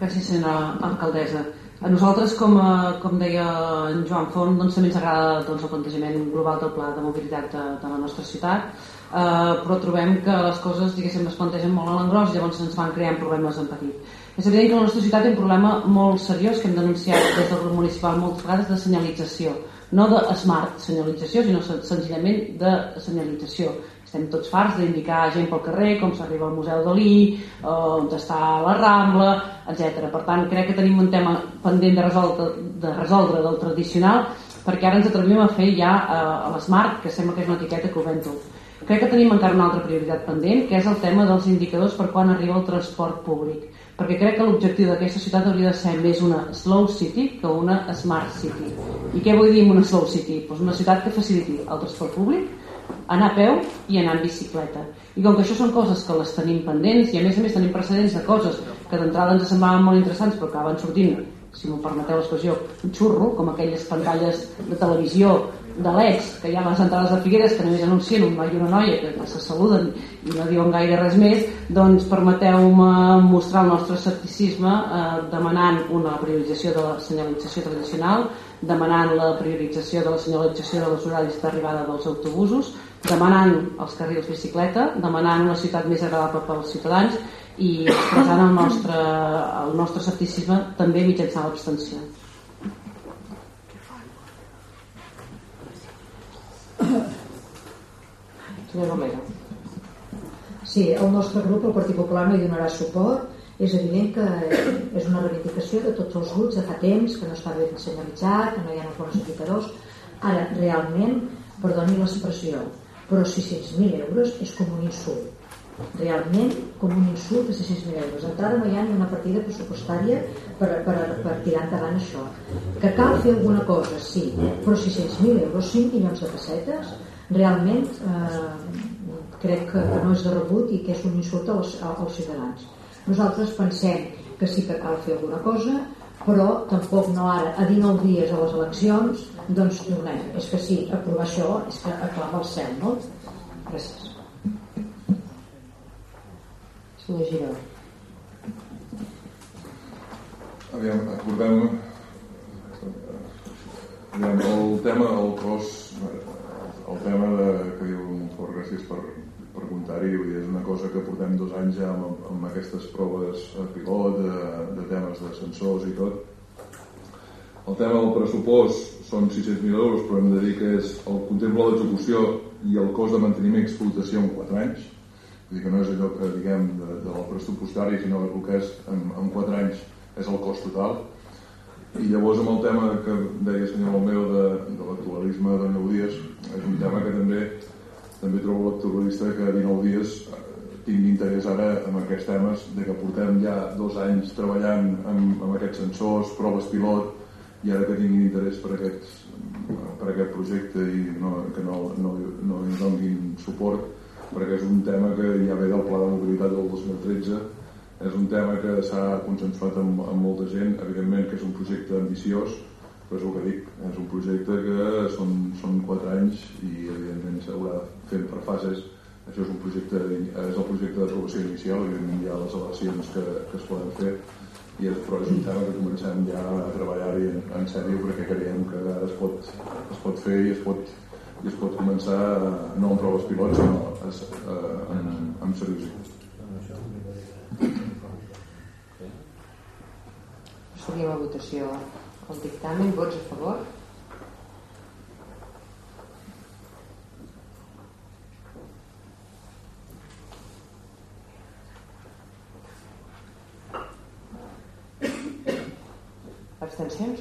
Gràcies senyora alcaldessa a nosaltres, com, a, com deia en Joan Font, doncs, també ens agrada doncs, el plantejament global del pla de mobilitat de, de la nostra ciutat, eh, però trobem que les coses diguéssim, es plantegen molt a l'engròs i llavors ens van creant problemes en petit. És evident que la nostra ciutat té un problema molt seriós que hem denunciat des del grup municipal moltes vegades de senyalització, no de smart senyalització, sinó senzillament de senyalització estem tots farts d'indicar gent pel carrer, com s'arriba al Museu Dalí, eh, on està la Rambla, etc. Per tant, crec que tenim un tema pendent de resoldre, de resoldre del tradicional, perquè ara ens atrevim a fer ja eh, a l'Smart, que sembla que és una etiqueta que ho ven tot. Crec que tenim encara una altra prioritat pendent, que és el tema dels indicadors per quan arriba el transport públic. Perquè crec que l'objectiu d'aquesta ciutat hauria de ser més una slow city que una smart city. I què vull dir amb una slow city? Pues una ciutat que faciliti el transport públic, anar a peu i anar en bicicleta. I com que això són coses que les tenim pendents i a més a més tenim precedents de coses que d'entrada ens semblaven molt interessants però acaben sortint, si m'ho permeteu l'expressió, un xurro, com aquelles pantalles de televisió de LEDs, que hi ha les entrades de Figueres que només anuncien un noi i una noia que se saluden i no diuen gaire res més, doncs permeteu-me mostrar el nostre escepticisme eh, demanant una priorització de la senyalització tradicional, demanant la priorització de la senyalització de les horaris d'arribada dels autobusos, demanant els carrils bicicleta, demanant una ciutat més agradable pels ciutadans i expressant el nostre, el nostre escepticisme també mitjançant l'abstenció. Senyor Romero. Sí, el nostre grup, el Partit Popular, no hi donarà suport. És evident que és una reivindicació de tots els grups de fa temps, que no està ben senyalitzat, que no hi ha els bons indicadors. Ara, realment, perdoni l'expressió, però 600.000 euros és com un insult. Realment, com un insult de 600.000 euros. D'entrada no hi ha ni una partida pressupostària per, per, per tirar endavant això. Que cal fer alguna cosa, sí, però 600.000 euros, 5 milions de pessetes, realment eh, crec que, que no és de rebut i que és un insult als, als ciutadans. Nosaltres pensem que sí que cal fer alguna cosa, però tampoc no ara, a 19 dies a les eleccions, doncs tornem. És que sí, aprovar això és que aclama el cel, no? Gràcies. Senyor Giró. Aviam, acordem aviam, el tema del cos el tema de, que diu Montfort, gràcies per, per comptar-hi, és una cosa que portem dos anys ja amb, amb aquestes proves a pilot, de, de temes de sensors i tot. El tema del pressupost són 600.000 euros, però hem de dir que és el contempla l'execució i el cost de manteniment i explotació en 4 anys. Vull dir que no és allò que diguem de, del pressupostari, sinó que el que és en, en 4 anys és el cost total i llavors amb el tema que deia senyor Romero de, de l'actualisme de 9 dies és un tema que també també trobo l'actualista que a 19 dies eh, tingui interès ara en aquests temes de que portem ja dos anys treballant amb, amb aquests sensors, proves pilot i ara que tinguin interès per, aquests, per aquest projecte i no, que no, no, no hi donin suport perquè és un tema que ja ve del Pla de Mobilitat del 2013 és un tema que s'ha consensuat amb, amb molta gent evidentment que és un projecte ambiciós però és el que dic, és un projecte que són, són 4 anys i evidentment s'haurà fent per fases. Això és un projecte, és el projecte d'aprovació inicial, evidentment hi ha les elevacions que, que es poden fer, i és, però és un tema que comencem ja a treballar-hi en, en sèrio perquè creiem que es pot, es pot fer i es pot, i es pot començar no amb proves pilots sinó a, amb, amb seriositat. Seguim a votació el dictamen. Vots a favor? Abstencions?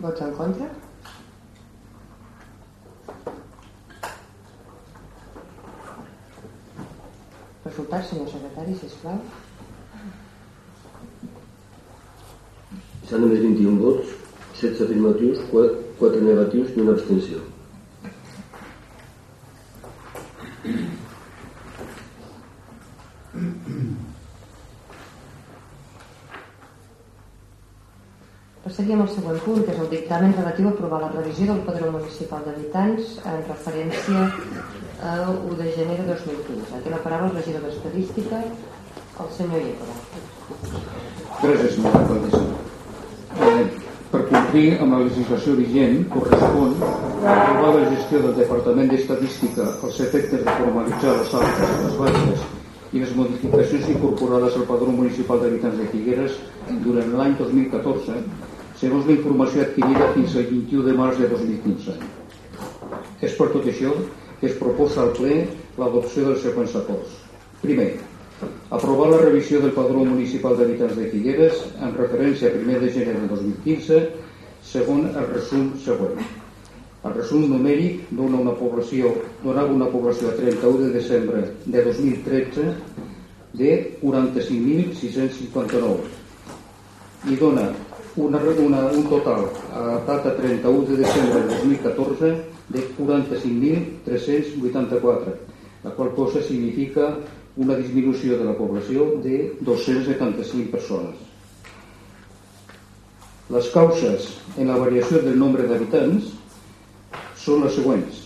Vots en contra? Resultats, senyor secretari, sisplau. S'han emès 21 vots, 16 afirmatius, 4, 4 negatius i una abstenció. Passaríem al següent punt, que és el dictamen relatiu a aprovar la revisió del Padró Municipal d'Habitants en referència a 1 de gener de 2015. Té la paraula el regidor d'Estadística, el senyor Iecora. Gràcies. Eh, per complir amb la legislació vigent, correspon aprovar la gestió del Departament d'Estadística als efectes de formalitzar les altes, les baixes i les modificacions incorporades al Padró Municipal d'Habitants de Figueres durant l'any 2014 segons la informació adquirida fins al 21 de març de 2015. És per tot això que es proposa al ple l'adopció dels següents acords. Primer, aprovar la revisió del padró municipal d'habitants de Figueres en referència a 1 de gener de 2015 segon el resum següent. El resum numèric dona una població, donava una població a 31 de desembre de 2013 de 45.659 i dona una, una, un total a data 31 de desembre de 2014 de 45.384, la qual cosa significa una disminució de la població de 275 persones. Les causes en la variació del nombre d'habitants són les següents.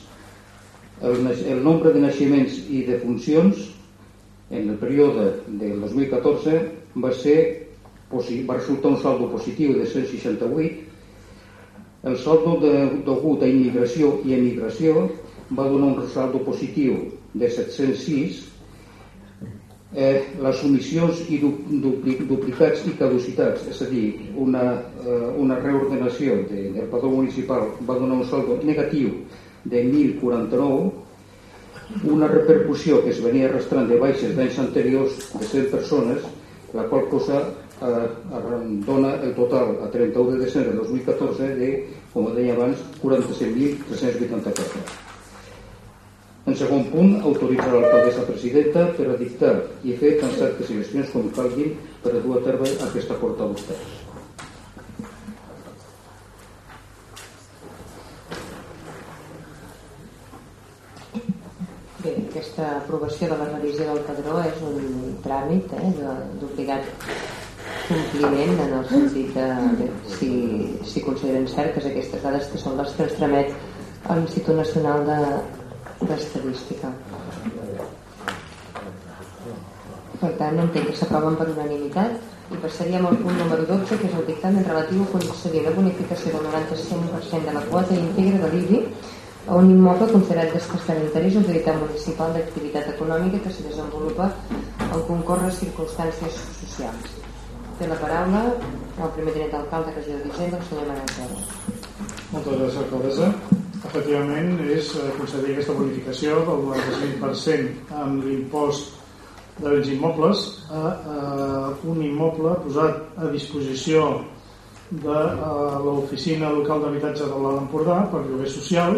El, el nombre de naixements i de funcions en el període del 2014 va ser va resultar un saldo positiu de 168, el saldo de, degut a immigració i emigració va donar un saldo positiu de 706, eh, les omissions i dupli, duplicats i caducitats, és a dir, una, eh, una reordenació de, del padró municipal va donar un saldo negatiu de 1.049, una repercussió que es venia arrastrant de baixes d'anys anteriors de 100 persones, la qual cosa eh, dona el total a 31 de desembre de 2014 de, com deia abans, 47.384. En segon punt, autoritzar l'alcaldessa presidenta per a dictar i fer tan certes gestions com calguin per a dur a terme aquesta porta vostès. Bé, aquesta aprovació de la revisió del padró és un tràmit eh, d'obligat compliment en el sentit de, de si, si consideren certes aquestes dades que són les que ens tramet l'Institut Nacional d'Estadística. De, per tant, entenc que s'aproven per unanimitat i passaríem al punt número 12, que és el dictamen relatiu a concedir la bonificació del 95% de la quota íntegra de l'IBI a un immoble considerat d'especial interès d'utilitat municipal d'activitat econòmica que s'hi desenvolupa en concórrer circumstàncies socials. Té la paraula el primer tinent d'alcalde regidor d'Hisenda, el senyor Manel. Moltes gràcies, alcaldessa. Efectivament, és eh, concedir aquesta bonificació del 95% amb l'impost de béns immobles a, a un immoble posat a disposició de l'oficina local d'habitatge de l'Alt Empordà per lloguer social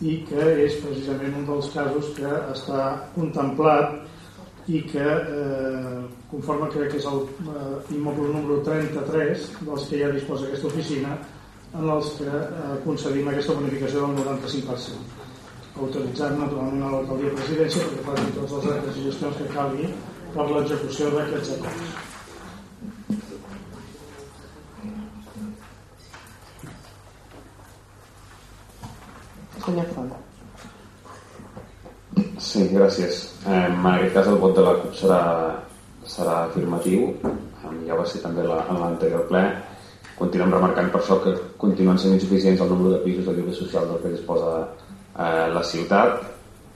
i que és precisament un dels casos que està contemplat i que eh, conforme crec que és el eh, immoble número 33 dels que ja disposa aquesta oficina en els que eh, concedim aquesta bonificació del 95% autoritzant naturalment a l'alcaldia presidència perquè facin tots els actes i gestions que calgui per l'execució d'aquests acords. Senyor Font. Sí, gràcies. Eh, en aquest cas el vot de la CUP serà, serà afirmatiu. Ja va ser també la, en l'anterior ple. Continuem remarcant per això que continuen sent insuficients el número de pisos de lliure social del que disposa eh, la ciutat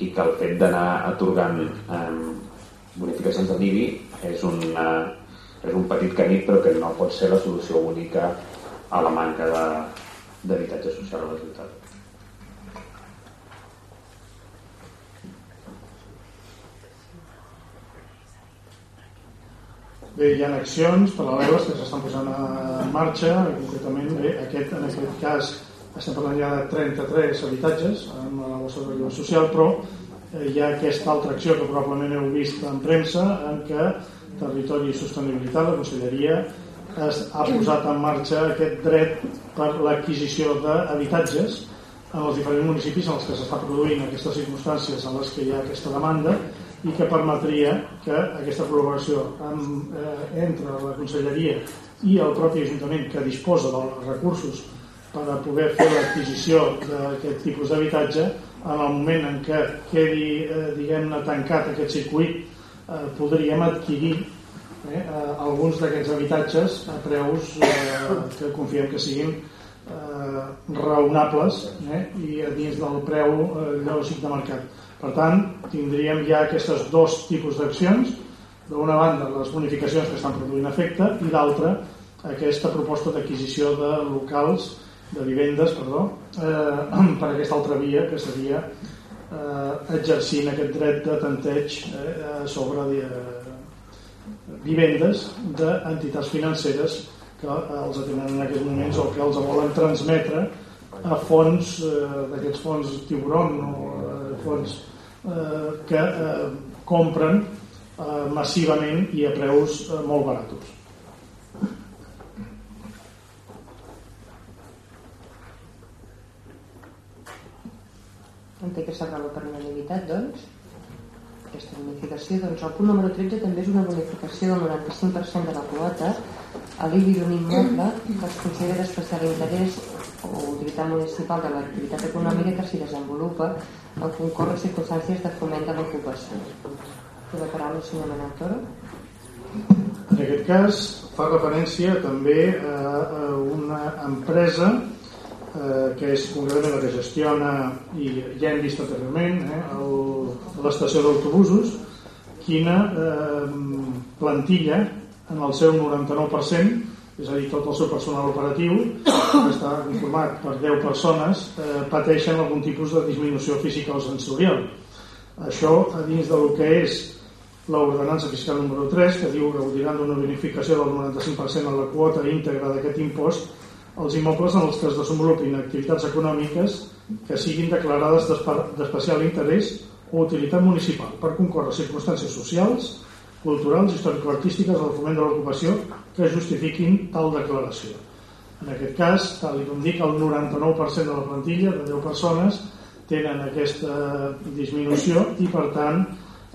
i que el fet d'anar atorgant eh, bonificacions de l'IBI és, un, eh, és un petit camí però que no pot ser la solució única a la manca d'habitatge social a la ciutat. Bé, hi ha accions paral·leles que s'estan posant en marxa, concretament bé, aquest, en aquest cas estem parlant ja de 33 habitatges amb la seguretat social, però eh, hi ha aquesta altra acció que probablement heu vist en premsa en què Territori i Sostenibilitat, la Conselleria, es, ha posat en marxa aquest dret per l'adquisició d'habitatges en els diferents municipis en els que s'està produint aquestes circumstàncies en les que hi ha aquesta demanda i que permetria que aquesta col·laboració amb, eh, entre la Conselleria i el propi Ajuntament que disposa dels recursos per a poder fer l'adquisició d'aquest tipus d'habitatge en el moment en què quedi eh, diguem-ne tancat aquest circuit eh, podríem adquirir eh, eh, alguns d'aquests habitatges a preus eh, que confiem que siguin eh, raonables eh, i a dins del preu eh, lògic de mercat per tant tindríem ja aquestes dos tipus d'accions. D'una banda les bonificacions que estan produint efecte i d'altra aquesta proposta d'adquisició de locals de vivendes perdó, eh, per aquesta altra via que seria eh, exercint aquest dret de tanteig eh, sobre eh, vivendes d'entitats financeres que eh, els atenen en aquests moments o que els volen transmetre a fons eh, d'aquests fons tiburon o eh, fons eh, que eh, compren eh, massivament i a preus molt baratos. Entenc que s'aprova per unanimitat doncs? Aquesta bonificació doncs el punt número 13 també és una bonificació del 95% de la quota. A l'IBI d'un immoble que es considera d'especial interès o utilitat municipal de l'activitat econòmica que s'hi desenvolupa en concorre circumstàncies de foment de l'ocupació. I la paraula senyor Manel Toro. En aquest cas fa referència també a una empresa eh, que és concretament la que gestiona i ja hem vist anteriorment eh, l'estació d'autobusos quina eh, plantilla en el seu 99% és a dir, tot el seu personal operatiu que està conformat per 10 persones eh, pateixen algun tipus de disminució física o sensorial. Això a dins del que és l'ordenança fiscal número 3 que diu gaudiran d'una bonificació del 95% en la quota íntegra d'aquest impost els immobles en els que es desenvolupin activitats econòmiques que siguin declarades d'especial interès o utilitat municipal per concórrer circumstàncies socials, culturals, històrico-artístiques o del foment de l'ocupació que justifiquin tal declaració. En aquest cas, tal i com dic, el 99% de la plantilla, de 10 persones, tenen aquesta disminució i, per tant,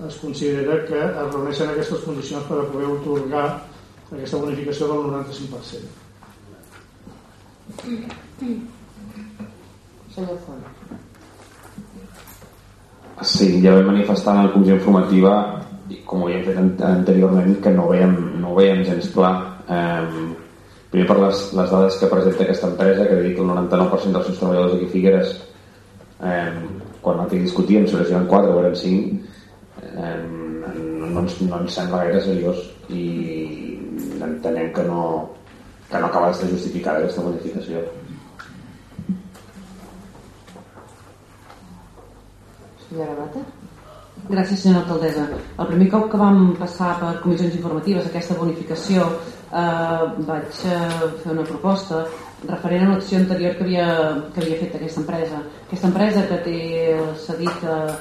es considera que es reuneixen aquestes condicions per a poder otorgar aquesta bonificació del 95%. Senyor Font. Sí, ja vam manifestar en la comissió informativa com ho havíem fet anteriorment que no veiem, no veiem gens clar eh, primer per les, les dades que presenta aquesta empresa que diu que el 99% dels seus treballadors aquí a Figueres eh, quan que discutíem sobre si eren 4 o eren 5 eh, no, ens, no ens sembla gaire seriós i entenem que no, que no acaba de justificar aquesta bonificació. Senyora Mata? Gràcies, senyora alcaldessa. El primer cop que vam passar per comissions informatives aquesta bonificació eh, vaig eh, fer una proposta referent a l'acció anterior que havia, que havia fet aquesta empresa. Aquesta empresa que té cedit eh,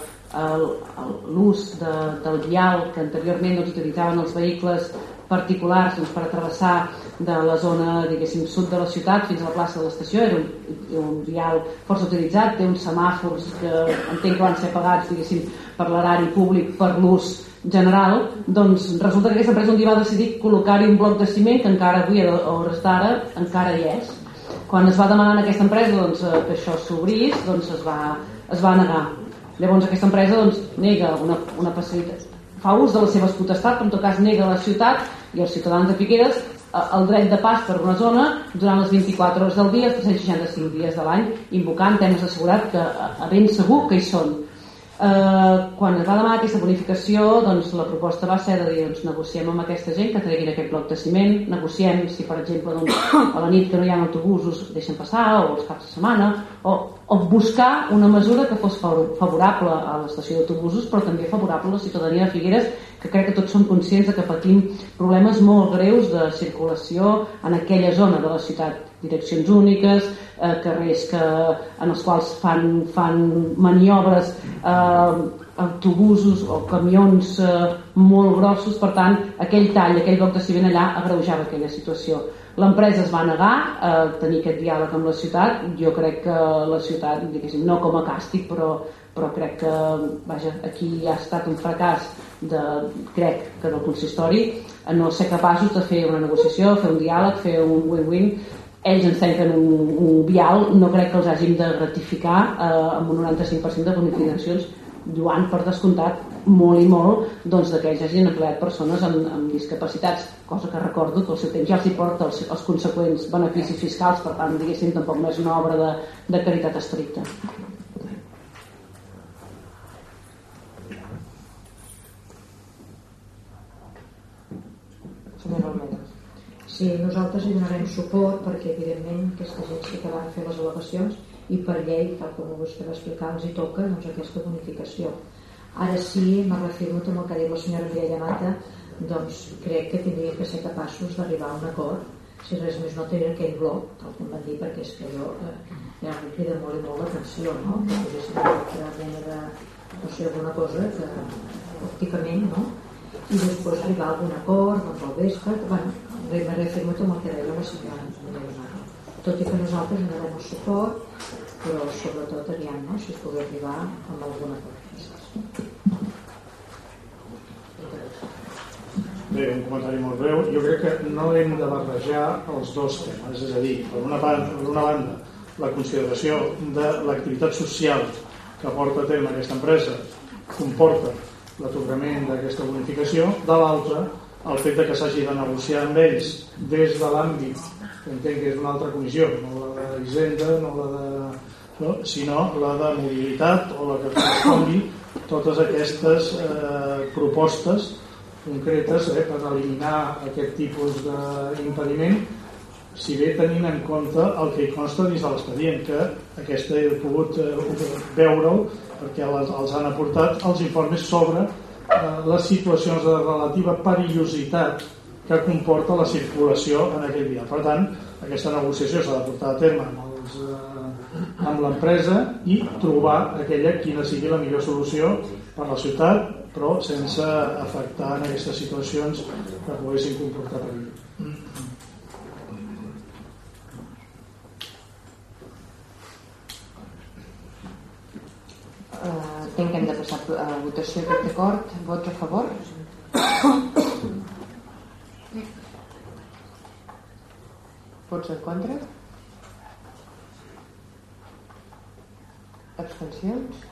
l'ús de, del vial que anteriorment doncs, utilitzaven els vehicles particulars doncs, per travessar de la zona diguéssim sud de la ciutat fins a la plaça de l'estació. Era un, un vial força utilitzat té uns semàfors que entenc que van ser pagats diguéssim per l'erari públic per l'ús general. Doncs resulta que aquesta empresa un dia va decidir col·locar-hi un bloc de ciment que encara avui a hores d'ara encara hi és. Quan es va demanar a aquesta empresa doncs, eh, que això s'obrís doncs es va, es va negar. Llavors aquesta empresa doncs, nega una, una facilitat fa ús de les seves potestats, en tot cas nega la ciutat i als ciutadans de Figueres eh, el dret de pas per una zona durant les 24 hores del dia, els 365 dies de l'any, invocant temes de seguretat que a ben segur que hi són. Eh, quan es va demanar aquesta bonificació doncs la proposta va ser de dir doncs, negociem amb aquesta gent que treguin aquest bloc de ciment negociem si per exemple doncs, a la nit que no hi ha autobusos deixen passar o els caps de setmana o, o buscar una mesura que fos favorable a l'estació d'autobusos però també favorable a la ciutadania de Figueres que crec que tots som conscients de que patim problemes molt greus de circulació en aquella zona de la ciutat direccions úniques, eh, carrers que, en els quals fan, fan maniobres eh, autobusos o camions eh, molt grossos, per tant aquell tall, aquell bloc de ciment allà agreujava aquella situació. L'empresa es va negar a tenir aquest diàleg amb la ciutat, jo crec que la ciutat, diguéssim, no com a càstig, però, però crec que vaja, aquí ha estat un fracàs de, crec que del consistori no ser capaços de fer una negociació, fer un diàleg, fer un win-win ells ens tanquen un, un vial, no crec que els hàgim de ratificar eh, amb un 95% de bonificacions lluant per descomptat molt i molt doncs, que ells hagin empleat persones amb, amb discapacitats, cosa que recordo que el seu temps ja els hi porta els, els conseqüents beneficis fiscals, per tant, diguéssim, tampoc no és una obra de, de caritat estricta. Senyora Almeida. Sí, nosaltres hi donarem suport perquè evidentment aquesta gent sí que van fer les al·legacions i per llei, tal com vostè va explicar, els hi toca doncs, aquesta bonificació. Ara sí, me refirmo amb el que ha la senyora Mireia Mata, doncs crec que tindríem que ser capaços d'arribar a un acord si res més no tenir aquell bloc, tal com van dir, perquè és que jo eh, em crida molt i molt l'atenció, no? que posessin una mena de, no sé, alguna cosa que òpticament, no? i després arribar a algun acord, doncs al vespre, bueno, reafirmo amb el que deia la senyora. Tot i que nosaltres no donarem el suport, però sobretot aviam, no? si es pugui arribar amb alguna cosa. Bé, un comentari molt breu. Jo crec que no hem de barrejar els dos temes, és a dir, per una, part, per una banda, la consideració de l'activitat social que porta a terme aquesta empresa comporta l'atorgament d'aquesta bonificació, de l'altra, el fet de que s'hagi de negociar amb ells des de l'àmbit que entenc que és una altra comissió no la d'Hisenda no la de, no, sinó la de mobilitat o la que correspongui totes aquestes eh, propostes concretes eh, per eliminar aquest tipus d'impediment si bé tenint en compte el que consta dins de l'expedient que aquesta he pogut eh, veure'l perquè els han aportat els informes sobre les situacions de relativa perillositat que comporta la circulació en aquell dia. Per tant, aquesta negociació s'ha de portar a terme amb, els, eh, amb l'empresa i trobar aquella quina sigui la millor solució per a la ciutat, però sense afectar en aquestes situacions que poguessin comportar perill. Entenc que hem de passar a votació d'aquest acord. Vots a favor? Vots en contra? Abstencions?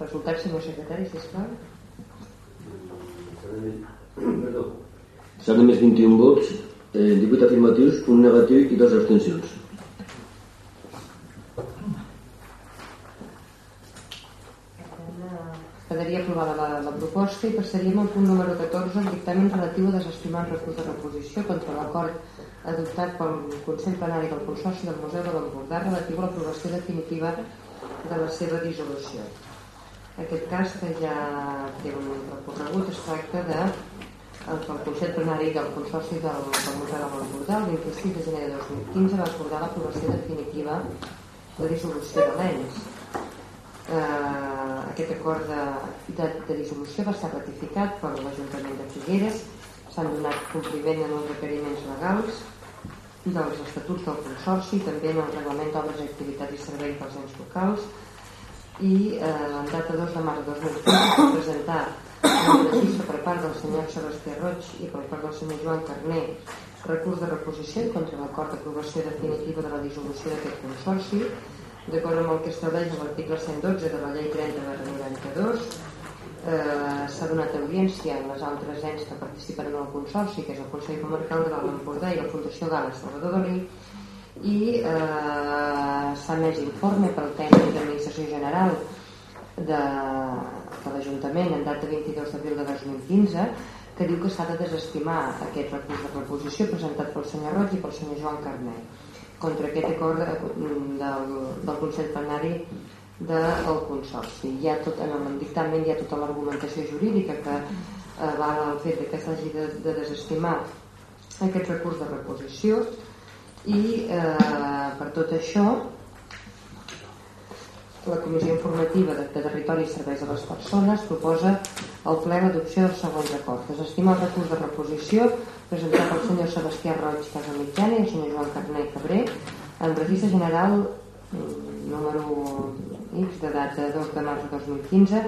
Resultats, senyor secretari, sisplau. Perdó. S'han més 21 vots, eh, 18 afirmatius, un negatiu i dos abstencions. Quedaria aprovada la, la proposta i passaríem al punt número 14, el dictamen relatiu a desestimar el recurs de reposició contra l'acord adoptat pel Consell Plenari del Consorci del Museu de l'Empordà relatiu a l'aprovació definitiva de la seva dissolució. En aquest cas, que ja té un recorregut, es tracta de el Consell Plenari del Consorci del, del Museu de l'Empordà el 26 de gener de 2015 va acordar l'aprovació definitiva de dissolució de l'ENS. Eh, aquest acord de, de, de dissolució va ser ratificat per l'Ajuntament de Figueres. S'han donat compliment en els requeriments legals dels estatuts del Consorci, també en el reglament d'obres, activitats i serveis dels ens locals. I eh, en data 2 de març de 2015 va presentar una per part del senyor Sebastià Roig i per part del senyor Joan Carné recurs de reposició contra l'acord d'aprovació definitiva de la dissolució d'aquest consorci d'acord amb el que estableix l'article 112 de la llei 30 de 92 eh, s'ha donat audiència en les altres ens que participen en el Consorci, que és el Consell Comarcal de l'Alt Empordà i la Fundació Gala Salvador Dalí, i eh, s'ha més informe pel tècnic d'administració general de, de l'Ajuntament en data 22 d'abril de 2015 que diu que s'ha de desestimar aquest recurs de reposició presentat pel senyor Roig i pel senyor Joan Carnet contra aquest acord del, del Consell Plenari del Consorci. Hi ha tot, en el dictamen hi ha tota l'argumentació jurídica que eh, val el fet que s'hagi de, de desestimar aquest recurs de reposició i eh, per tot això la Comissió Informativa de Territori i Serveis a les Persones proposa el ple l'adopció dels següents acords. Desestimar el recurs de reposició presentat pel senyor Sebastià Roig Casa Mitjana i el senyor Joan Carné Cabré en registre general mm, número X de data 2 de març de 2015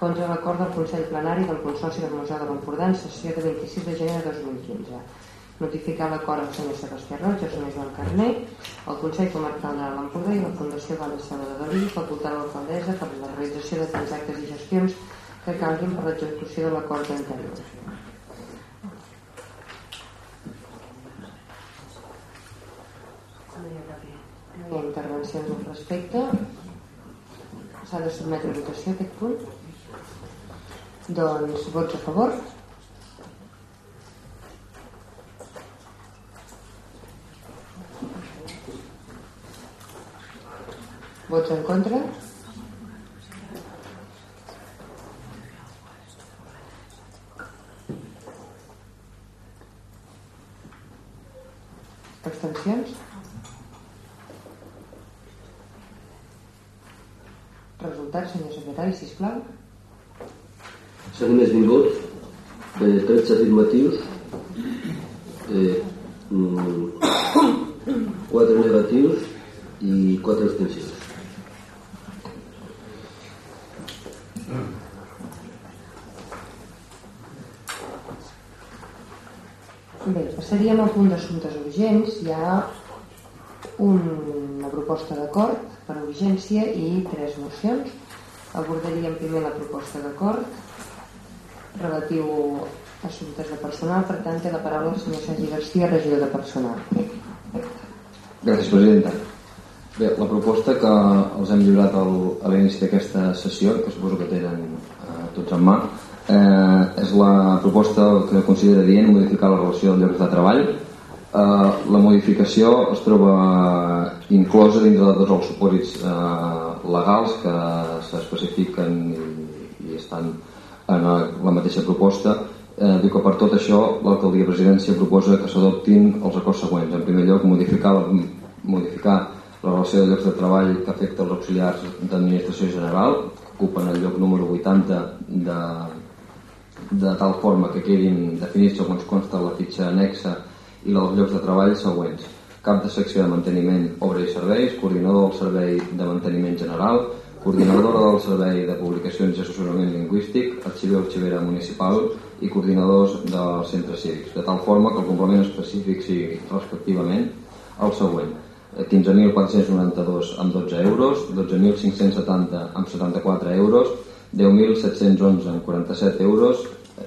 contra l'acord del Consell Plenari del Consorci del Museu de l'Empordà en sessió de 26 de gener de 2015 notificar l'acord al senyor Sebastià Roig, al senyor Joan Carné, el Consell Comarcal de l'Empordà i la Fundació Valenciana de Dalí, facultar l'alcaldessa per la realització de tants actes i gestions que calguin per l'execució de l'acord anterior. No hi ha intervencions al respecte. S'ha de sotmetre a votació aquest punt. Doncs vots a favor. Vots en contra abstencions Resultats, senyor secretari, sisplau. S'han més 20 vots, eh, 13 afirmatius, eh, 4 mm, negatius i 4 abstencions. Bé, passaríem al punt d'assumptes urgents. Hi ha una proposta d'acord per urgència i tres mocions. Abordaríem primer la proposta d'acord relatiu a assumptes de personal, per tant té la paraula el senyor Sergi García, regidor de personal. Gràcies, presidenta. Bé, la proposta que els hem lliurat al, a l'inici d'aquesta sessió, que suposo que tenen eh, tots en mà, eh, és la proposta que considera dient modificar la relació de llocs de treball. Eh, la modificació es troba inclosa dintre de tots els supòsits eh, legals que s'especifiquen i, i estan en la mateixa proposta. Eh, diu que per tot això l'alcaldia presidència proposa que s'adoptin els acords següents. En primer lloc modificar la, modificar la relació de llocs de treball que afecta els auxiliars d'administració general que ocupen el lloc número 80 de, de tal forma que quedin definits segons consta la fitxa anexa i dels llocs de treball següents cap de secció de manteniment, obra i serveis, coordinador del servei de manteniment general, coordinadora del servei de publicacions i assessorament lingüístic, arxiver o arxivera municipal i coordinadors dels centres cívics, de tal forma que el complement específic sigui respectivament el següent. 15.492 amb 12 euros, 12.570 amb 74 euros, 10.711 amb 47 euros,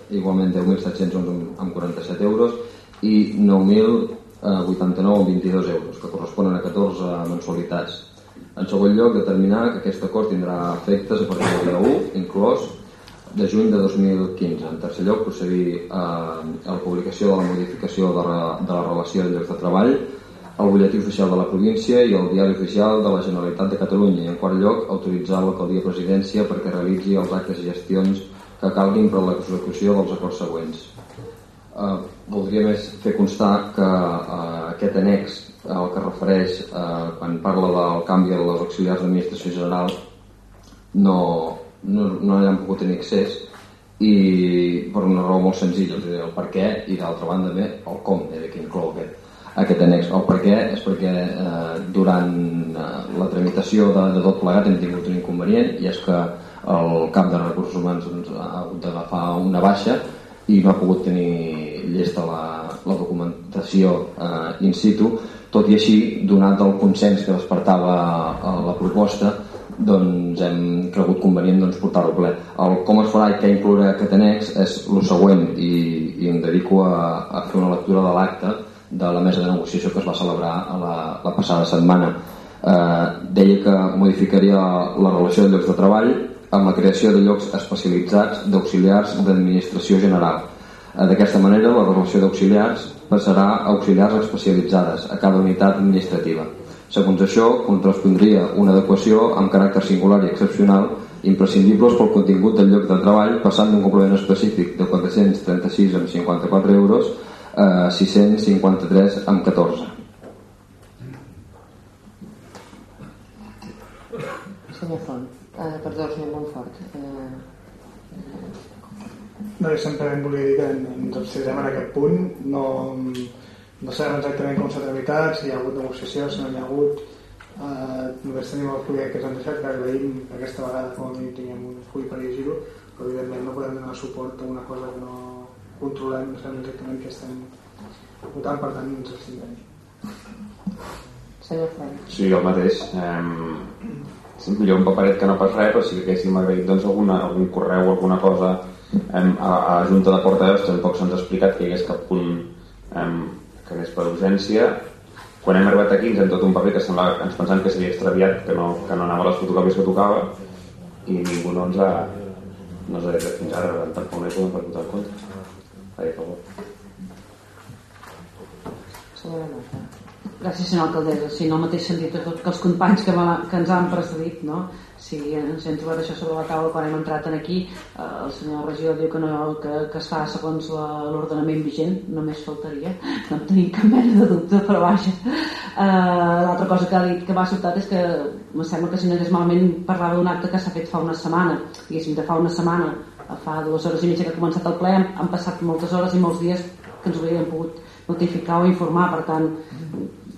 igualment 10.711 amb 47 euros, i 9.089 amb 22 euros, que corresponen a 14 mensualitats. En segon lloc, determinar que aquest acord tindrà efectes a partir del dia 1, inclòs de juny de 2015. En tercer lloc, procedir a, a la publicació de la modificació de, la, de la relació de llocs de treball al butlletí oficial de la província i al diari oficial de la Generalitat de Catalunya. I en quart lloc autoritzar l'alcaldia presidència perquè realitzi els actes i gestions que calguin per a l'execució dels acords següents. Eh, voldria més fer constar que eh, aquest annex el que refereix eh, quan parla del canvi de les auxiliars d'administració general no, no, no hi han pogut tenir accés i per una raó molt senzilla és a dir, el per què i d'altra banda també el com eh, que inclou aquest, aquest annex. El per què? És perquè eh, durant eh, la tramitació de, de tot plegat hem tingut un inconvenient i és que el cap de recursos humans doncs, ha hagut d'agafar una baixa i no ha pogut tenir llesta la, la documentació eh, in situ. Tot i així, donat el consens que despertava eh, la proposta doncs hem cregut convenient doncs, portar-ho ple. El com es farà i què inclourà aquest annex és el següent i, i em dedico a, a fer una lectura de l'acte de la mesa de negociació que es va celebrar a la, la passada setmana. Eh, deia que modificaria la relació de llocs de treball amb la creació de llocs especialitzats d'auxiliars d'administració general. Eh, D'aquesta manera, la relació d'auxiliars passarà a auxiliars especialitzades a cada unitat administrativa. Segons això, correspondria una adequació amb caràcter singular i excepcional imprescindibles pel contingut del lloc de treball passant d'un complement específic de 436 amb 54 euros a 653 amb 14. Senyor Font, eh, perdó, senyor Montfort. Eh, No, jo simplement volia dir que ens abstindrem en aquest punt. No, no sabem exactament com s'ha tramitat, si hi ha hagut negociació, si no hi ha hagut. Eh, només tenim el full que ens han deixat, que agraïm que aquesta vegada com a mínim tinguem un full per llegir-ho, però evidentment no podem donar suport a una cosa que no controlem, no sabem exactament què estem votant, per tant ens abstindrem. senyor Font. Sí, el mateix. Eh, és millor un paperet que no pas res, però sí que haguéssim agraït doncs, alguna, algun correu o alguna cosa eh, a, a Junta de Portaveus tampoc se'ns ha explicat que hi hagués cap punt eh, que anés per urgència quan hem arribat aquí ens hem tot un paper que sembla, ens pensàvem que s'havia extraviat que no, que no anava a les fotocòpies que tocava i ningú no ens ha no ens ha dit fins ara tampoc no hi podem per votar en compte Faria favor. Gràcies, senyora alcaldessa. Sí, en el mateix sentit tot que els companys que, que ens han precedit, no? Si ens hem trobat això sobre la taula quan hem entrat en aquí, eh, el senyor regidor diu que, no, que, que es fa segons l'ordenament vigent, només faltaria, no en tenim cap mena de dubte, però vaja. Eh, L'altra cosa que ha dit que m'ha sobtat és que em sembla que si no malament parlava d'un acte que s'ha fet fa una setmana, diguéssim, de fa una setmana, fa dues hores i mitja que ha començat el ple, han, han passat moltes hores i molts dies que ens ho havíem pogut notificar o informar, per tant,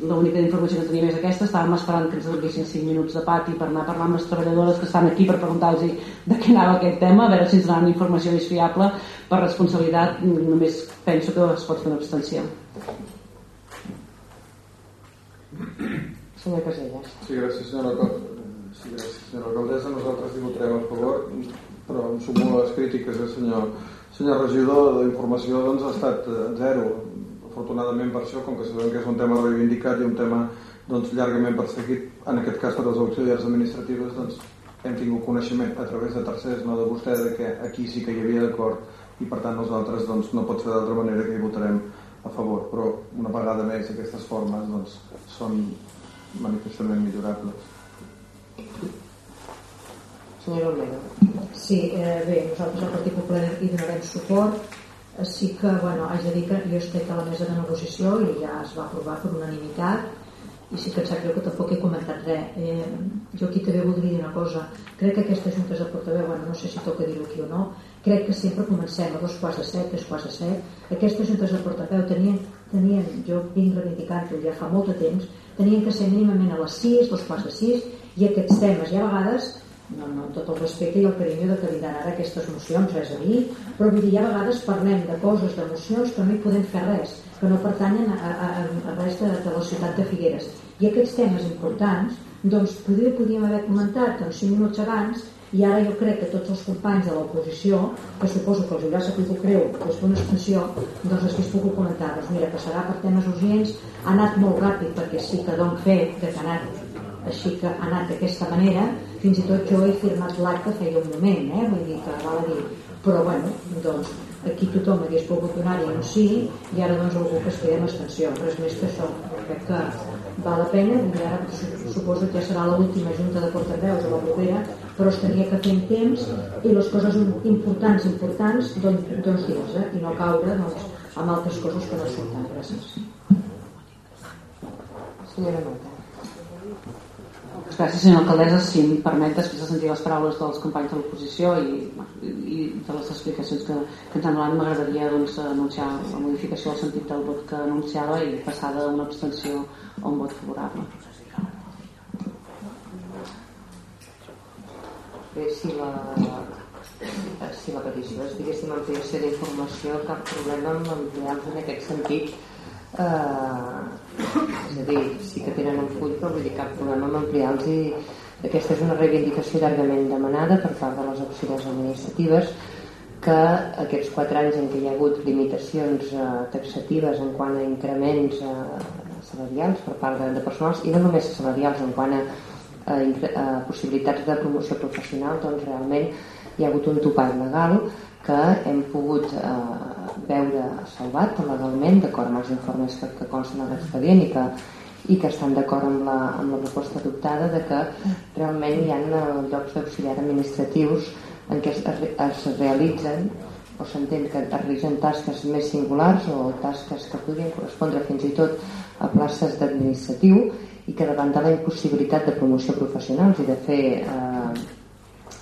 l'única informació que teníem és aquesta, estàvem esperant que ens donessin 5 minuts de pati per anar a parlar amb les treballadores que estan aquí per preguntar-los de què anava aquest tema, a veure si ens donaran informació més fiable per responsabilitat, només penso que es pot fer una abstenció. Senyor Casellas. Sí, gràcies, senyora, sí, gràcies, senyora alcaldessa. Nosaltres hi votarem a favor, però em sumo les crítiques del senyor, senyor regidor. La informació doncs, ha estat eh, zero. Afortunadament per això, com que sabem que és un tema reivindicat i un tema doncs, llargament perseguit, en aquest cas per les auxiliars administratives, doncs, hem tingut coneixement a través de tercers, no de vostè, de que aquí sí que hi havia d'acord i per tant nosaltres doncs, no pot ser d'altra manera que hi votarem a favor, però una vegada més aquestes formes doncs, són manifestament millorables. Senyora Olmedo. Sí, eh, bé, nosaltres al Partit Popular hi donarem suport. Sí que, bueno, haig de dir que jo estic a la mesa de negociació i ja es va aprovar per unanimitat i sí que em sap greu que tampoc he comentat res. Eh, jo aquí també voldria dir una cosa. Crec que aquestes juntes de portaveu, bueno, no sé si toca dir-ho aquí o no, crec que sempre comencem a dos quarts de set, tres quarts de set. Aquestes juntes de portaveu tenien, tenien jo vinc reivindicant-ho ja fa molt de temps, tenien que ser mínimament a les 6, dos quarts de 6, i aquests temes, i a vegades no, no, tot el respecte i el carinyo de que vindran ara aquestes mocions, res a dir, però vull dir, a vegades parlem de coses, d'emocions, que no hi podem fer res, que no pertanyen a, a, a, res de, de la ciutat de Figueres. I aquests temes importants, doncs podria, podríem haver comentat doncs, 5 minuts abans, i ara jo crec que tots els companys de l'oposició, que suposo que els haurà sabut greu després d'una extensió, doncs els hagués pogut comentar, doncs mira, passarà per temes urgents, ha anat molt ràpid perquè sí que don fet que ha anat així que ha anat d'aquesta manera fins i tot jo he firmat l'acte feia un moment eh? vull dir que val a dir però bueno, doncs aquí tothom hagués pogut donar-hi un sí i ara doncs algú que es quedi amb extensió res més que això, crec que val la pena i ara su- suposo que ja serà l'última junta de portaveus a la propera però estaria que fem temps i les coses importants importants doncs, doncs dir-les eh? i no caure doncs, amb altres coses que no surten. Gràcies. Senyora Mata. Gràcies, senyora alcaldessa. Si em permet, després de sentir les paraules dels companys de l'oposició i, i de les explicacions que, que ens han donat, m'agradaria doncs, anunciar la modificació del sentit del vot que anunciava i passar d'una abstenció a un vot favorable. Bé, si la, si la petició és, diguéssim, ampliació d'informació, cap problema amb ampliar-los en aquest sentit. Eh, és a dir, sí que tenen un full, però vull dir cap problema amb ampliar-los i aquesta és una reivindicació llargament demanada per part de les auxiliars administratives que aquests quatre anys en què hi ha hagut limitacions eh, taxatives en quant a increments eh, salarials per part de, de personals i no només salarials en quant a a, a possibilitats de promoció professional doncs realment hi ha hagut un topall legal que hem pogut eh, veure salvat legalment d'acord amb els informes que, que consten a l'expedient i que, i que estan d'acord amb, la, amb la proposta adoptada de que realment hi ha eh, llocs d'auxiliar administratius en què es, es realitzen o s'entén que es realitzen tasques més singulars o tasques que podrien correspondre fins i tot a places d'administratiu i que davant de la impossibilitat de promoció professionals i de fer, eh,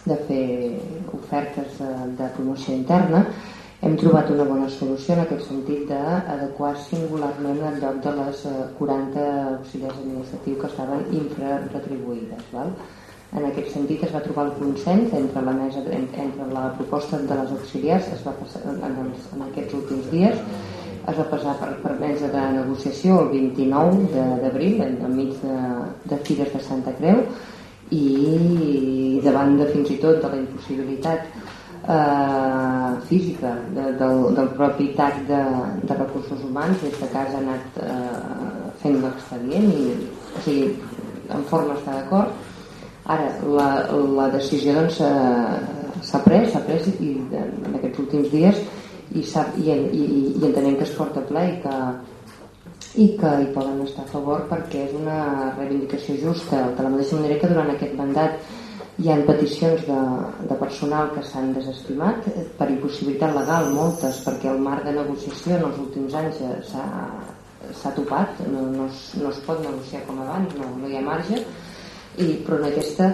de fer ofertes de, de promoció interna hem trobat una bona solució en aquest sentit d'adequar singularment el lloc de les 40 eh, auxiliars administratius que estaven infraretribuïdes. Val? En aquest sentit es va trobar el consens entre la, mesa, entre la proposta de les auxiliars es va passar en, els, en aquests últims dies es va passar per, per mesa de negociació el 29 d'abril enmig de, de Fires de Santa Creu i davant de fins i tot de la impossibilitat eh, física de, del, del propi TAC de, de recursos humans des de casa ha anat eh, fent l'expedient i o sigui, en forma està d'acord. Ara la, la decisió doncs s'ha pres s'ha pres i en aquests últims dies i, i, i, i entenem que es porta ple i que, i que hi poden estar a favor perquè és una reivindicació justa. De la mateixa manera que durant aquest mandat hi ha peticions de, de personal que s'han desestimat per impossibilitat legal, moltes, perquè el marc de negociació en els últims anys s'ha topat, no, no, es, no es pot negociar com abans, no, no hi ha marge, i, però en, aquesta,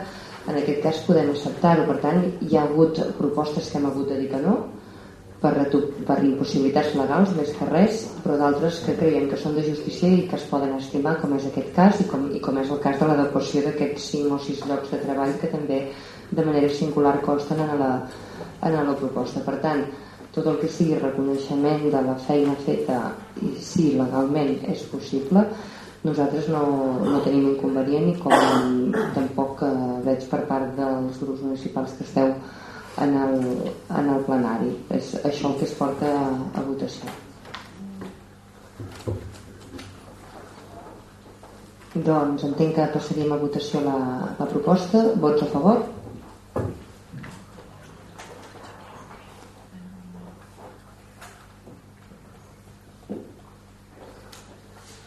en aquest cas podem acceptar-ho. Per tant, hi ha hagut propostes que hem hagut de dir que no, per, per impossibilitats legals més que res, però d'altres que creiem que són de justícia i que es poden estimar, com és aquest cas i com, i com és el cas de l'adequació d'aquests 5 o 6 llocs de treball que també de manera singular consten en la, en la proposta. Per tant, tot el que sigui reconeixement de la feina feta i si legalment és possible, nosaltres no, no tenim inconvenient i com tampoc eh, veig per part dels grups municipals que esteu en el, en el plenari. És això el que es porta a, a votació. Doncs entenc que passaríem a votació la, la proposta. Vots a favor?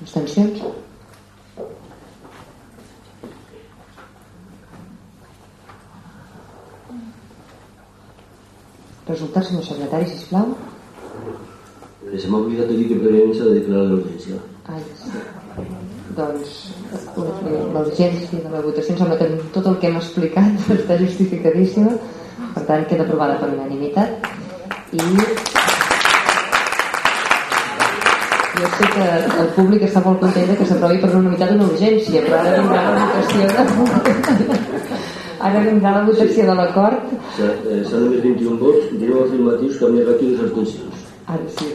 Abstencions? Resultat, senyor secretari, sisplau. Se m'ha oblidat de dir que prèviament s'ha de declarar l'urgència. Ai, sí. Doncs l'urgència de la votació em sembla que tot el que hem explicat està justificadíssima, per tant queda aprovada per unanimitat i jo sé que el públic està molt content que s'aprovi per unanimitat una urgència, però ara vindrà la votació de... Ara vindrà la votació de l'acord. S'han només 21 vots, 19 afirmatius, cap negatiu i abstencions. Ara sí.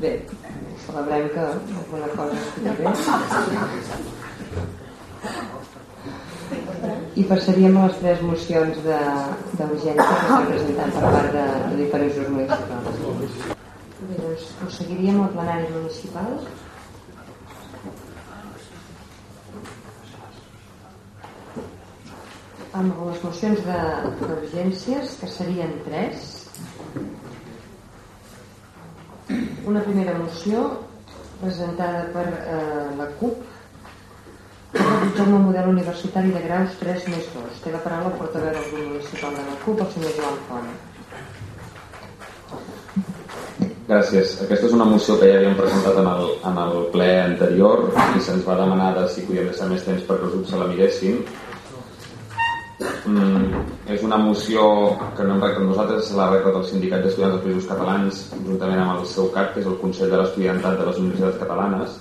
Bé, celebrem que alguna cosa estigui bé. I passaríem a les tres mocions d'urgència que s'han presentat per part de, de diferents grups municipals. Bé, doncs prosseguiríem al plenari municipal. Amb les mocions d'urgències, que serien tres. Una primera moció presentada per eh, la CUP retorn al model universitari de graus 3 més 2. Té la paraula el portaveu del grup municipal de la CUP, el senyor Joan Font. Gràcies. Aquesta és una moció que ja havíem presentat en el, en el ple anterior i se'ns va demanar de si podíem deixar més temps perquè els grups se la miressin. Mm, és una moció que no hem nosaltres, l'ha rectat el Sindicat d'Estudiants dels Països Catalans juntament amb el seu CAP, que és el Consell de l'Estudiantat de les Universitats Catalanes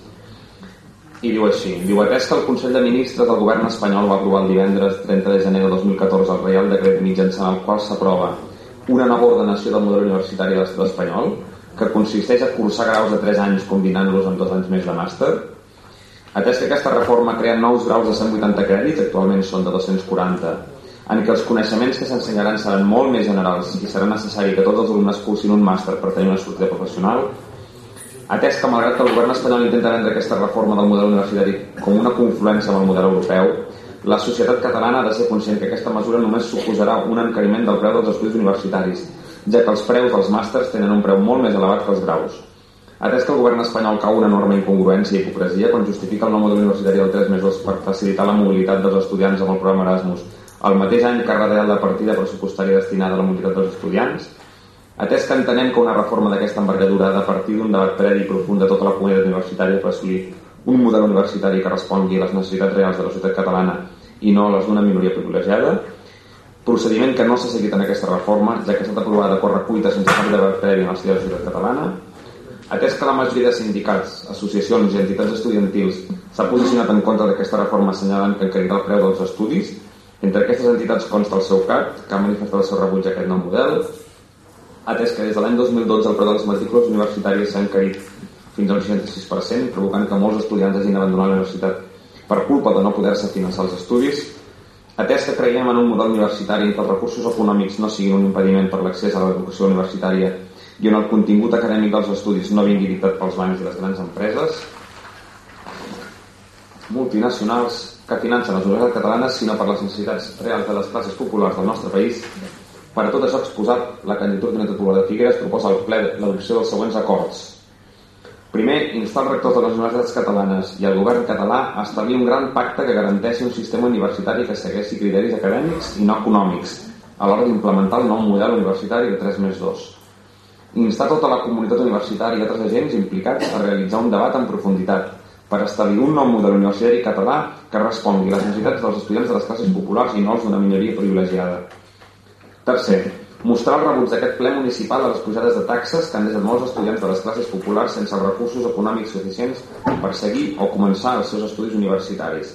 i diu així, diu atès que el Consell de Ministres del Govern espanyol va aprovar el divendres 30 de gener de 2014 el Reial Decret mitjançant el qual s'aprova una nova ordenació del model universitari de l'estat espanyol que consisteix a cursar graus de 3 anys combinant-los amb dos anys més de màster. Atès que aquesta reforma crea nous graus de 180 crèdits, actualment són de 240, en què els coneixements que s'ensenyaran seran molt més generals i serà necessari que tots els alumnes cursin un màster per tenir una sortida professional, atès que malgrat que el govern espanyol intenta vendre aquesta reforma del model universitari com una confluència amb el model europeu, la societat catalana ha de ser conscient que aquesta mesura només suposarà un encariment del preu dels estudis universitaris ja que els preus dels màsters tenen un preu molt més elevat que els graus. Atès que el govern espanyol cau una enorme incongruència i hipocresia quan justifica el nou model universitari del 3 més 2 per facilitar la mobilitat dels estudiants amb el programa Erasmus el mateix any que real la partida pressupostària destinada a la mobilitat dels estudiants, atès que entenem que una reforma d'aquesta envergadura ha de partir d'un debat previ i profund de tota la comunitat universitària per assolir un model universitari que respongui a les necessitats reals de la societat catalana i no a les d'una minoria privilegiada, procediment que no s'ha seguit en aquesta reforma, ja que ha estat aprovada a correcuita sense cap debat previ en de la societat catalana, atès que la majoria de sindicats, associacions i entitats estudiantils s'ha posicionat en contra d'aquesta reforma assenyalant que encarirà el preu dels estudis, entre aquestes entitats consta el seu CAT, que ha manifestat el seu rebuig a aquest nou model, atès que des de l'any 2012 el preu de les matrícules universitàries s'ha encarit fins al 66%, provocant que molts estudiants hagin abandonat la universitat per culpa de no poder-se finançar els estudis, Atès que creiem en un model universitari en què els recursos econòmics no siguin un impediment per l'accés a l'educació universitària i on el contingut acadèmic dels estudis no vingui dictat pels bancs i les grans empreses multinacionals que financen les universitats catalanes sinó per les necessitats reals de les classes populars del nostre país per a tot això exposat, la candidatura d'Unitat Popular de Figueres proposa al ple l'adopció dels següents acords Primer, instar els rectors de les universitats catalanes i el govern català a establir un gran pacte que garanteixi un sistema universitari que segueixi criteris acadèmics i no econòmics a l'hora d'implementar el nou model universitari de 3 més 2. Instar tota la comunitat universitària i altres agents implicats a realitzar un debat en profunditat per establir un nou model universitari català que respongui a les necessitats dels estudiants de les classes populars i no els d'una minoria privilegiada. Tercer, mostrar el rebuig d'aquest ple municipal a les pujades de taxes que han deixat molts estudiants de les classes populars sense recursos econòmics suficients per seguir o començar els seus estudis universitaris.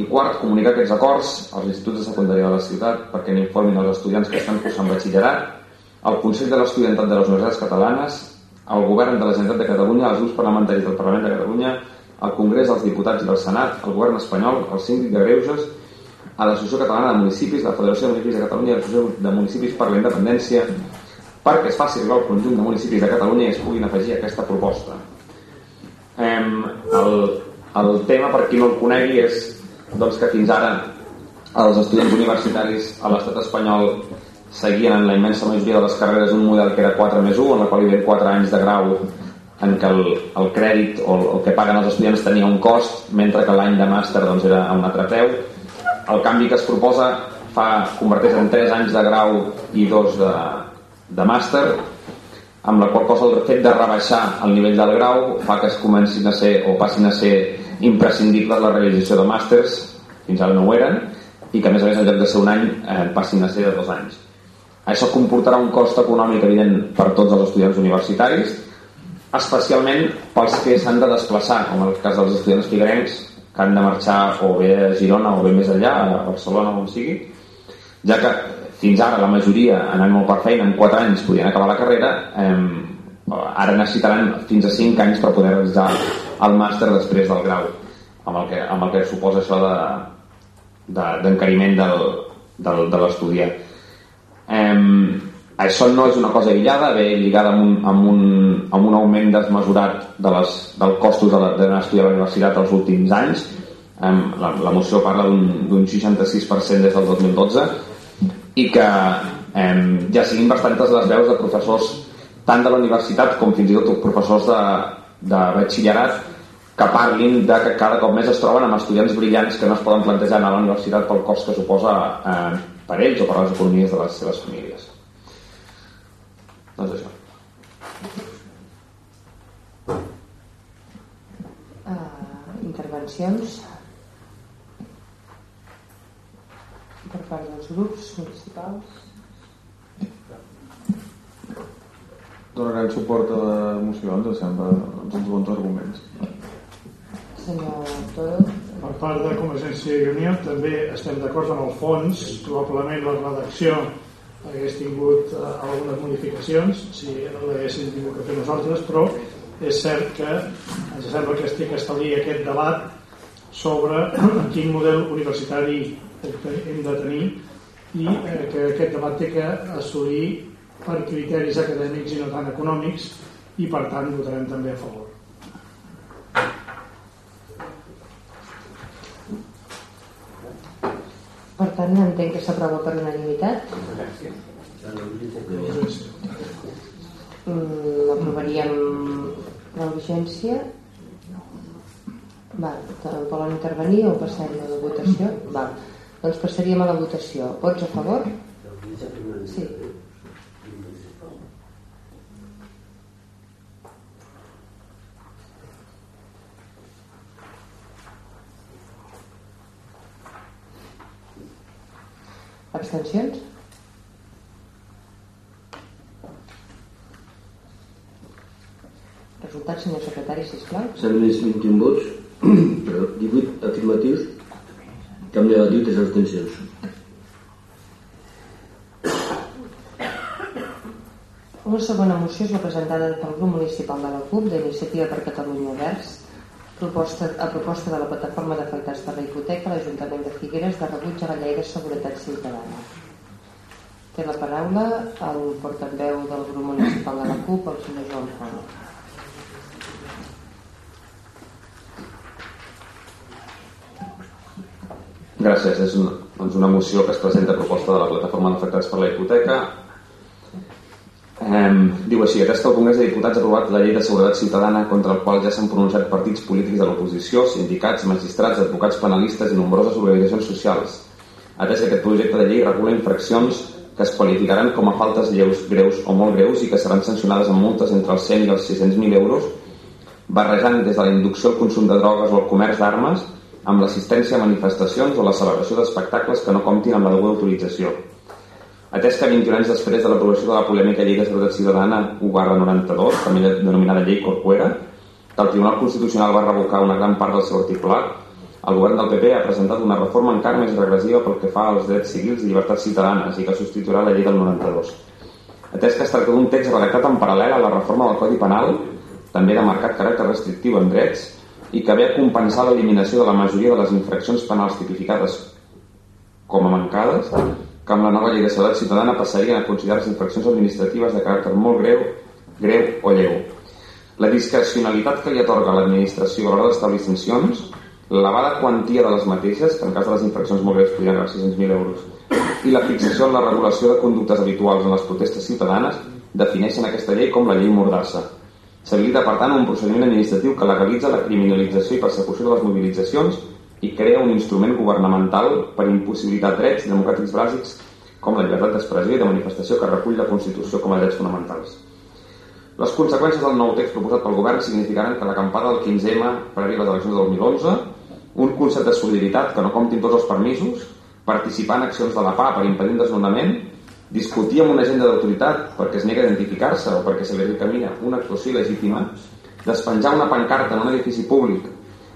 I quart, comunicar aquests acords als instituts de secundària de la ciutat perquè n'informin els estudiants que estan cursant batxillerat, al Consell de l'Estudiantat de les Universitats Catalanes, al Govern de la Generalitat de Catalunya, als grups parlamentaris del Parlament de Catalunya, al Congrés dels Diputats i del Senat, al Govern espanyol, al Síndic de Greuges a l'Associació Catalana de Municipis, la Federació de Municipis de Catalunya i l'Associació de Municipis per la Independència perquè es faci arribar al conjunt de municipis de Catalunya i es puguin afegir aquesta proposta. El, el tema, per qui no el conegui, és doncs, que fins ara els estudiants universitaris a l'estat espanyol seguien en la immensa majoria de les carreres un model que era 4 més 1, en la qual hi havia 4 anys de grau en què el, el crèdit o el, el que paguen els estudiants tenia un cost, mentre que l'any de màster doncs, era un altre preu. El canvi que es proposa fa, converteix en 3 anys de grau i 2 de, de màster amb la qual cosa el fet de rebaixar el nivell del grau fa que es comencin a ser o passin a ser imprescindibles la realització de màsters fins ara no ho eren i que a més a més en lloc de ser un any eh, passin a ser de dos anys això comportarà un cost econòmic evident per tots els estudiants universitaris especialment pels que s'han de desplaçar com en el cas dels estudiants figuerencs que han de marxar o bé a Girona o bé més enllà, a Barcelona o on sigui, ja que fins ara la majoria, anant molt per feina, en 4 anys podien acabar la carrera, eh, ara necessitaran fins a 5 anys per poder realitzar el màster després del grau, amb el que, amb el que suposa això d'encariment de, de, del, del, de l'estudiant. Eh, això no és una cosa aïllada, ve lligada amb un, amb un, amb un augment desmesurat de les, del costos d'anar de, estudiar a la universitat els últims anys. La, la moció parla d'un 66% des del 2012 i que eh, ja siguin bastantes les veus de professors tant de la universitat com fins i tot professors de, de batxillerat que parlin de que cada cop més es troben amb estudiants brillants que no es poden plantejar anar a la universitat pel cost que suposa eh, per ells o per les economies de les seves famílies. Doncs això. Uh, intervencions per part dels grups municipals. Donarem suport a la moció, ens sembla doncs, uns bons arguments. Senyor Toro. Per part de Convergència i Unió també estem d'acord amb el fons, probablement la redacció hagués tingut uh, algunes modificacions si l'haguéssim tingut que fer nosaltres, però és cert que ens sembla que estic establir aquest debat sobre quin model universitari hem de tenir i eh, que aquest debat té que assolir per criteris acadèmics i no tan econòmics i per tant votarem també a favor. Per tant, entenc que s'aprova per unanimitat. Mm, aprovaríem la urgència. Val, volen intervenir o passem a la votació? Val. Doncs passaríem a la votació. Vots a favor? Sí. Abstencions? Resultat, senyor secretari, sisplau. S'han emès 21 vots, perdó, 18 afirmatius, cap negatiu, 3 abstencions. La segona moció és la presentada pel grup municipal de la CUP d'Iniciativa per Catalunya Verds proposta, a proposta de la plataforma d'afectats per la hipoteca l'Ajuntament de Figueres de rebuig a la llei de seguretat ciutadana. Té la paraula el portaveu del grup municipal de la CUP, el senyor Joan Font. Gràcies. És una, doncs una moció que es presenta a proposta de la plataforma d'afectats per la hipoteca. Eh, diu així, aquesta el Congrés de Diputats ha aprovat la llei de seguretat ciutadana contra el qual ja s'han pronunciat partits polítics de l'oposició, sindicats, magistrats, advocats penalistes i nombroses organitzacions socials. Atès que aquest projecte de llei regula infraccions que es qualificaran com a faltes lleus, greus o molt greus i que seran sancionades amb multes entre els 100 i els 600.000 euros, barrejant des de la inducció al consum de drogues o el comerç d'armes amb l'assistència a manifestacions o la celebració d'espectacles que no comptin amb la deguda autorització. Atès que 21 anys després de l'aprovació de la polèmica Llei de Seguretat Ciutadana 1 92, també denominada Llei Corcuera, que el Tribunal Constitucional va revocar una gran part del seu articulat, el govern del PP ha presentat una reforma encara més regressiva pel que fa als drets civils i llibertats ciutadanes i que substituirà la llei del 92. Atès que es tracta d'un text redactat en paral·lel a la reforma del Codi Penal, també de marcat caràcter restrictiu en drets, i que ve a compensar l'eliminació de la majoria de les infraccions penals tipificades com a mancades, que amb la nova llei de seguretat ciutadana passarien a considerar-se infraccions administratives de caràcter molt greu, greu o lleu. La discrecionalitat que li atorga l'administració a l'hora d'establir sancions, l'elevada quantia de les mateixes, que en cas de les infraccions molt greus podrien a 600.000 euros, i la fixació en la regulació de conductes habituals en les protestes ciutadanes defineixen aquesta llei com la llei Mordassa. S'habilita, per tant, un procediment administratiu que legalitza la criminalització i persecució de les mobilitzacions i crea un instrument governamental per impossibilitar drets democràtics bàsics com la llibertat d'expressió i de manifestació que recull la Constitució com a drets fonamentals. Les conseqüències del nou text proposat pel govern significaran que l'acampada del 15M previ a les eleccions del 2011, un concepte de solidaritat que no comptin tots els permisos, participar en accions de la PA per impedir un desnonament, discutir amb una agenda d'autoritat perquè es nega a identificar-se o perquè se li recamina una actuació il·legítima, despenjar una pancarta en un edifici públic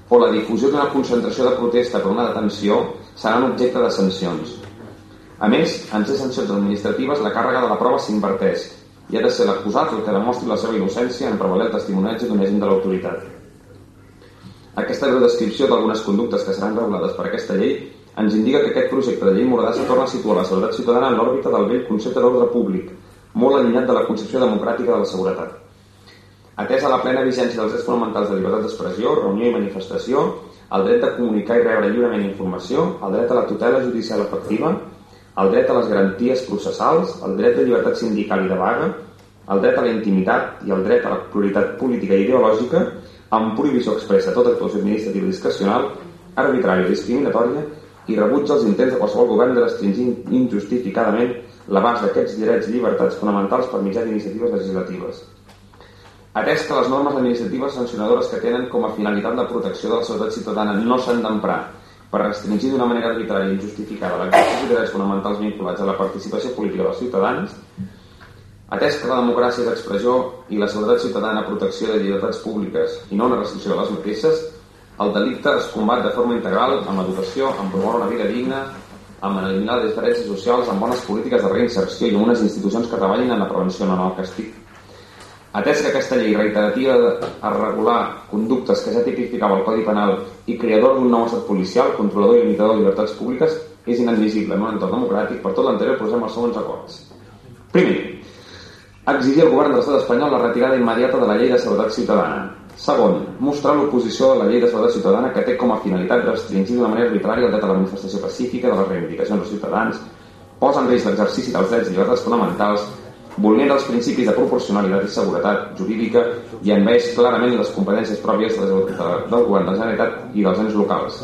o la difusió d'una concentració de protesta per una detenció seran objecte de sancions. A més, en ser sancions administratives, la càrrega de la prova s'inverteix i ha de ser l'acusat el que demostri la seva innocència en prevaler el testimoniatge d'un agent de l'autoritat. Aquesta breu descripció d'algunes conductes que seran regulades per aquesta llei ens indica que aquest projecte de llei Mordassa torna a situar la seguretat ciutadana en l'òrbita del vell concepte d'ordre públic, molt allunyat de la concepció democràtica de la seguretat. Atesa la plena vigència dels drets fonamentals de llibertat d'expressió, reunió i manifestació, el dret de comunicar i rebre lliurement informació, el dret a la tutela judicial efectiva, el dret a les garanties processals, el dret de llibertat sindical i de vaga, el dret a la intimitat i el dret a la pluralitat política i ideològica, amb prohibició expressa tota actuació administrativa discrecional, arbitrària o discriminatòria i rebutja els intents de qualsevol govern de restringir injustificadament l'abast d'aquests drets i llibertats fonamentals per mitjà d'iniciatives legislatives. Atès que les normes administratives sancionadores que tenen com a finalitat la protecció de la seguretat ciutadana no s'han d'emprar per restringir d'una manera arbitrària i injustificada l'exercici de drets fonamentals vinculats a la participació política dels ciutadans, atès que la democràcia és expressió i la seguretat ciutadana protecció de llibertats públiques i no una restricció de les mateixes, el delicte es combat de forma integral amb educació, amb promoure una vida digna, amb eliminar les diferències socials, amb bones polítiques de reinserció i amb unes institucions que treballin en la prevenció, no en el castig. Atès que aquesta llei reiterativa a regular conductes que ja tipificava el Codi Penal i creador d'un nou estat policial, controlador i limitador de llibertats públiques, és inadmissible en un entorn democràtic. Per tot l'anterior posem els segons acords. Primer, exigir al govern de l'estat espanyol la retirada immediata de la llei de seguretat ciutadana. Segon, mostrar l'oposició a la llei de seguretat ciutadana que té com a finalitat restringir d'una manera arbitrària el dret a la manifestació pacífica de les reivindicacions dels ciutadans, posa en risc l'exercici dels drets i llibertats fonamentals, vulnera els principis de proporcionalitat i seguretat jurídica i envaeix clarament les competències pròpies del govern de la Generalitat i dels ens locals.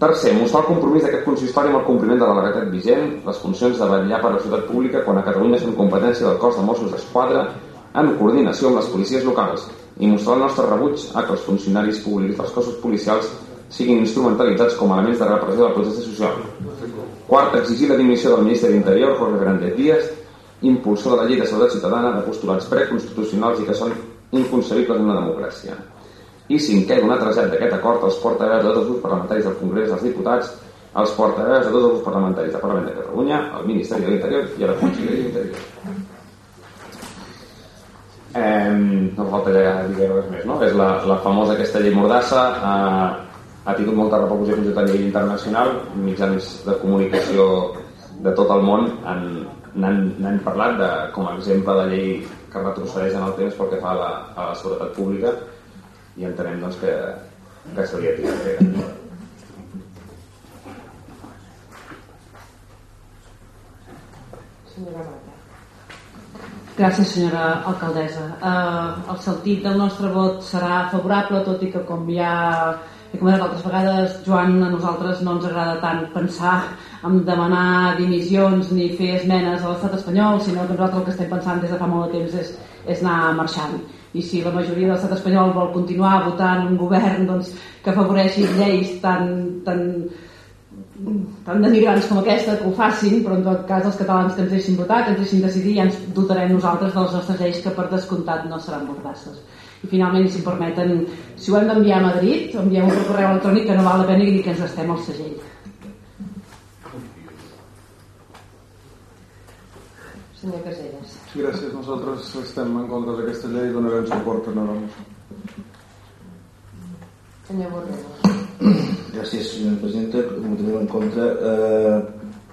Tercer, mostrar el compromís d'aquest consistori amb el compliment de la legalitat vigent, les funcions de vetllar per la ciutat pública quan a Catalunya són competència del cos de Mossos d'Esquadra en coordinació amb les policies locals i mostrar el nostre rebuig a que els funcionaris públics dels cossos policials siguin instrumentalitzats com a elements de repressió de la protesta social. Quart, exigir la dimissió del ministre d'Interior, Jorge Fernández Díaz, impulsor de la llei de seguretat ciutadana de postulats preconstitucionals i que són inconcebibles en una democràcia. I cinquè, donar trasllat d'aquest acord als portaveus de tots els parlamentaris del Congrés dels Diputats, als portaveus de tots els parlamentaris del Parlament de Catalunya, al Ministeri de l'Interior i a la Conselleria d'Interior. Eh, no falta ja dir res més, no? És la, la famosa aquesta llei Mordassa, eh, ha tingut molta repercussió fins i tot a nivell internacional, mitjans de comunicació de tot el món han, n'han parlat de, com a exemple de llei que retrocedeix en el temps pel que fa a la, a la seguretat pública i entenem doncs, que, que s'hauria. Senyora Mata. Gràcies, senyora alcaldessa. Eh, el sentit del nostre vot serà favorable, tot i que, com ja he comentat altres vegades, Joan, a nosaltres no ens agrada tant pensar en demanar dimissions ni fer esmenes a l'estat espanyol, sinó que nosaltres el que estem pensant des de fa molt de temps és, és anar marxant. I si la majoria de l'estat espanyol vol continuar votant un govern doncs, que afavoreixi lleis tan, tan, tan denigrants com aquesta que ho facin, però en tot cas els catalans que ens deixin votar, que ens deixin decidir, ja ens dotarem nosaltres de les nostres lleis que per descomptat no seran mordasses. I finalment, si em permeten, si ho hem d'enviar a Madrid, enviem un correu electrònic que no val la pena ni que ens estem al segell. Senyor Casellas. Sí, gràcies. Nosaltres estem en contra d'aquesta llei i donarem suport a Nadal. Senyor Borrell. Gràcies, senyora presidenta. Com tenim en compte, eh,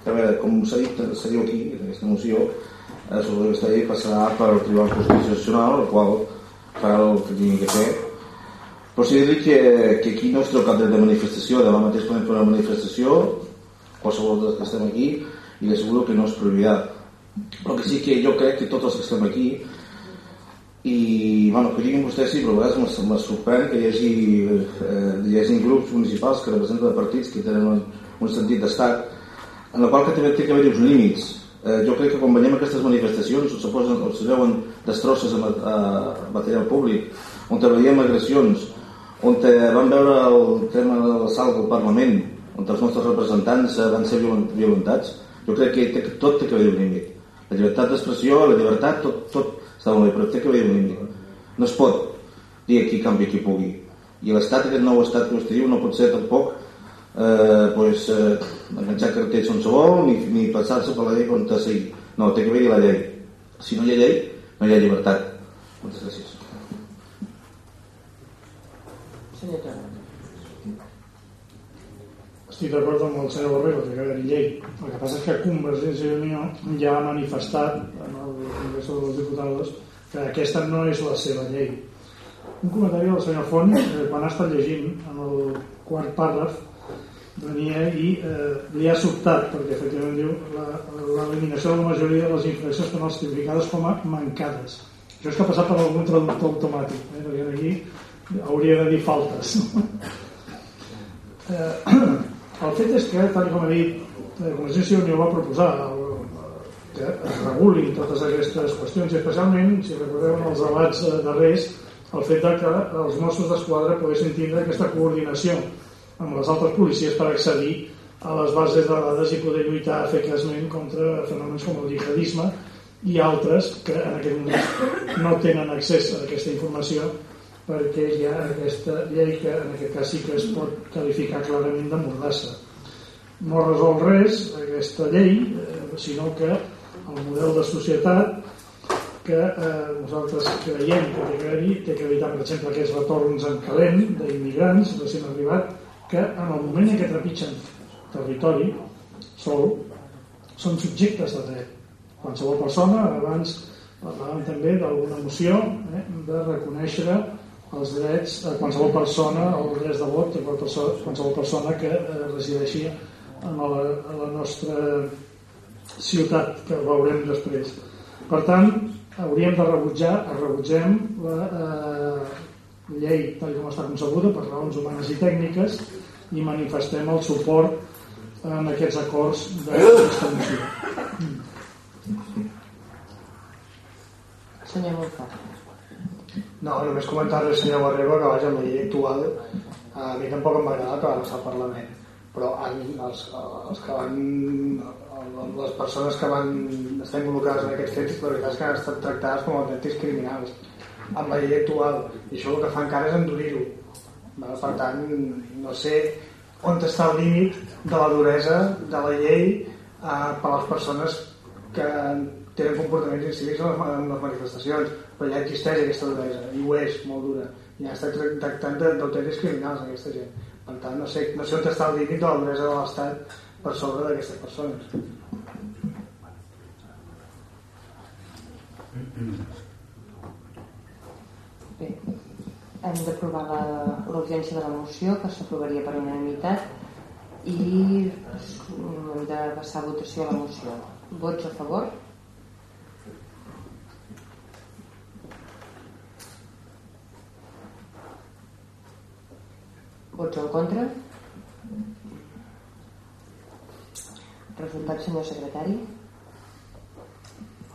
a veure, com s'ha dit, dit aquí, en aquesta moció, eh, sobre aquesta llei passarà per al Tribunal Constitucional, el qual farà el que tingui que fer. Però si dit que, que aquí no es treu cap dret de manifestació, demà mateix podem fer una manifestació, qualsevol dels que estem aquí, i li asseguro que no es prohibirà. Però que sí que jo crec que tots els que estem aquí i, bueno, que diguin vostès sí, però a vegades me sorprèn que hi hagi, eh, hi hagi grups municipals que representen partits que tenen un, un sentit d'estat en la qual que també té que haver-hi uns límits. Eh, jo crec que quan veiem aquestes manifestacions se, posen, o se veuen destrosses a, a material públic on veiem agressions on vam veure el tema de l'assalt del Parlament on els nostres representants eh, van ser violentats jo crec que tot té que haver un límit la llibertat d'expressió, la llibertat, tot, tot està molt bé, però té que haver un límit. No es pot dir aquí canvi qui pugui. I l'estat, aquest nou estat que vostè diu, no pot ser tampoc eh, pues, eh, enganxar cartells on se vol ni, ni passar-se per la llei on seguit. No, té que haver-hi la llei. Si no hi ha llei, no hi ha llibertat. Moltes gràcies. Senyor Torra. Estic d'acord amb el senyor Borrego, que haver llei. El que passa és que Convergència i Unió ja ha manifestat en el Congrés dels Diputats que aquesta no és la seva llei. Un comentari del senyor Font, eh, quan ha estat llegint en el quart pàrraf, venia i eh, li ha sobtat, perquè efectivament diu l'eliminació de la majoria de les infraccions penals tipificades com a mancades. Això és que ha passat per algun traductor automàtic. Eh? Perquè aquí hauria de dir faltes eh, el fet és que tal com ha dit la i Unió va proposar el, que es reguli totes aquestes qüestions i especialment, si recordeu en els debats eh, darrers, el fet que els Mossos d'Esquadra poguessin tindre aquesta coordinació amb les altres policies per accedir a les bases de dades i poder lluitar eficaçment contra fenòmens com el jihadisme i altres que en aquest moment no tenen accés a aquesta informació perquè hi ha aquesta llei que en aquest cas sí que es pot qualificar clarament de mordassa. No resol res aquesta llei, eh, sinó que el model de societat que eh, nosaltres creiem que té que haver-hi, té que evitar, per exemple, aquests retorns en calent d'immigrants recent arribat, que en el moment en què trepitgen territori sol, són subjectes de dret. Qualsevol persona, abans parlàvem també d'alguna moció eh, de reconèixer els drets a qualsevol persona, els drets de vot de qualsevol persona que eh, resideixi en la, en la nostra ciutat, que veurem després. Per tant, hauríem de rebutjar, rebutgem la eh, llei tal com està concebuda per raons humanes i tècniques i manifestem el suport en aquests acords d'aquesta moció. Senyor Molfà. No, només comentar-li al senyor Barrego que vaja, la llei actual a mi tampoc em va agradar que va passar al Parlament. Però els, els que van les persones que van estar involucrades en aquests fets la veritat és que han estat tractades com autèntics criminals amb la llei actual. I això el que fa encara és endurir-ho. Per tant no sé on està el límit de la duresa de la llei eh, per a les persones que tenen comportaments incívics en les, en les manifestacions però ja existeix aquesta duresa i ho és molt dura ja està tractant d'autèntics criminals aquesta gent per tant, no sé, no sé on està el límit de la duresa de l'Estat per sobre d'aquestes persones. Bé, hem d'aprovar l'urgència de la moció, que s'aprovaria per unanimitat, i hem de passar a votació a la moció. Vots a favor? Vots en contra? Resultat, senyor secretari?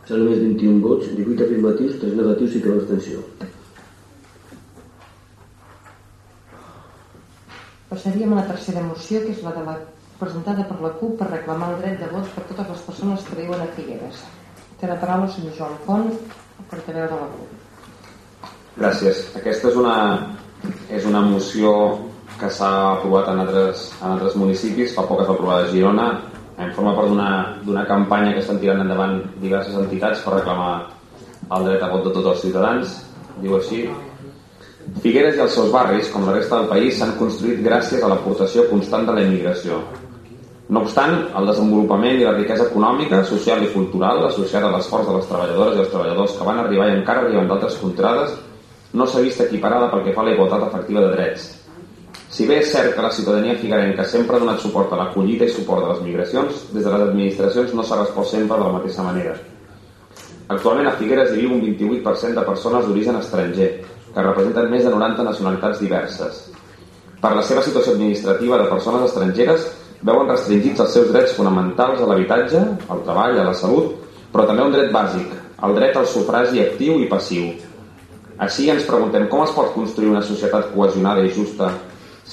S'han només 21 vots, 18 afirmatius, 3 negatius i cap abstenció. Passaríem a la tercera moció, que és la de la presentada per la CUP per reclamar el dret de vot per totes les persones que viuen a Figueres. Té la paraula el senyor Joan Font, portaveu de la CUP. Gràcies. Aquesta és una, és una moció que s'ha aprovat en altres, en altres municipis, fa poc es va aprovar a Girona, en forma part d'una campanya que estan tirant endavant diverses entitats per reclamar el dret a vot de tots els ciutadans, diu així. Figueres i els seus barris, com la resta del país, s'han construït gràcies a l'aportació constant de la immigració. No obstant, el desenvolupament i la riquesa econòmica, social i cultural associada a l'esforç de les treballadores i els treballadors que van arribar i encara arriben d'altres contrades no s'ha vist equiparada pel que fa a la igualtat efectiva de drets, si bé és cert que la ciutadania figuerenca sempre ha donat suport a l'acollida i suport de les migracions, des de les administracions no s'ha respost sempre de la mateixa manera. Actualment a Figueres hi viu un 28% de persones d'origen estranger, que representen més de 90 nacionalitats diverses. Per la seva situació administrativa de persones estrangeres, veuen restringits els seus drets fonamentals a l'habitatge, al treball, a la salut, però també un dret bàsic, el dret al sufragi actiu i passiu. Així ens preguntem com es pot construir una societat cohesionada i justa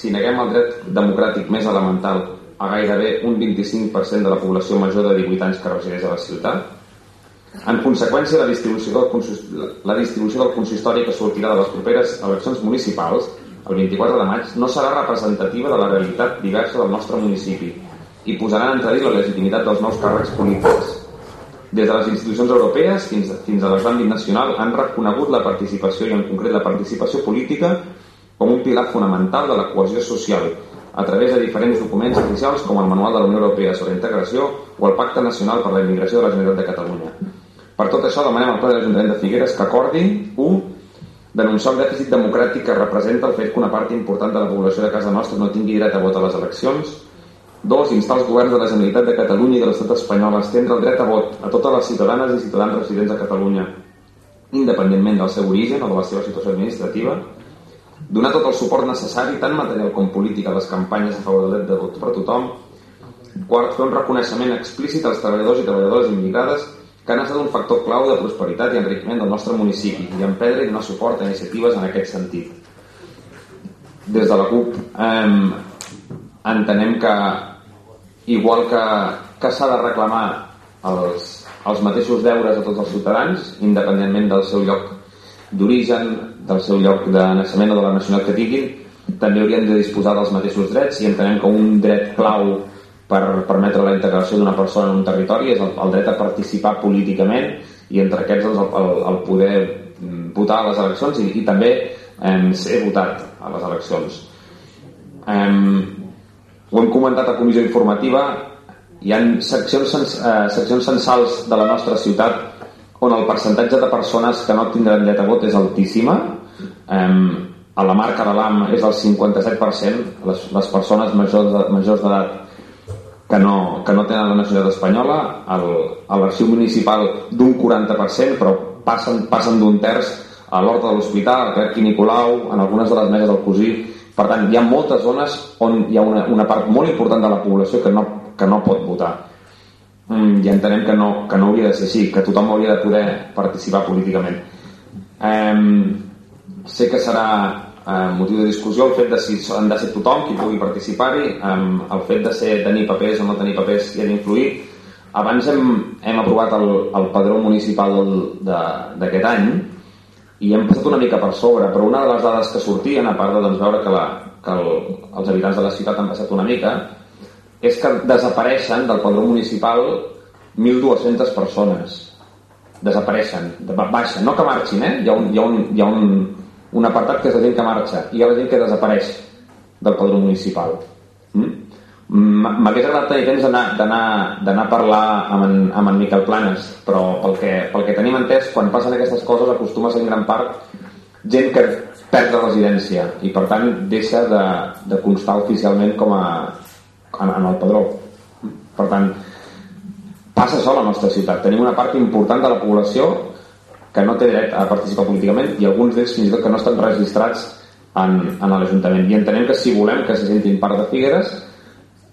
si neguem el dret democràtic més elemental a gairebé un 25% de la població major de 18 anys que resideix a la ciutat, en conseqüència, la distribució del, la distribució del consistori que sortirà de les properes eleccions municipals, el 24 de maig, no serà representativa de la realitat diversa del nostre municipi i posarà en entredit la legitimitat dels nous càrrecs polítics. Des de les institucions europees fins, fins a l'àmbit nacional han reconegut la participació i en concret la participació política com un pilar fonamental de la cohesió social a través de diferents documents oficials com el Manual de la Unió Europea sobre Integració o el Pacte Nacional per la Immigració de la Generalitat de Catalunya. Per tot això demanem al ple de l'Ajuntament de Figueres que acordi 1. Denunciar el dèficit democràtic que representa el fet que una part important de la població de casa nostra no tingui dret a vot a les eleccions 2. Instar els governs de la Generalitat de Catalunya i de l'Estat espanyol a estendre el dret a vot a totes les ciutadanes i ciutadans residents a Catalunya independentment del seu origen o de la seva situació administrativa donar tot el suport necessari, tant material com polític, a les campanyes a favor del dret de vot per tothom. Quart, fer un reconeixement explícit als treballadors i treballadores immigrades que han estat un factor clau de prosperitat i enriquiment del nostre municipi i emprendre i donar suport a iniciatives en aquest sentit. Des de la CUP eh, entenem que igual que, que s'ha de reclamar els, els mateixos deures a tots els ciutadans, independentment del seu lloc d'origen, del seu lloc de naixement o de la nacional que tinguin, també haurien de disposar dels mateixos drets i entenem que un dret clau per permetre la integració d'una persona en un territori és el, el dret a participar políticament i entre aquests doncs, el, el, el poder votar a les eleccions i, i també eh, ser votat a les eleccions. Eh, ho hem comentat a comissió informativa hi ha seccions, eh, seccions censals de la nostra ciutat on el percentatge de persones que no tindran dret a vot és altíssima. Eh, a la marca de l'AM és el 57%, les, les persones majors d'edat que no, que no tenen la nacionalitat espanyola, el, a l'arxiu municipal d'un 40%, però passen, passen d'un terç a l'Horta de l'Hospital, al Crec Nicolau, en algunes de les meses del Cosí. Per tant, hi ha moltes zones on hi ha una, una part molt important de la població que no, que no pot votar mm, i entenem que no, que no hauria de ser així, que tothom hauria de poder participar políticament. Eh, sé que serà eh, motiu de discussió el fet de si han de ser tothom qui pugui participar-hi, eh, el fet de ser tenir papers o no tenir papers i d'influir. Abans hem, hem aprovat el, el padró municipal d'aquest any i hem passat una mica per sobre, però una de les dades que sortien, a part de doncs, veure que, la, que el, els habitants de la ciutat han passat una mica, és que desapareixen del padró municipal 1.200 persones. Desapareixen, baixen, no que marxin, eh? Hi ha un, hi ha un, hi ha un, un apartat que és la gent que marxa i hi ha la gent que desapareix del padró municipal. Mm? M'hagués agradat tenir temps d'anar a parlar amb en, amb en Miquel Planes, però pel que, pel que tenim entès, quan passen aquestes coses acostuma a ser en gran part gent que perd la residència i per tant deixa de, de constar oficialment com a, en, en el padró. Per tant, passa això a la nostra ciutat. Tenim una part important de la població que no té dret a participar políticament i alguns d'ells fins i tot que no estan registrats en, en l'Ajuntament. I entenem que si volem que se sentin part de Figueres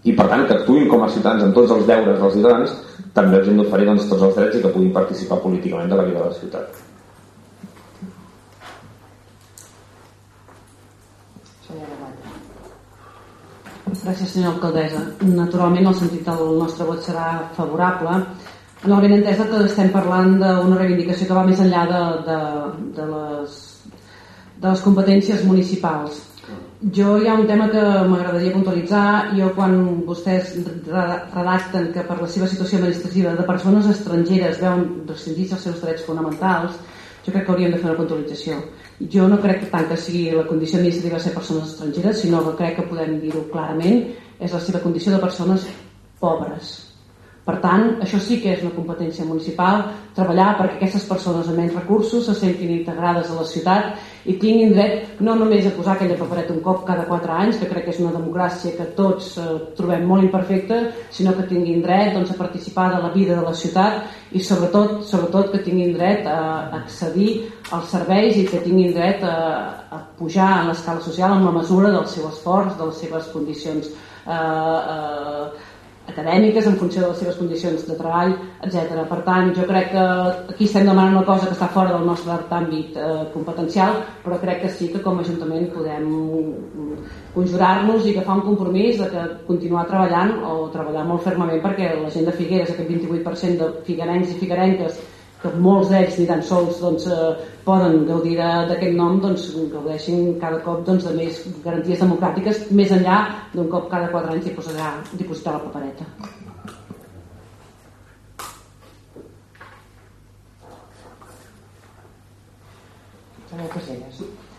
i per tant que actuïn com a ciutadans en tots els deures dels ciutadans, també els hem d'oferir doncs, tots els drets i que puguin participar políticament de la vida de la ciutat. Gràcies, senyora alcaldessa. Naturalment, el sentit del nostre vot serà favorable. En el ben entès que estem parlant d'una reivindicació que va més enllà de, de, de, les, de les competències municipals. Jo hi ha un tema que m'agradaria puntualitzar. Jo, quan vostès redacten que per la seva situació administrativa de persones estrangeres veuen rescindits els seus drets fonamentals, jo crec que hauríem de fer una puntualització jo no crec que tant que sigui la condició administrativa ser persones estrangeres, sinó que crec que podem dir-ho clarament, és la seva condició de persones pobres. Per tant, això sí que és una competència municipal, treballar perquè aquestes persones amb menys recursos se sentin integrades a la ciutat i tinguin dret no només a posar aquella papereta un cop cada 4 anys, que crec que és una democràcia que tots eh, trobem molt imperfecta, sinó que tinguin dret doncs, a participar de la vida de la ciutat i sobretot, sobretot que tinguin dret a accedir als serveis i que tinguin dret a, a pujar en l'escala social en la mesura del seu esforç, de les seves condicions eh, eh, acadèmiques en funció de les seves condicions de treball, etc. Per tant, jo crec que aquí estem demanant una cosa que està fora del nostre àmbit eh, competencial, però crec que sí que com a Ajuntament podem conjurar-nos i agafar un compromís de que continuar treballant o treballar molt fermament perquè la gent de Figueres, aquest 28% de figuerencs i figuerenques que molts d'ells ni tan sols doncs, eh, poden gaudir d'aquest nom doncs, gaudeixin cada cop doncs, de més garanties democràtiques més enllà d'un cop cada quatre anys dipositar, dipositar la papereta.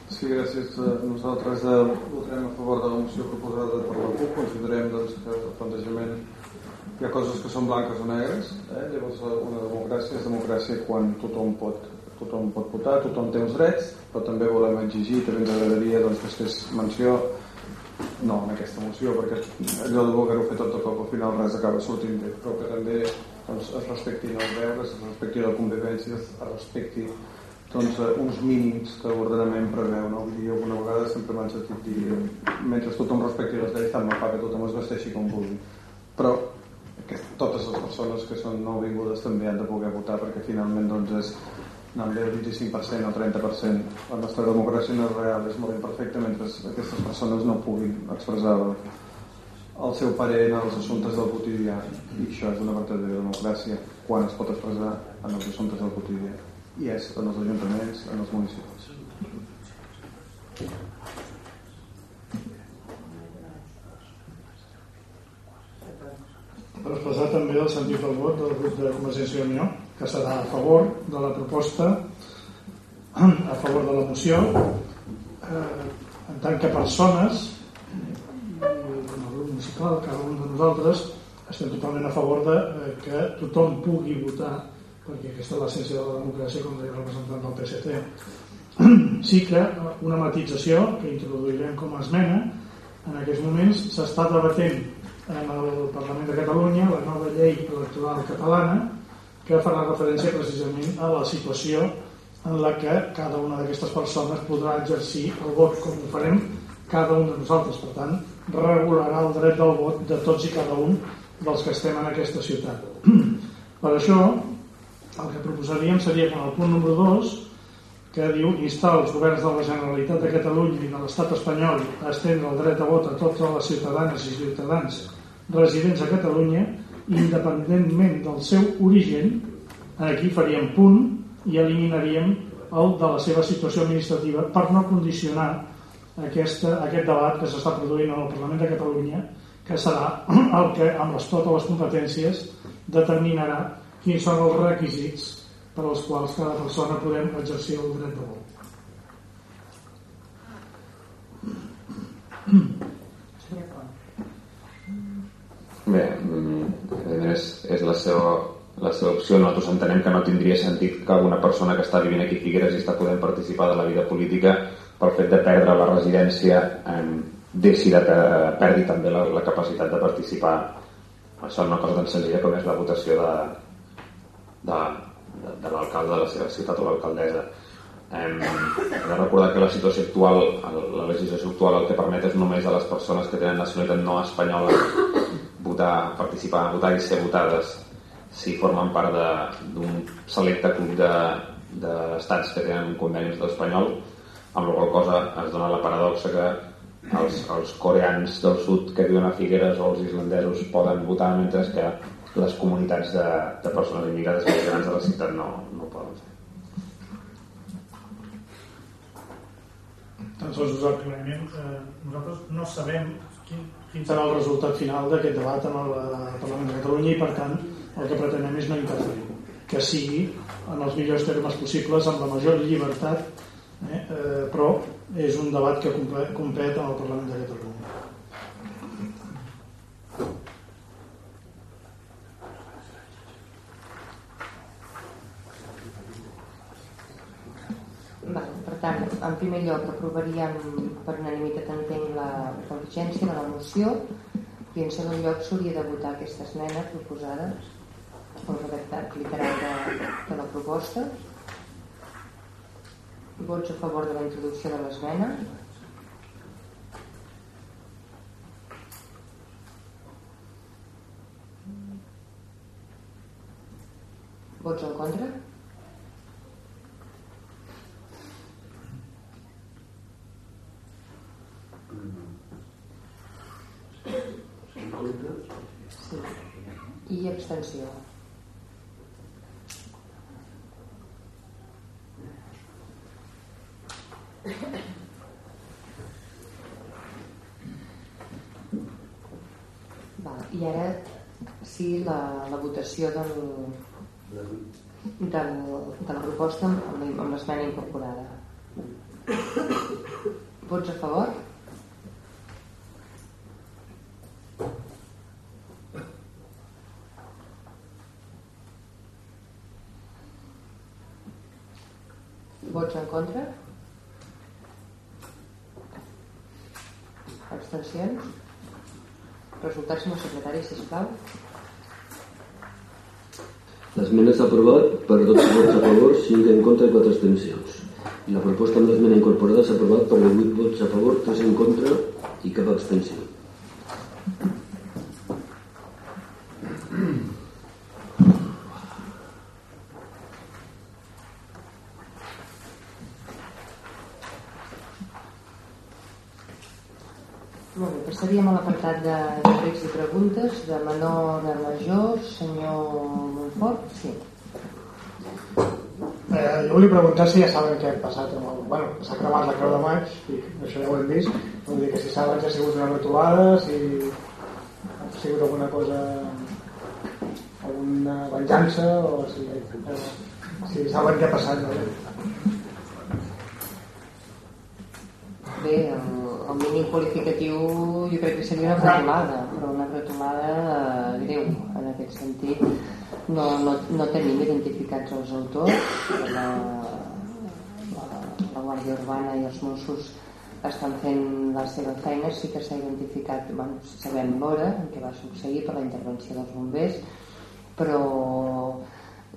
Sí, gràcies. Nosaltres eh, votarem a favor de la moció proposada per la CUP. Considerem doncs, que el plantejament hi ha coses que són blanques o negres eh? llavors una democràcia és democràcia quan tothom pot, tothom pot votar tothom té uns drets però també volem exigir també ens agradaria doncs, que es fes menció no en aquesta moció perquè allò de voler-ho fer tot de cop al final res acaba sortint bé però que també doncs, es respectin els deures es respecti la convivència es respecti doncs, uns mínims que l'ordenament preveu. No? Vull dir, alguna vegada sempre m'han sentit dir mentre tothom respecti les lleis, tant me fa que tothom es vesteixi com vulgui. Però que totes les persones que són nouvingudes també han de poder votar perquè finalment doncs, és anant bé el 25% o el 30%. La nostra democràcia no és real, és molt imperfecta mentre aquestes persones no puguin expressar el seu parer en els assumptes del quotidià i això és una verdadera democràcia quan es pot expressar en els assumptes del quotidià i és en els ajuntaments, en els municipis. per expressar també el sentit del vot del grup de Convergència i Unió que serà a favor de la proposta a favor de la moció eh, en tant que persones el grup municipal, cada un de nosaltres estem totalment a favor de eh, que tothom pugui votar perquè aquesta és l'essència de la democràcia com deia el representant del PSC sí que una matització que introduirem com a esmena en aquests moments s'està debatent en el Parlament de Catalunya la nova llei electoral catalana que farà referència precisament a la situació en la que cada una d'aquestes persones podrà exercir el vot com ho farem cada un de nosaltres. Per tant, regularà el dret del vot de tots i cada un dels que estem en aquesta ciutat. Per això, el que proposaríem seria que en el punt número 2, que diu instar els governs de la Generalitat de Catalunya i de l'Estat espanyol a estendre el dret de vot a totes les ciutadanes i ciutadans residents a Catalunya independentment del seu origen aquí faríem punt i eliminaríem el de la seva situació administrativa per no condicionar aquesta, aquest debat que s'està produint al Parlament de Catalunya que serà el que amb les, totes les competències determinarà quins són els requisits per als quals cada persona podem exercir el dret de vot. Bé, mm, és, és la seva, la seva opció. Nosaltres entenem que no tindria sentit que alguna persona que està vivint aquí a Figueres i està podent participar de la vida política pel fet de perdre la residència eh, deixi de perdi també la, la capacitat de participar. Això és una cosa tan senzilla com és la votació de, de, de, de l'alcalde de la seva ciutat o l'alcaldessa. Hem de recordar que la situació actual, la legislació actual el que permet és només a les persones que tenen nacionalitat no espanyola votar, participar, votar i ser votades si formen part d'un selecte club d'estats de, que tenen un conveni amb la qual cosa es dona la paradoxa que els, els coreans del sud que viuen a Figueres o els islandesos poden votar mentre que les comunitats de, de persones immigrades més grans de la ciutat no, no poden fer. Tan sols us aclariment, eh, nosaltres no sabem quin, serà el resultat final d'aquest debat en el, el Parlament de Catalunya i per tant el que pretenem és no interferir. Que sigui en els millors termes possibles amb la major llibertat eh, eh, però és un debat que compet en el Parlament de Catalunya tant, en primer lloc aprovaríem per unanimitat entenc la, la urgència de la moció i en segon lloc s'hauria de votar aquesta esmena proposada el redactat literal de, de la proposta. Vots a favor de la introducció de l'esmena. Vots en contra Sí. I abstenció. Va, I ara sí la, la votació del, del, de la proposta amb, amb l'esmena incorporada. Vots a favor? Vots en contra? Abstencions? Resultats, senyor secretari, sisplau. L'esmena s'ha aprovat per 12 vots a favor, 5 en contra i 4 abstencions. I la proposta amb l'esmena incorporada s'ha aprovat per 8 vots a favor, 3 en contra i cap abstenció. Molt bé, passaríem a l'apartat de recs i preguntes de menor a major, senyor Montfort. Sí. Eh, jo volia preguntar si ja saben què ha passat amb el... Bueno, s'ha cremat la creu de maig, i això ja ho hem vist. Vull dir que si saben si ha sigut una retolada, si ha sigut alguna cosa... alguna venjança, o si, eh, si saben què ha passat. No? Bé, el mínim qualificatiu jo crec que seria una retolada, però una retolada eh, greu en aquest sentit. No, no, no tenim identificats els autors, la, la, la Guàrdia Urbana i els Mossos estan fent la seva feina, sí que s'ha identificat, bueno, sabem l'hora en què va succeir per la intervenció dels bombers, però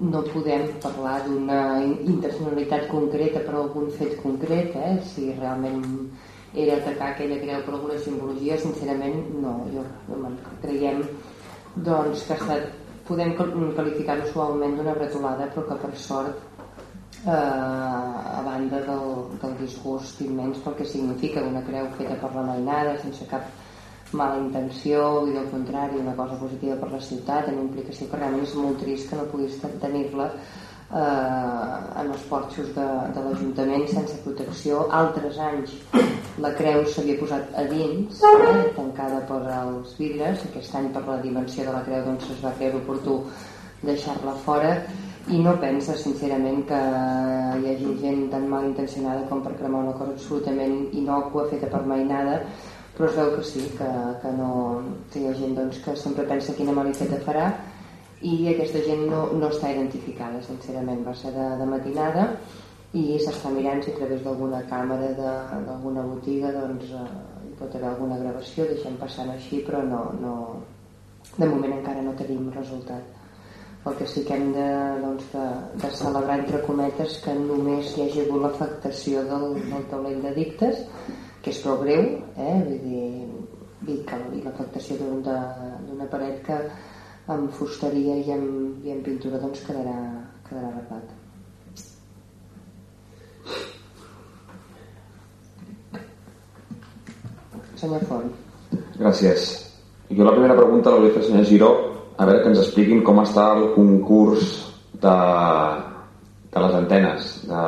no podem parlar d'una intencionalitat concreta per algun fet concret, eh? si realment era atacar aquella creu per alguna simbologia, sincerament no, jo, creiem doncs, que ha estat podem qualificar-ho suaument d'una bretolada però que per sort eh, a banda del, del disgust immens pel que significa una creu feta per la mainada sense cap mala intenció i del contrari una cosa positiva per la ciutat amb implicació que realment és molt trist que no puguis tenir-la eh, en els porxos de, de l'Ajuntament sense protecció. Altres anys la creu s'havia posat a dins eh, tancada per als vidres. Aquest any per la dimensió de la creu doncs es va creure oportú deixar-la fora. I no pensa sincerament que hi hagi gent tan mal intencionada com per cremar una cosa absolutament inocua feta per mainada però es veu que sí, que, que, no, que hi ha gent doncs, que sempre pensa quina malifeta farà i aquesta gent no, no està identificada sincerament, va ser de, de matinada i s'està mirant si a través d'alguna càmera d'alguna botiga doncs eh, hi pot haver alguna gravació deixem passant així però no, no, de moment encara no tenim resultat el que sí que hem de, doncs, de, de celebrar entre cometes que només hi hagi hagut l'afectació del, del taulell de dictes que és prou greu eh? vull dir, i l'afectació d'una paret que amb fusteria i amb, i amb pintura doncs quedarà, quedarà arreglat. Senyor Font. Gràcies. Jo la primera pregunta la vull fer al senyor Giró, a veure que ens expliquin com està el concurs de, de les antenes, de,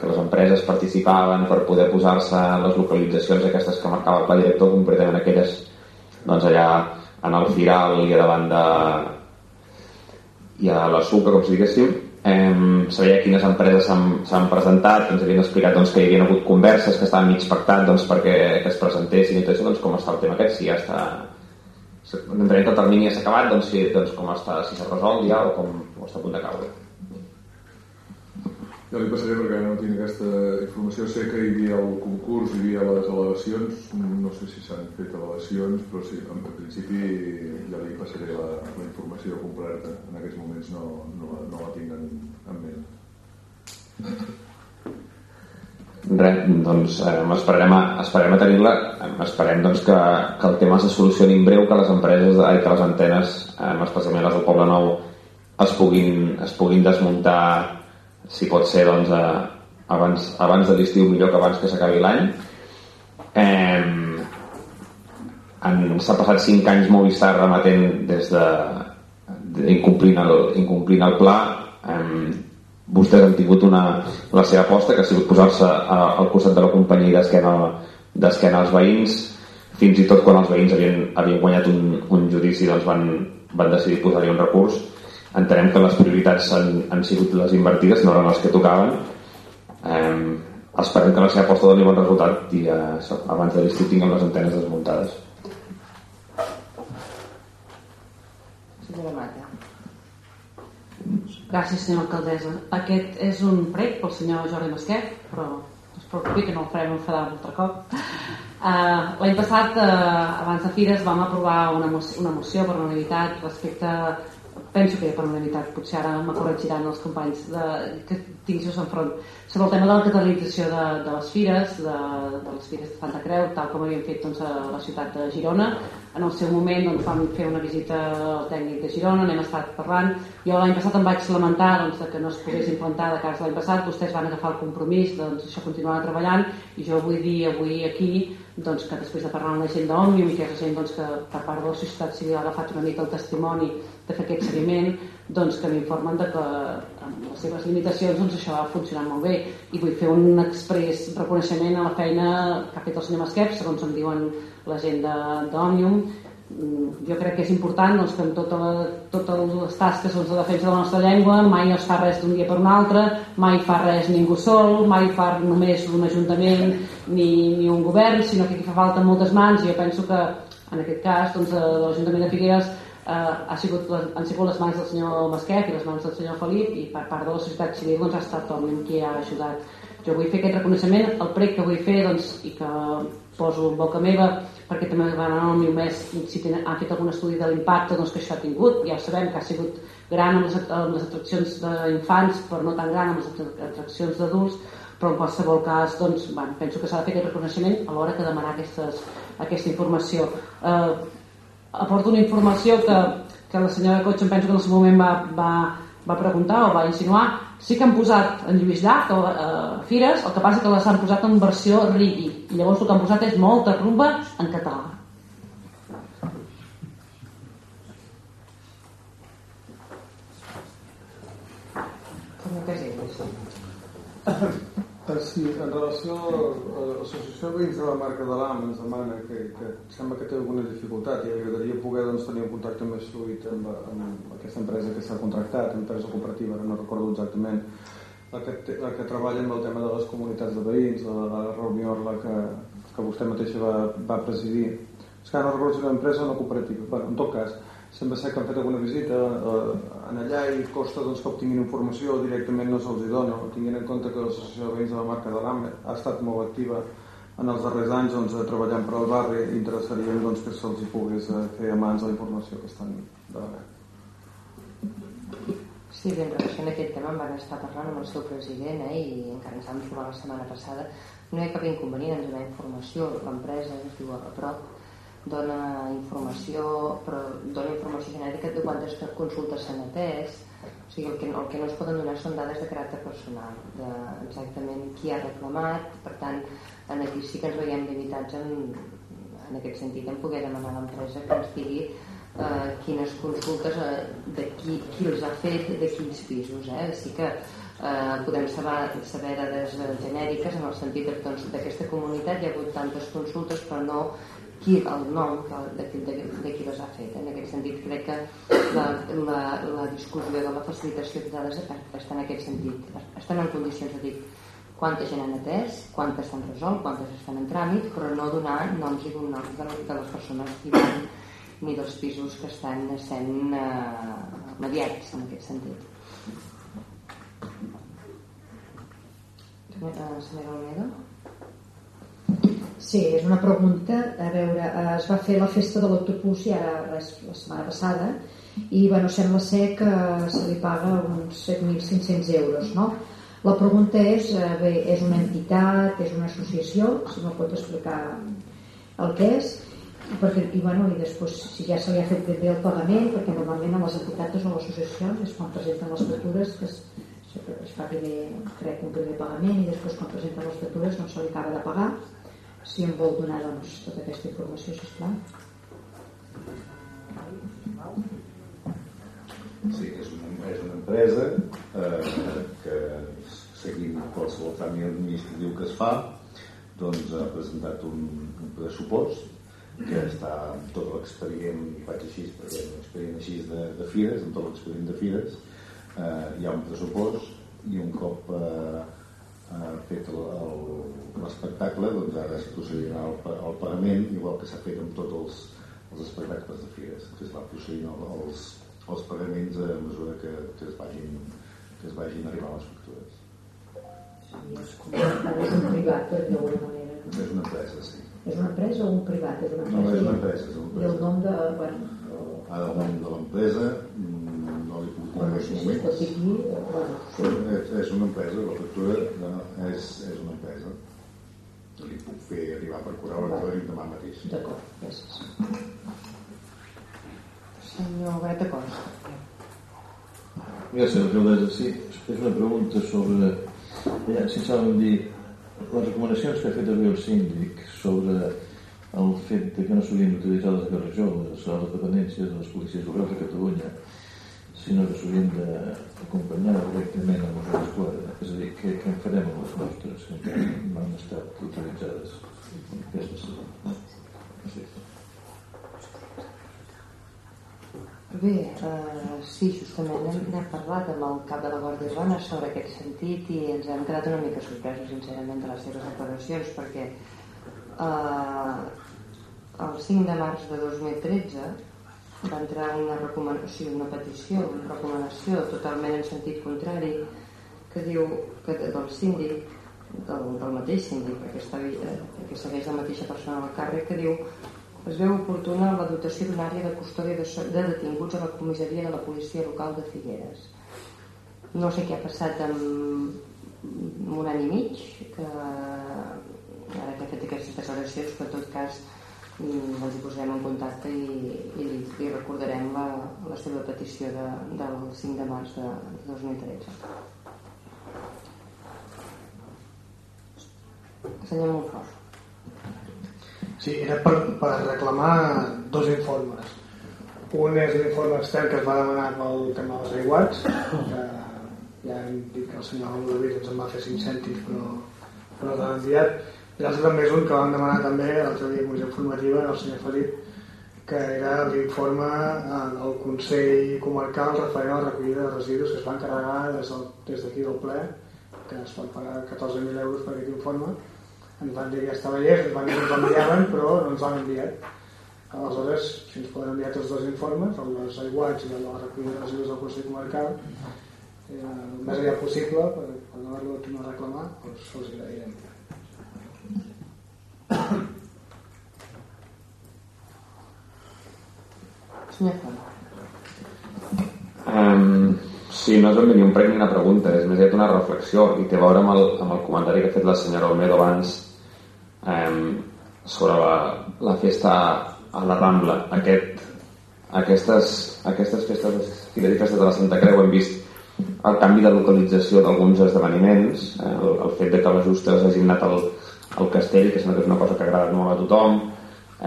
que les empreses participaven per poder posar-se les localitzacions aquestes que marcava el pla director, concretament aquelles doncs allà en el Firal i a davant de i a la Suca, com si diguéssim eh, sabia quines empreses s'han presentat ens havien explicat doncs, que hi havia hagut converses que estaven mig pactant doncs, perquè que es presentessin i tot això, doncs com està el tema aquest si ja està que el termini ja s'ha acabat doncs, si, doncs com està, si s'ha resolt ja o com o està a punt de caure ja li passaré perquè no tinc aquesta informació. Sé que hi havia el concurs, hi havia les al·legacions, no sé si s'han fet al·legacions, però sí, en principi ja li passaré la, la informació completa. En aquests moments no, no, no la tinc en, en ment. Res, doncs eh, esperarem, a, esperarem a tenir-la, esperem doncs, que, que el tema se solucioni en breu, que les empreses, eh, que les antenes, eh, especialment les del Poble Nou, es puguin, es puguin desmuntar si pot ser doncs, eh, abans, abans de l'estiu millor que abans que s'acabi l'any. Eh, s'ha passat 5 anys Movistar remetent des de, de incomplint, el, incomplint el pla. Eh, vostès han tingut una, la seva aposta que ha sigut posar-se al costat de la companyia d'esquena als veïns. Fins i tot quan els veïns havien, havien guanyat un, un judici doncs van, van decidir posar-hi un recurs entenem que les prioritats han, han sigut les invertides, no eren les que tocaven. Eh, esperem que la seva aposta doni bon resultat i eh, abans de l'estiu tinguem les antenes desmuntades. Gràcies senyora alcaldessa. Aquest és un prec pel senyor Jordi Masquet però no es preocupi que no el farem enfadar un altre cop. Uh, l'any passat uh, abans de Fires vam aprovar una moció, una moció per unanimitat respecte penso que per unanimitat potser ara me corregiran els companys de, que tinc just enfront. Sobre el tema de la catalització de, de les fires de, de les fires de Santa Creu tal com havíem fet doncs, a la ciutat de Girona en el seu moment doncs, vam fer una visita al tècnic de Girona n'hem estat parlant. Jo l'any passat em vaig lamentar doncs, que no es pogués implantar de cas l'any passat. Vostès van agafar el compromís doncs això continuarà treballant i jo vull dir avui aquí doncs, que després de parlar amb la gent d'Òmnium i que és la gent doncs, que per part de la societat civil ha agafat una mica el testimoni de fer aquest seguiment doncs, que m'informen de que amb les seves limitacions doncs, això ha funcionat molt bé. I vull fer un express reconeixement a la feina que ha fet el senyor Masquep segons em diuen la gent d'Òmnium Mm, jo crec que és important doncs, que en tota la, totes les tasques doncs, de defensa de la nostra llengua mai no es fa res d'un dia per un altre, mai fa res ningú sol, mai fa només un ajuntament ni, ni un govern, sinó que aquí fa falta moltes mans. I jo penso que en aquest cas doncs, eh, l'Ajuntament de Figueres eh, ha sigut, han sigut les mans del senyor Masquet i les mans del senyor Felip i per part de la societat civil doncs, ha estat Òmnium qui ha ajudat. Jo vull fer aquest reconeixement, el prec que vull fer doncs, i que poso en boca meva perquè també van al meu mes si tenen, han fet algun estudi de l'impacte doncs, que això ha tingut, ja sabem que ha sigut gran amb les, amb les atraccions d'infants però no tan gran amb les atraccions d'adults. Però en qualsevol cas doncs, bueno, penso que s'ha de fer aquest reconeixement a l'hora que demanar aquestes, aquesta informació. Eh, aporto una informació que, que la senyora Cotxe em penso que en el seu moment va, va, va preguntar o va insinuar. Sí que han posat en Lluís Llach a eh, Fires, el que passa que les han posat en versió reggae. I llavors el que han posat és molta rumba en català Ah, sí, en relació a l'associació de veïns de la marca de l'AM ens demana que, que sembla que té alguna dificultat i agradaria poder doncs, tenir un contacte més fluid amb, amb aquesta empresa que s'ha contractat, empresa cooperativa, no recordo exactament, la que, té, la que treballa amb el tema de les comunitats de veïns, la, la reunió la que, que vostè mateixa va, va presidir. És que no recordo si una empresa o una cooperativa. Bueno, en tot cas, sembla ser que han fet alguna visita eh, en allà i costa doncs, que obtinguin informació directament no se'ls dona. Tinguent en compte que l'associació de veïns de la marca de l'AM ha estat molt activa en els darrers anys doncs, treballant per al barri. Interessaríem doncs, que se'ls pogués eh, fer a mans la informació que estan demanant. Sí, bé, en relació amb aquest tema em van estar parlant amb el seu president eh, i encara ens vam trobar la setmana passada. No hi ha cap inconvenient en donar informació l'empresa es diu a prop dona informació però dona informació genèrica de quantes consultes s'han atès. O sigui, el que, el que no es poden donar són dades de caràcter personal de exactament qui ha reclamat. Per tant, en aquí sí que ens veiem limitats en, en aquest sentit en poder demanar a l'empresa que ens digui eh, quines consultes eh, de qui, qui els ha fet de quins pisos eh? sí que eh, podem saber, saber dades genèriques en el sentit doncs, comunitat. Hi ha hagut tantes consultes però no qui, el nom de, de, de, qui les ha fet. En aquest sentit, crec que la, la, la discussió de la facilitació de dades està en aquest sentit. Estan en condicions de dir quanta gent han atès, quantes s'han resolt, quantes estan en tràmit, però no donar noms i cognoms de, de les persones que van ni dels pisos que estan sent eh, mediats en aquest sentit. Senyora Olmedo? Sí, és una pregunta. A veure, es va fer la festa de l'autobús ja la setmana passada i bueno, sembla ser que se li paga uns 7.500 euros, no? La pregunta és, eh, bé, és una entitat, és una associació, si no pot explicar el que és, perquè, i, bueno, i després si ja se li ha fet bé el pagament, perquè normalment a les entitats o les associacions és quan presenten les factures que es, es fa primer, crec, un primer pagament i després quan presenten les factures no se li acaba de pagar si em vol donar doncs, tota aquesta informació, sisplau. Sí, és una, és una empresa eh, que seguint qualsevol tràmit administratiu que es fa doncs ha presentat un, un pressupost que està amb tot l'expedient i faig així perquè és un expedient així de, de fires amb tot l'expedient de fires eh, hi ha un pressupost i un cop eh, eh, fet l'espectacle doncs ara es procedirà al, al pagament igual que s'ha fet amb tots els, els espectacles de fires que es va procedir els, els pagaments a mesura que, que, es vagin, que es vagin arribant les factures és, com, és un privat per d'alguna manera no? és una empresa, sí és una empresa o un privat? És una empresa, no, és una empresa, és una empresa. I el nom de... Bueno. Ah, el nom de l'empresa mm, no li puc dir en aquest moment. eh. És, és una empresa, la factura no, és, és una empresa. Li puc fer arribar per correu electrònic demà mateix. D'acord, gràcies. Senyor Greta Costa. Gràcies, alcaldessa. Sí, és una pregunta sobre... Ja, si saben dir les recomanacions que ha fet avui el síndic sobre el fet de que no s'haurien d'utilitzar les garrajoles a les dependències de les policies locals de Catalunya sinó que s'haurien d'acompanyar directament amb els d'esquadra. És a dir, què, què en farem amb les nostres que encara no han estat utilitzades? Aquestes... No sé. Bé, eh, sí, justament hem, n'hem parlat amb el cap de la Guàrdia Urbana sobre aquest sentit i ens hem quedat una mica sorpresos sincerament de les seves declaracions perquè eh, el 5 de març de 2013 va entrar una recomanació, una petició, una recomanació totalment en sentit contrari que diu que del síndic del, del mateix síndic perquè, està, eh, perquè segueix la mateixa persona al càrrec que diu es veu oportuna la dotació d'una àrea de custòdia de, de detinguts a la comissaria de la policia local de Figueres. No sé què ha passat en, en un any i mig, que ara que ha fet aquestes declaracions, però en tot cas ens hi posarem en contacte i, i li, li recordarem la, la seva petició de, del 5 de març de, de 2013. Senyor Montfort. Sí, era per, per reclamar dos informes. Un és l'informe extern que es va demanar pel tema dels aiguats, que ja hem dit que el senyor David ens en va fer 5 cèntims, però, però l'han enviat. L'altre també és un que vam demanar també l'altre dia comissió informativa el senyor Felip, que era l'informe eh, del Consell Comarcal referent a la recollida de residus que es va encarregar des del- d'aquí del ple, que es van pagar 14.000 euros per aquest informe, ens van dir que ja estava llest, ens van dir que ens però no ens l'han enviat. Aleshores, si ens poden enviar tots dos informes, el dels aiguats i el de la recollida de residus del Consell Comarcal, eh, el més aviat possible, per, per no haver-lo de tornar a reclamar, doncs els agrairem. Um, sí, no és ben ni un premi una pregunta, és més aviat una reflexió i té a veure amb el, amb el comentari que ha fet la senyora Olmedo abans um, sobre la, la festa a la Rambla. Aquest, aquestes, aquestes festes Festes de la Santa Creu hem vist el canvi de localització d'alguns esdeveniments, eh, el, el fet de que les justes hagin anat al, al castell, que sembla que és una cosa que ha agradat molt a tothom,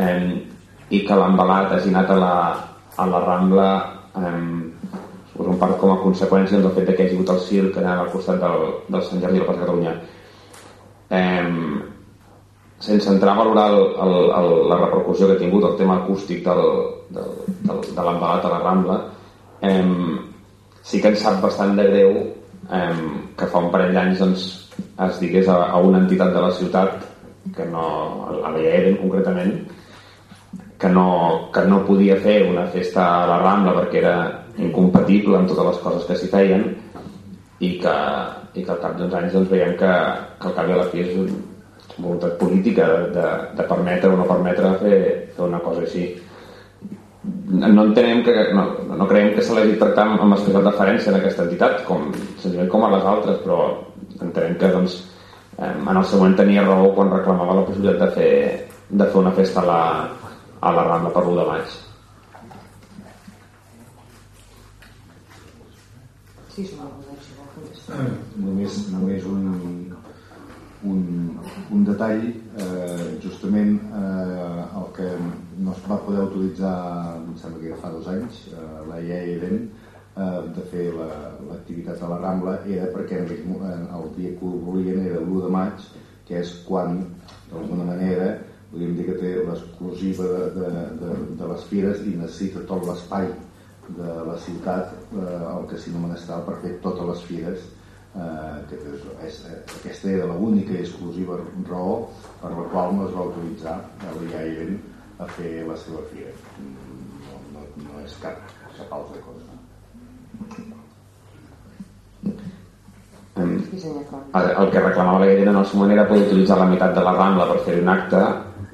eh, i que l'embalat hagi anat a la, a la Rambla eh, suposo part com a conseqüència del fet que hi hagi hagut el circ allà al costat del, del Sant Jordi la Plaça de Catalunya. Eh, sense entrar a valorar el, el, el, la repercussió que ha tingut el tema acústic del, del, del, de l'embalat a la Rambla, eh, sí que ens sap bastant de greu eh, que fa un parell d'anys doncs, es digués a, a una entitat de la ciutat que no, a la Eden concretament que no, que no podia fer una festa a la Rambla perquè era incompatible amb totes les coses que s'hi feien i que, i que al cap d'uns anys doncs, veiem que, que al cap a la fi és voluntat política de, de, de permetre o no permetre fer, fer una cosa així. No entenem que no, no creiem que se l'hagi tractat amb, especial deferència en aquesta entitat com, com a les altres però entenem que doncs, eh, en el seu moment tenia raó quan reclamava la possibilitat de fer, de fer una festa a la, a la Rambla per l'1 de maig Sí, contestar. només, només un, un, un detall eh, justament eh, el que no es va poder utilitzar em sembla que fa dos anys eh, la IAEDEN eh, de fer la- l'activitat a la Rambla era perquè en el dia que ho volien era l'1 de maig que és quan d'alguna manera podríem dir que té l'exclusiva de, de, de, de les fires i necessita tot l'espai de la ciutat eh, el que no menestral per fer totes les fires eh, que és, aquesta era l'única i exclusiva raó per la qual no es va autoritzar a l'IAIREN a fer la seva fira. No, no, no és cap, cap altra cosa Em, Sí, senyor Font. El, el que reclamava la Guillena en el seu moment era poder utilitzar la meitat de la Rambla per fer un acte.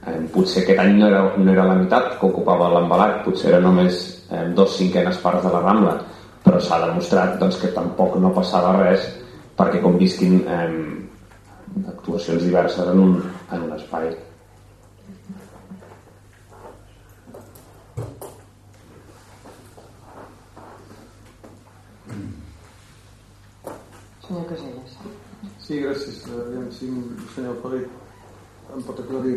Eh, potser aquest any no era, no era la meitat que ocupava l'embalat potser era només eh, dos cinquenes parts de la Rambla però s'ha demostrat doncs, que tampoc no passava res perquè convisquin eh, actuacions diverses en un, en un espai Senyor Caselles. Sí, gràcies. Aviam si el senyor Felip em pot aclarir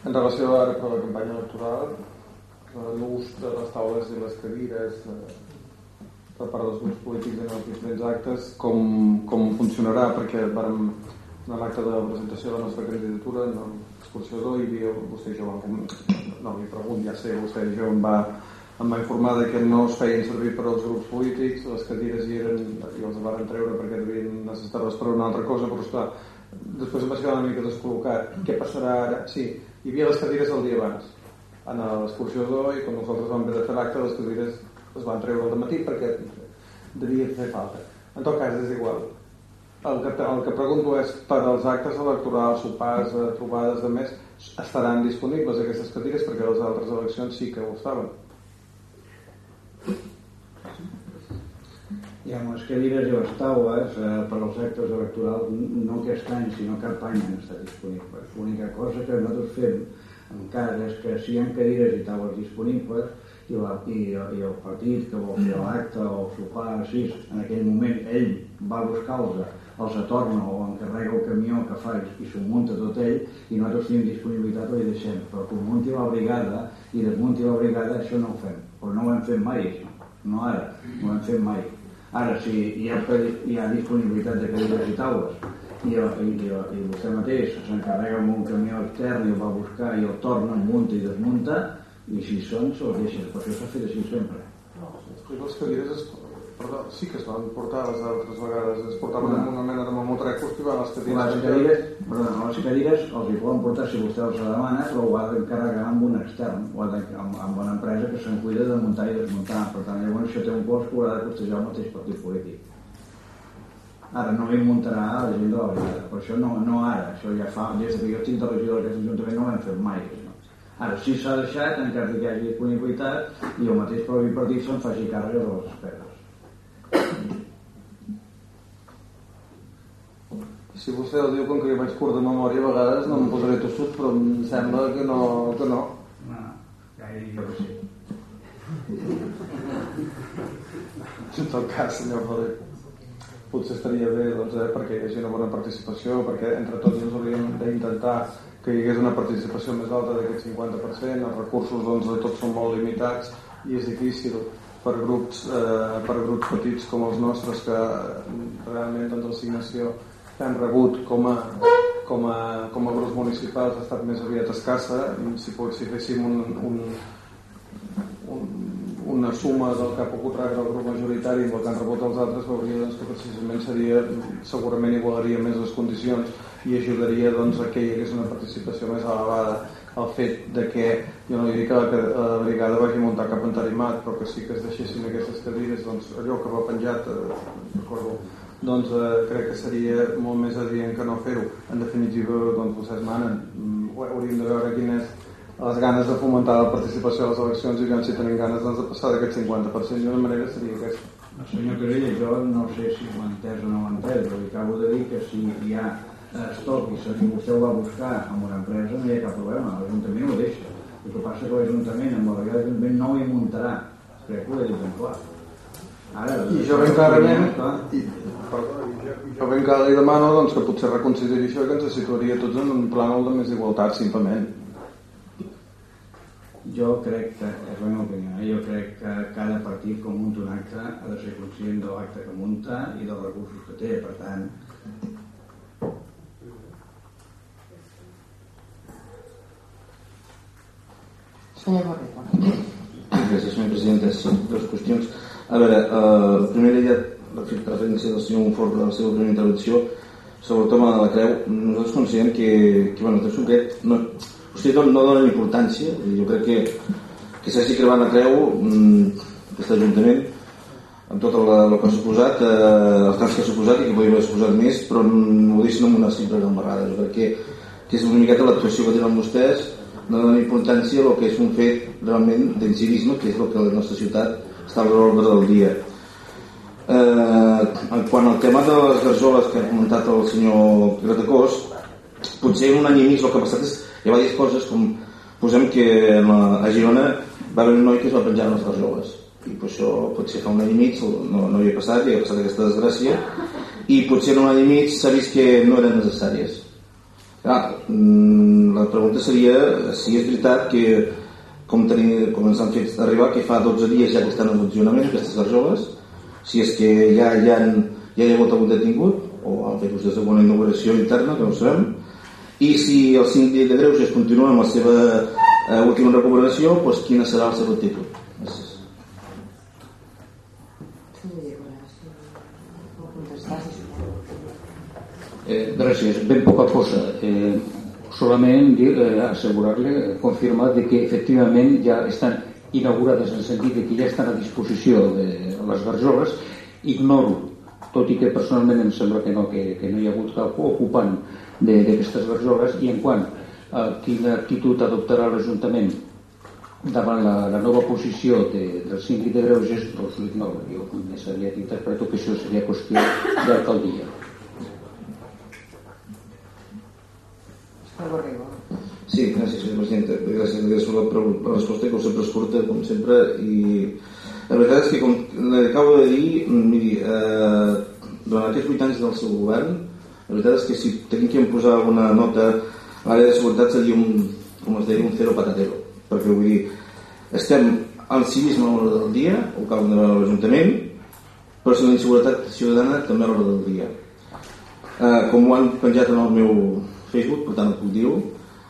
en relació per la campanya electoral l'ús de les taules i les cadires eh, per part dels grups polítics en els diferents actes com, com funcionarà perquè vam en l'acte de presentació de la nostra candidatura en l'excursió 2 hi havia vostè i jo vam, no li pregunto, ja sé, vostè i jo em va em va informar que no es feien servir per als grups polítics, les cadires hi eren, i els van treure perquè devien necessitar-les per una altra cosa, però esclar, després em vaig quedar una mica descol·locat. Què passarà ara? Sí, hi havia les cadires el dia abans, en l'excursió d'Oi, quan nosaltres vam haver de fer l'acte, les cadires es van treure al matí perquè devia fer falta. En tot cas, és igual. El que, el que pregunto és, per als actes electorals, sopars, eh, trobades de més, estaran disponibles aquestes cadires perquè les altres eleccions sí que ho estaven. Ha les cadires i les taules eh, per als actes electorals no aquest any sinó cap any han estat disponibles l'única cosa que nosaltres fem encara és que si hi ha cadires i taules disponibles i, la, i, i el partit que vol fer l'acte o sopar així, en aquell moment ell va buscar-los els atorna o encarrega el camió que fa i s'ho munta tot ell i nosaltres tenim disponibilitat o hi deixem. Però que munti la brigada i desmunti la brigada això no ho fem. Però no ho hem fet mai això. No ara, no ho hem fet mai Ara, si hi ha, hi ha disponibilitat de cadires i taules i, i, i, i vostè mateix s'encarrega amb un camió extern i el va buscar i el torna, munta i desmunta i si són, se'ls deixa. Per això s'ha fet així sempre. No, les cadires es Perdó, sí que es van portar les altres vegades, es portaven no. amb una mena de mamotrecos que van les cadires. Les cadires, perdó, les cadires els hi poden portar si vostè els demana, però ho ha d'encarregar amb un extern, o amb, amb una empresa que se'n cuida de muntar i desmuntar. Per tant, llavors això té un cost que de costejar el mateix partit polític. Ara no hi muntarà la gent de la brigada, per això no, no ara, això ja fa, des que jo estic de regidor d'aquest Ajuntament no ho hem fet mai. No? Ara sí s'ha deixat en cas que hi hagi disponibilitat i el mateix propi partit se'n faci càrrega de les despeses. Si vostè el diu com que jo vaig curt de memòria a vegades no em posaré tossut però em sembla que no que no. No, ja jo que sí en tot cas senyor Felip potser estaria bé doncs, eh, perquè hi hagi una bona participació perquè entre tots ens hauríem d'intentar que hi hagués una participació més alta d'aquest 50% els recursos doncs, de tots són molt limitats i és difícil per grups, eh, per grups petits com els nostres que realment doncs, l'assignació que han rebut com a, com a, com a grups municipals ha estat més aviat escassa. Si, si féssim un, un, un, una suma del que ha pogut rebre el grup majoritari amb el que han rebut els altres veuria doncs, que precisament seria segurament igualaria més les condicions i ajudaria doncs, a que hi hagués una participació més elevada el fet de que jo no dic que la, brigada vagi muntar cap entarimat però que sí que es deixessin aquestes cadires doncs, allò que va penjat eh, recordo doncs eh, crec que seria molt més adient que no fer-ho. En definitiva, doncs vostès manen. Mm, hauríem de veure quines les ganes de fomentar la participació a les eleccions i si tenim ganes doncs, de passar d'aquest 50% i una manera seria aquesta. No, senyor Carella, jo no sé si ho entès o no ho entès, acabo de dir que si hi ha estoc i si vostè ho va buscar amb una empresa no hi ha cap problema, l'Ajuntament ho deixa. El que passa que l'Ajuntament amb la vegada l'Ajuntament no ho hi muntarà, crec que ho he dit ben clar. Ara, I jo ben clarament, i, perdó, jo, jo ben clar li demano doncs, que potser reconsideri això que ens situaria tots en un plànol de més igualtat, simplement. Jo crec que, és la meva opinió, eh? jo crec que cada partit com munta un acte ha de ser conscient de l'acte que munta i dels recursos que té, per tant Senyor Borrell. Gràcies, senyor presidenta. Sí, dues qüestions. A veure, eh, primera ja referència del senyor Monfort de la seva primera intervenció sobre el tema de la creu. Nosaltres considerem que, que bueno, el concret no, vostè no, no dona importància. Jo crec que, que s'hagi crevat la creu mm, aquest Ajuntament amb tot el, el que ha suposat, eh, els camps que ha suposat i que podria haver suposat més, però no ho deixen amb una simple gambarrada. Jo crec que, que és una miqueta l'actuació que tenen vostès no dona importància al que és un fet realment d'incivisme, que és el que la nostra ciutat està a l'ordre del dia. Eh, en quant al tema de les garjoles que ha comentat el senyor Gratacós, potser un any i mig el que ha passat és hi ha diverses coses com posem que a, Girona va haver un noi que es va penjar en les garjoles i per això potser fa un any i mig no, no havia passat i ha passat aquesta desgràcia i potser en un any i mig s'ha vist que no eren necessàries Clar, mm, la pregunta seria si és veritat que com, tenim, com ens han fet arribar que fa 12 dies ja que estan en funcionament aquestes garjoles si és que ja, ja, han, ja hi ha hagut algun detingut o han fet vostès alguna inauguració interna que no sabem i si el síndic de Greuges continua amb la seva eh, última recuperació doncs quina serà la seva actitud? Gràcies Eh, gràcies. Ben poca cosa. Eh, solament eh, assegurar-le, confirmar de que efectivament ja estan inaugurades en el sentit que ja estan a disposició de les garjoles. Ignoro, tot i que personalment em sembla que no, que, que no hi ha hagut cap ocupant d'aquestes garjoles i en quant a quina actitud adoptarà l'Ajuntament davant la, la nova posició de, del síndic de Greuges, doncs l'ignoro. Jo més aviat interpreto que això seria qüestió d'alcaldia. Sí, gràcies, senyor presidenta. Gràcies, gràcies per la, la resposta, que sempre és curta, com sempre, i la veritat és que, com acabo de dir, miri, eh, durant aquests vuit anys del seu govern, la veritat és que si tenim que posar una nota a l'àrea de seguretat seria un, com es deia, un zero patatero, perquè vull dir, estem al civisme a l'hora del dia, ho cal de l'Ajuntament, però si la inseguretat ciutadana també a l'hora del dia. Eh, com ho han penjat en el meu Facebook, per tant ho puc dir-ho,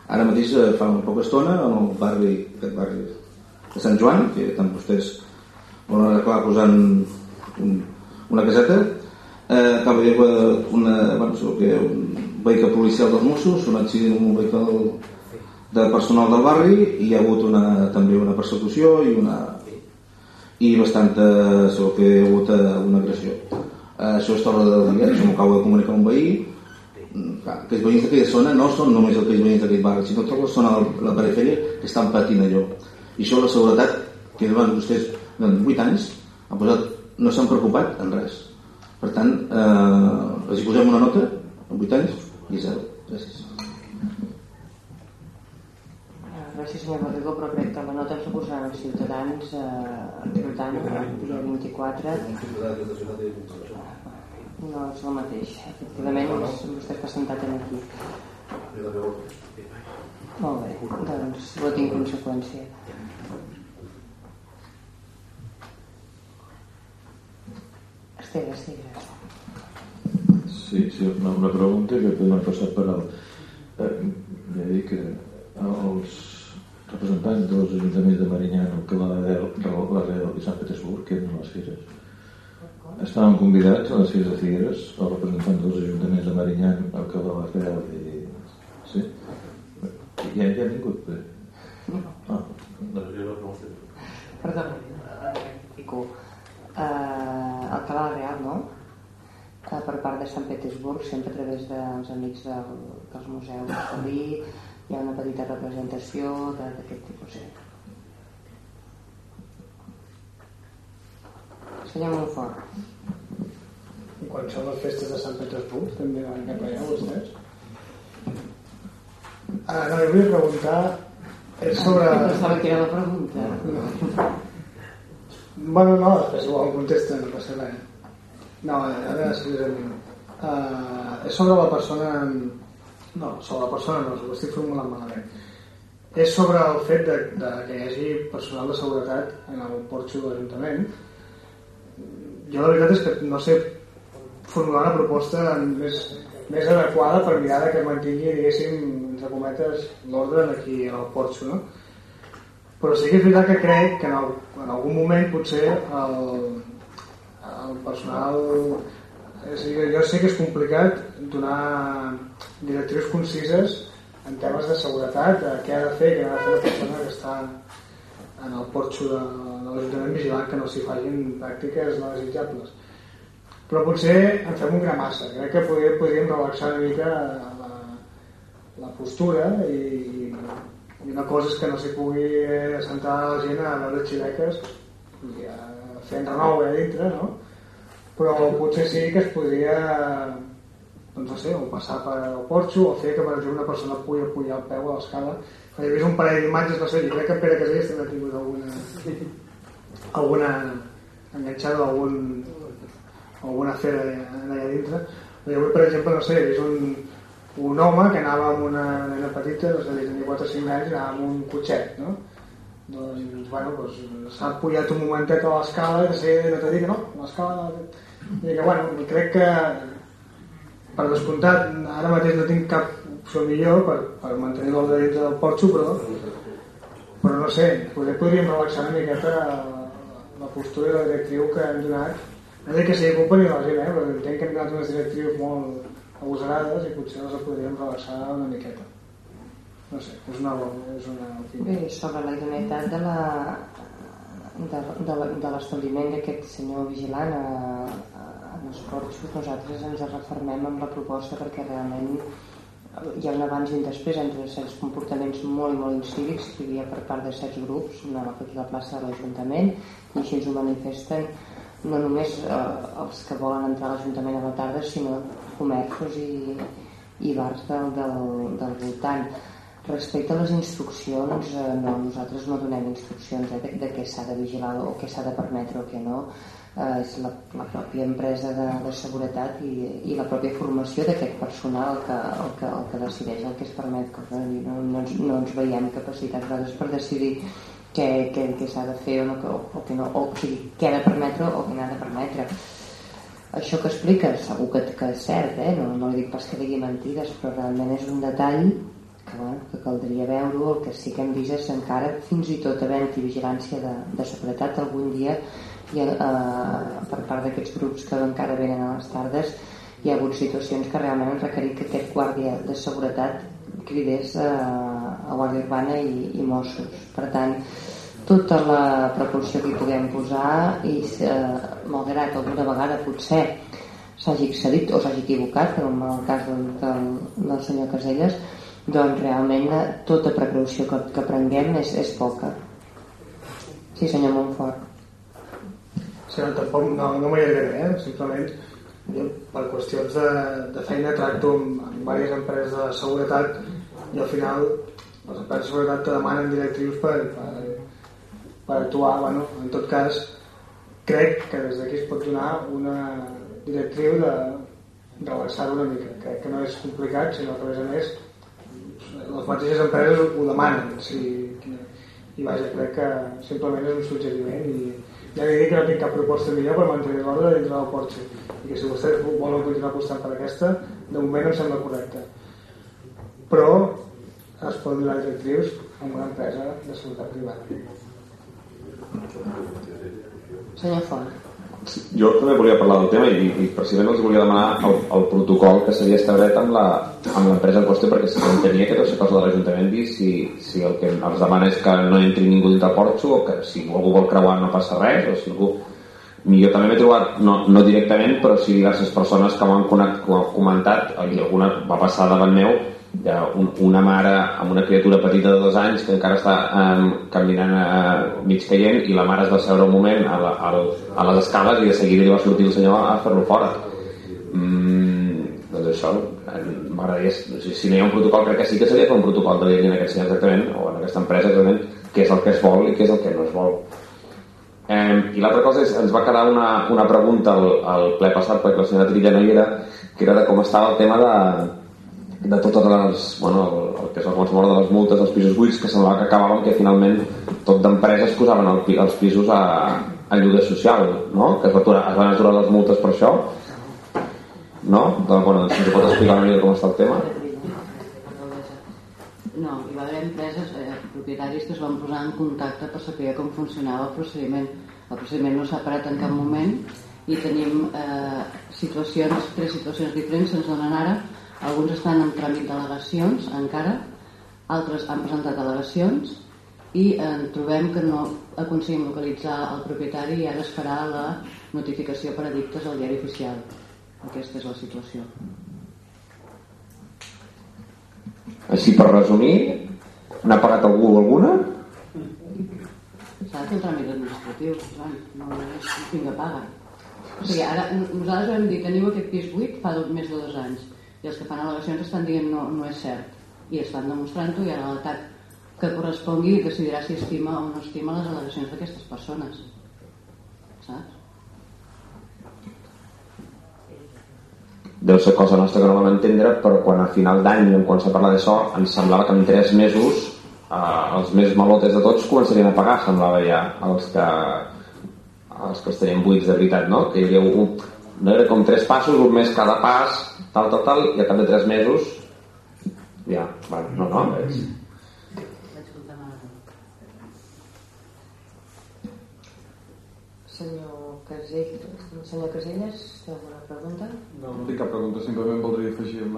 ara mateix eh, fa una poca estona en el barri, aquest barri de Sant Joan, que tant vostès volen arreglar posant un, una caseta, eh, acaba de una, bueno, que un vehicle policial dels Mossos, un accident amb un vehicle de personal del barri i hi ha hagut una, també una persecució i una i bastanta segur que hi ha hagut eh, una agressió. Eh, això és torre del dia, això m'ho acabo de comunicar un veí clar, que els veïns d'aquella zona no són només els veïns d'aquell barri, sinó tota la zona de la perifèria que estan patint allò. I això la seguretat, que davant vostès durant 8 anys han posat, no s'han preocupat en res. Per tant, eh, els hi posem una nota, en 8 anys, i zero. Gràcies. Gràcies, senyor Barrigó, però crec que la nota ens la posaran els ciutadans eh, votant el dia 24. No és el mateix. Efectivament, és vostè que ha sentat aquí. Molt bé, doncs vot en conseqüència. Esteve, Esteve. Sí, sí, una, una pregunta que m'ha passat per alt. Eh, ja dic que els representants dels ajuntaments de Marinyano, que la, la, la Real i Sant Petersburg, que eren les fires, estaven convidats a les Fires de Figueres, els representants dels ajuntaments de Marinyano, el que la Real i... Sí? Ja, ja ha vingut bé. Ah, doncs jo la pregunta. Perdona, Pico. Uh, Alcalá Real, no? Uh, per part de Sant Petersburg, sempre a través dels amics del, dels museus de Salí, hi ha una petita representació d'aquest tipus. Eh? Senyor Montfort. Quan són les festes de Sant Petersburg, també van cap allà vostès? Ah, no, jo vull preguntar és sobre... Pensava que era la pregunta. Bueno, no, després igual em contesten, no passa res. No, a veure, seriosament. Uh, és sobre la persona... No, sobre la persona no, ho estic formulant malament. És sobre el fet de, de que hi hagi personal de seguretat en el porxo de l'Ajuntament. Jo la veritat és que no sé formular una proposta més, més adequada per mirar de que mantingui, diguéssim, entre cometes, l'ordre aquí al porxo, no? Però sí que és veritat que crec que en, el, en algun moment potser el, el personal... És a dir, jo sé que és complicat donar directrius concises en temes de seguretat, què ha de fer, què ha de fer la persona que està en el porxo de, de l'Ajuntament vigilant que no s'hi facin pràctiques no desitjables però potser en fem un gra massa crec que podríem, podríem relaxar una mica la, la postura i, i una cosa és que no s'hi pugui assentar la gent a veure xileques i a fent renou a dintre, no? Però potser sí que es podria doncs no sé, o passar per el porxo o fer que per exemple una persona pugui pujar el peu a l'escala he vist un parell d'imatges, no sé, jo crec que Pere Casellas també ha tingut alguna alguna enganxada algun alguna fera allà dintre. Jo avui per exemple, no sé, vist un, un home que anava amb una nena petita, no sé, tenia 4 o 5 anys, anava amb un cotxet, no? Doncs, bueno, doncs, s'ha pujat un momentet a l'escala i de seguida no t'ha dit que no, l'escala... I que, bueno, crec que per descomptat, ara mateix no tinc cap opció millor per, per mantenir l'ordre dintre del porxo, però, però no sé, potser podríem relaxar una miqueta la postura i la directriu que hem donat. No dic que sigui culpa ni la gent, eh, però entenc que hem donat unes directrius molt agosarades i potser les podríem relaxar una miqueta. No sé, és una, és una Bé, sobre la idoneïtat de la de, de, de l'establiment d'aquest senyor vigilant a, en els porxos nosaltres ens refermem amb la proposta perquè realment hi ha un abans i un després entre certs comportaments molt molt incívics que hi havia per part de certs grups a la plaça de l'Ajuntament i així ens ho manifesten no només eh, els que volen entrar a l'Ajuntament a la tarda sinó comerços i, i bars del, del, del voltant. Respecte a les instruccions eh, no, nosaltres no donem instruccions eh, de, de què s'ha de vigilar o què s'ha de permetre o què no és la, la pròpia empresa de, de seguretat i, i la pròpia formació d'aquest personal el que, el, que, el que decideix el que es permet no, no, ens, no ens veiem capacitats vegades per decidir què, què, què s'ha de fer o, no, o, o, que no, o sigui, què ha de permetre o què no ha de permetre això que explica segur que, que és cert eh? no, no dic pas que digui mentides però realment és un detall que, bueno, que caldria veure el que sí que hem vist és encara fins i tot havent-hi vigilància de, de seguretat algun dia i, eh, per part d'aquests grups que encara venen a les tardes hi ha hagut situacions que realment han requerit que aquest guàrdia de seguretat cridés eh, a Guàrdia Urbana i, i Mossos. Per tant tota la precaució que hi puguem posar i eh, malgrat alguna vegada potser s'hagi excedit o s'hagi equivocat com en el cas del, del, del senyor Caselles doncs realment eh, tota precaució que, que prenguem és, és poca. Sí senyor Montfort Sí, no, tampoc no, no m'allargaré, eh? simplement jo, per qüestions de, de feina tracto amb, amb diverses empreses de seguretat i al final les empreses de seguretat te demanen directrius per, per, per actuar bueno, en tot cas crec que des d'aquí es pot donar una directriu de relaxar una mica crec que no és complicat sinó que a més a més les mateixes empreses ho demanen sí, i vaja, crec que simplement és un suggeriment i ja li dic que no tinc cap proposta millor per mantenir l'ordre dintre del Porsche i que si vostès volen continuar apostant per aquesta de moment em sembla correcte. Però es poden donar directrius amb una empresa de seguretat privada. Senyor Font jo també volia parlar del tema i, i precisament els volia demanar el, el protocol que s'havia establert amb l'empresa en qüestió perquè s'entenia que aquesta cosa de l'Ajuntament dir si, si el que els demana és que no entri ningú dintre porxo o que si algú vol creuar no passa res o si algú jo també m'he trobat, no, no directament però sí diverses persones que m'han comentat i alguna va passar davant meu un, una mare amb una criatura petita de dos anys que encara està um, caminant uh, mig caient i la mare es va seure un moment a, la, a, a les escales i de seguida li va sortir el senyor a fer-lo fora. Mm, doncs això m'agradaria si no hi ha un protocol crec que sí que seria un protocol de en aquest senyor exactament o en aquesta empresa exactament què és el que es vol i què és el que no es vol. Eh, I l'altra cosa és, ens va quedar una, una pregunta al, al ple passat perquè la senyora Trilla no hi era, que era de com estava el tema de, de totes les, bueno, el, que és el qualsevol de les multes dels pisos buits que semblava que acabàvem que finalment tot d'empreses posaven el, els pisos a, a lloguer social no? que es, va aturar, es van aturar les multes per això no? doncs bueno, si ens pot explicar una mica com està el tema no, hi va haver empreses eh, propietaris que es van posar en contacte per saber com funcionava el procediment el procediment no s'ha parat en cap moment i tenim eh, situacions, tres situacions diferents ens donen ara alguns estan en tràmit d'al·legacions encara, altres han presentat al·legacions i en trobem que no aconseguim localitzar el propietari i ha d'esperar la notificació per edictes al diari oficial. Aquesta és la situació. Així per resumir, n'ha pagat algú alguna? s'ha de fer un tràmit administratiu, Joan, no és vinga, paga. O sigui, ara nosaltres vam dir teniu aquest pis buit fa més de dos anys i els que fan al·legacions estan dient no, no és cert i estan demostrant-ho i ara l'atac que correspongui decidirà si estima o no estima les al·legacions d'aquestes persones saps? deu ser cosa nostra que no vam entendre però quan a final d'any quan s'ha parlat d'això ens semblava que en 3 mesos eh, els més malotes de tots començarien a pagar semblava ja els que els que tenim buits de veritat no? que hi havia un, no era com tres passos un mes cada pas tal tal tal i a cap de 3 mesos ja, bueno, no, no és, Senyor Casell, senyor Caselles, té alguna pregunta? No, no tinc cap pregunta, simplement voldria afegir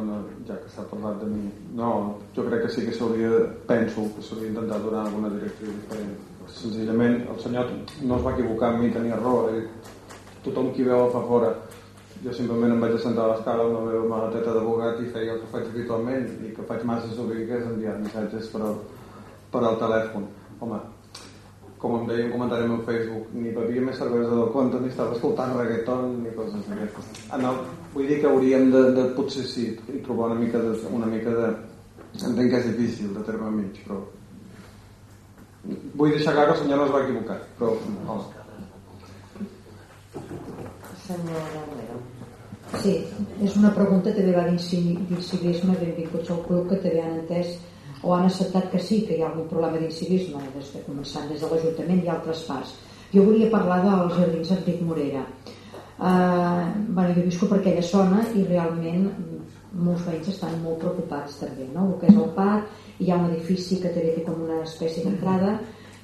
ja que s'ha parlat de mi no, jo crec que sí que s'hauria penso que s'hauria d'intentar donar alguna directriu diferent senzillament el senyor no es va equivocar amb mi, tenia raó? Tothom qui veu fa fora jo simplement em vaig assentar a l'escala amb la meva maleteta d'abogat i feia el que faig habitualment i que faig massa sovint que és enviar missatges per al, per al telèfon home, com em deia un comentari al Facebook, ni bevia més cervesa del compte, ni estava escoltant reggaeton, ni coses d'aquestes. El, vull dir que hauríem de, de potser sí, trobar una mica de, una mica de... Entenc que és difícil de terme mig, però... Vull deixar clar que el senyor no es va equivocar, però... No. Senyor. Sí, és una pregunta també va d'incivisme, benvinguts al club, que també han entès o han acceptat que sí que hi ha algun problema d'incivisme des de començant des de l'Ajuntament i altres parts. Jo volia parlar dels jardins Enric Morera. Uh, bueno, jo visco per aquella zona i realment molts veïns estan molt preocupats també, no? El que és el parc, hi ha un edifici que també té com una espècie d'entrada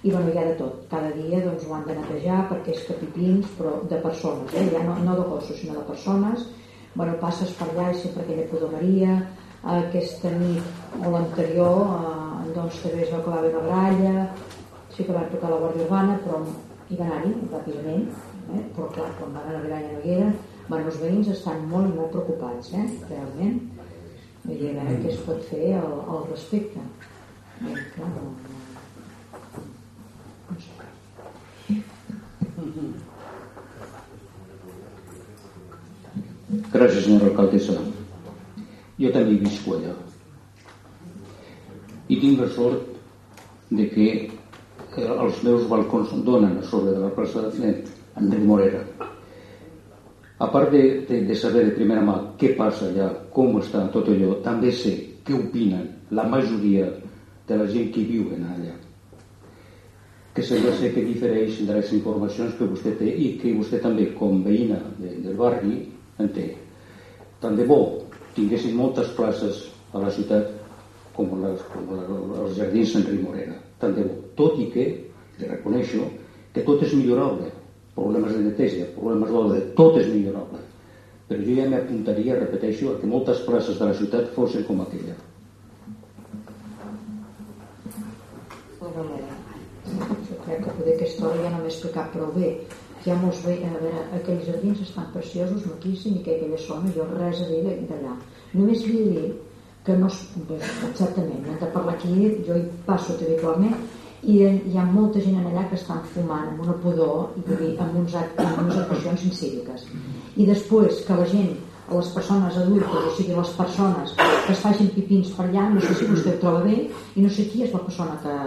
i bueno, hi ha de tot, cada dia doncs, ho han de netejar perquè és capipins però de persones, eh? ja no, no de gossos sinó de persones. Bueno, passes per allà i sempre aquella podomeria aquesta nit o l'anterior eh, doncs també es va acabar una bralla sí que va tocar la Guàrdia Urbana però hi va anar-hi ràpidament eh? però clar, quan van arribar ja no hi eren bueno, els veïns estan molt i molt preocupats eh? realment. Dir, a veure què es pot fer al, al respecte. Eh, clar, no, no sé. Gràcies, senyora alcaldessa. Jo també visco allà. I tinc la sort de que eh, els meus balcons donen a sobre de la plaça d'Enric Morera. A part de, de, de saber de primera mà què passa allà, com està tot allò, també sé què opinen la majoria de la gent que viu allà que sembla ser que difereix de les informacions que vostè té i que vostè també, com veïna de, del barri, en té. Tant de bo tinguessin moltes places a la ciutat com, les, com la, els jardins Sant Morena. Tant de bo. Tot i que, li reconeixo, que tot és millorable. Problemes de neteja, problemes d'ordre, tot és millorable. Però jo ja m'apuntaria, repeteixo, que moltes places de la ciutat fossin com aquella. Jo crec que poder aquesta hora ja no m'he explicat prou bé hi ha molts veïns, a veure, aquells jardins estan preciosos, maquíssim, i que aquella zona, jo res a dir d'allà. Només li diré que no, exactament, hem de parlar aquí, jo hi passo habitualment, i hi ha molta gent en allà que estan fumant amb una pudor i dir, amb, uns actes, amb unes actuacions incíviques. I després que la gent, les persones adultes, o sigui, les persones que es facin pipins per allà, no sé si vostè ho troba bé, i no sé qui és la persona que,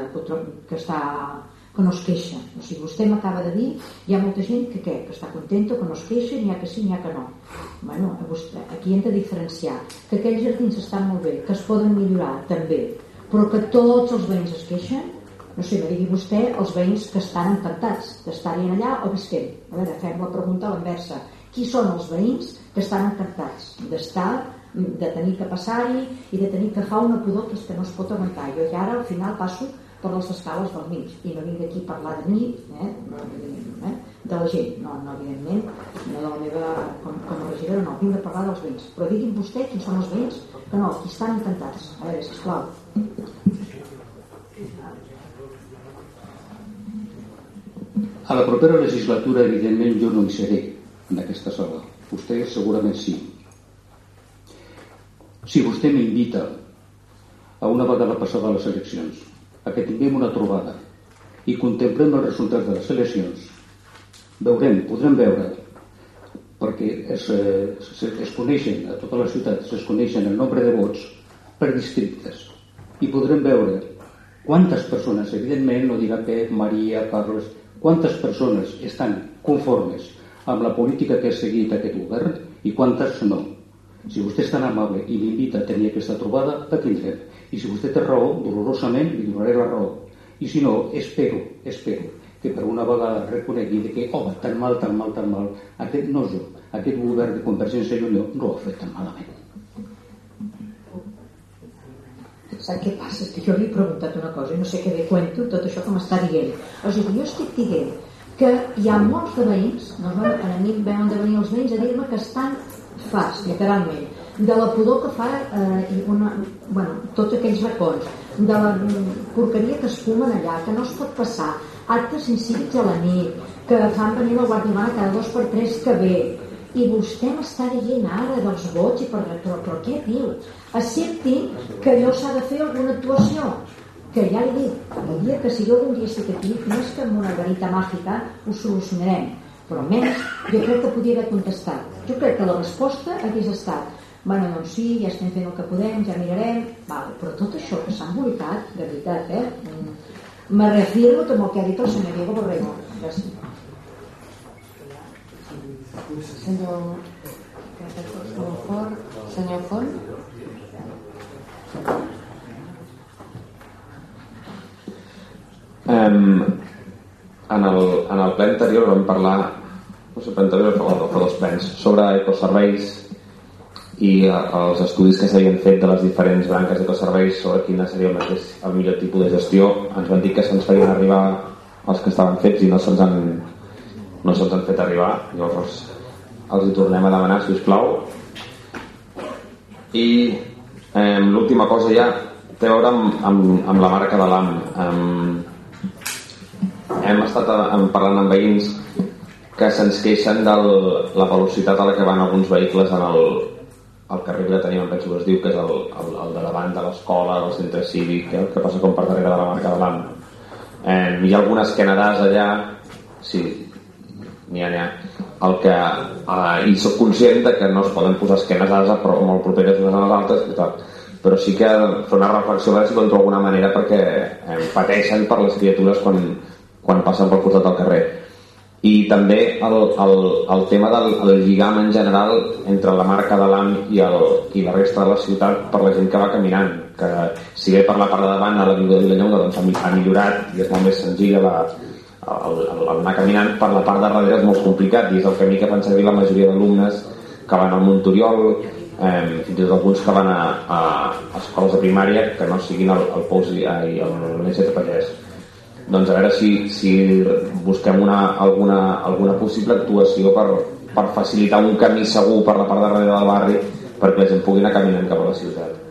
que està que no es queixa. O sigui, vostè m'acaba de dir, hi ha molta gent que què? Que està contenta, que no es queixa, n'hi ha que sí, n'hi ha que no. Bueno, vostè, aquí hem de diferenciar que aquells jardins estan molt bé, que es poden millorar també, però que tots els veïns es queixen, no sé, me digui vostè els veïns que estan encantats d'estar-hi allà o visquem. A veure, fem la pregunta a l'inversa. Qui són els veïns que estan encantats d'estar de tenir que passar-hi i de tenir que fa una pudor que és que no es pot aguantar. Jo ja ara al final passo per les escales del mig. I no vinc aquí a parlar de mi eh? Eh? de la gent. No, no evidentment, no de la meva com, com a regidora, no, vinc a parlar dels veïns però diguin vostè quins són els veïns que no, aquí estan encantats, a veure, sisplau. A la propera legislatura evidentment jo no hi seré en aquesta sala. Vostè segurament sí. Si vostè m'invita a una vegada passada les eleccions a que tinguem una trobada i contemplem els resultats de les eleccions, veurem, podrem veure, perquè es, es, es coneixen a totes les ciutats, es coneixen el nombre de vots per districtes i podrem veure quantes persones, evidentment, no dirà Pep, Maria, Carles, quantes persones estan conformes amb la política que ha seguit aquest govern i quantes no. Si vostè és tan amable i m'invita a tenir aquesta trobada, la tindrem. I si vostè té raó, dolorosament li donaré la raó. I si no, espero, espero que per una vegada reconegui que, home, tan mal, tan mal, tan mal, aquest no jo, aquest govern de Convergència i Unió no ho ha fet tan malament. Sap què passa? Que jo li he preguntat una cosa i no sé què li cuento tot això que m'està dient. O sigui, jo estic dient que hi ha molts de veïns, no, a mi veuen de venir els veïns a dir-me que estan fas, literalment, de la pudor que fa eh, una, bueno, tots aquells racons, de la porqueria que es fumen allà, que no es pot passar, actes incívics a la nit, que fan venir la Guàrdia cada dos per tres que ve, i vostè m'està dient ara dels vots i per però, però què diu? Accepti que allò s'ha de fer alguna actuació que ja li dic, el dia que si jo algun dia estic aquí, més que amb una varita màgica, ho solucionarem. Però menys, jo crec que podria haver contestat. Jo crec que la resposta hagués estat bueno, doncs sí, ja estem fent el que podem, ja mirarem, vale, però tot això que s'ha embolicat, de veritat, eh? Mm, me reafirmo amb el que ha dit el senyor Diego Borrego. Gràcies. Senyor... Senyor Font? Senyor Font? Um, en, el, en el ple anterior vam parlar no sé, anterior fa, fa dos plens sobre ecoserveis i eh, els estudis que s'havien fet de les diferents branques d'ecoserveis sobre quina seria el, mateix, el millor tipus de gestió ens van dir que se'ns feien arribar els que estaven fets i no se'ns han, no se'ns han fet arribar. Llavors els hi tornem a demanar si us plau. I eh, l'última cosa ja té a veure amb, amb, amb la marca de l'AM amb, hem estat eh, parlant amb veïns que se'ns queixen de la velocitat a la que van alguns vehicles en el, el carrer que tenim, em penso que es diu que és el, el, el de davant de l'escola, del centre cívic, eh, que passa com per darrere de la marca de l'AM. Eh, hi ha algunes quenedars allà, sí, n'hi ha, n'hi ha, el que, eh, i sóc conscient de que no es poden posar esquenes a però molt properes unes a les altres i tal però sí que fer una reflexió a veure si alguna manera perquè eh, pateixen per les criatures quan, quan passen pel costat del carrer i també el, el, el tema del el lligam en general entre la marca de l'AM i, el, i la resta de la ciutat per la gent que va caminant que si bé per la part de davant a la Viuda de Vilallonga doncs ha millorat i és molt més senzill la, el, el, el anar caminant. Per la part de darrere és molt complicat i és el camí que fan servir la majoria d'alumnes que van al Montoriol eh, fins i tot alguns que van a, a, a escoles de primària que no siguin el, el Pous i, el Mestre de Pagès doncs a veure si, si busquem una, alguna, alguna possible actuació per, per facilitar un camí segur per la part darrere del barri perquè la gent pugui anar caminant cap a la ciutat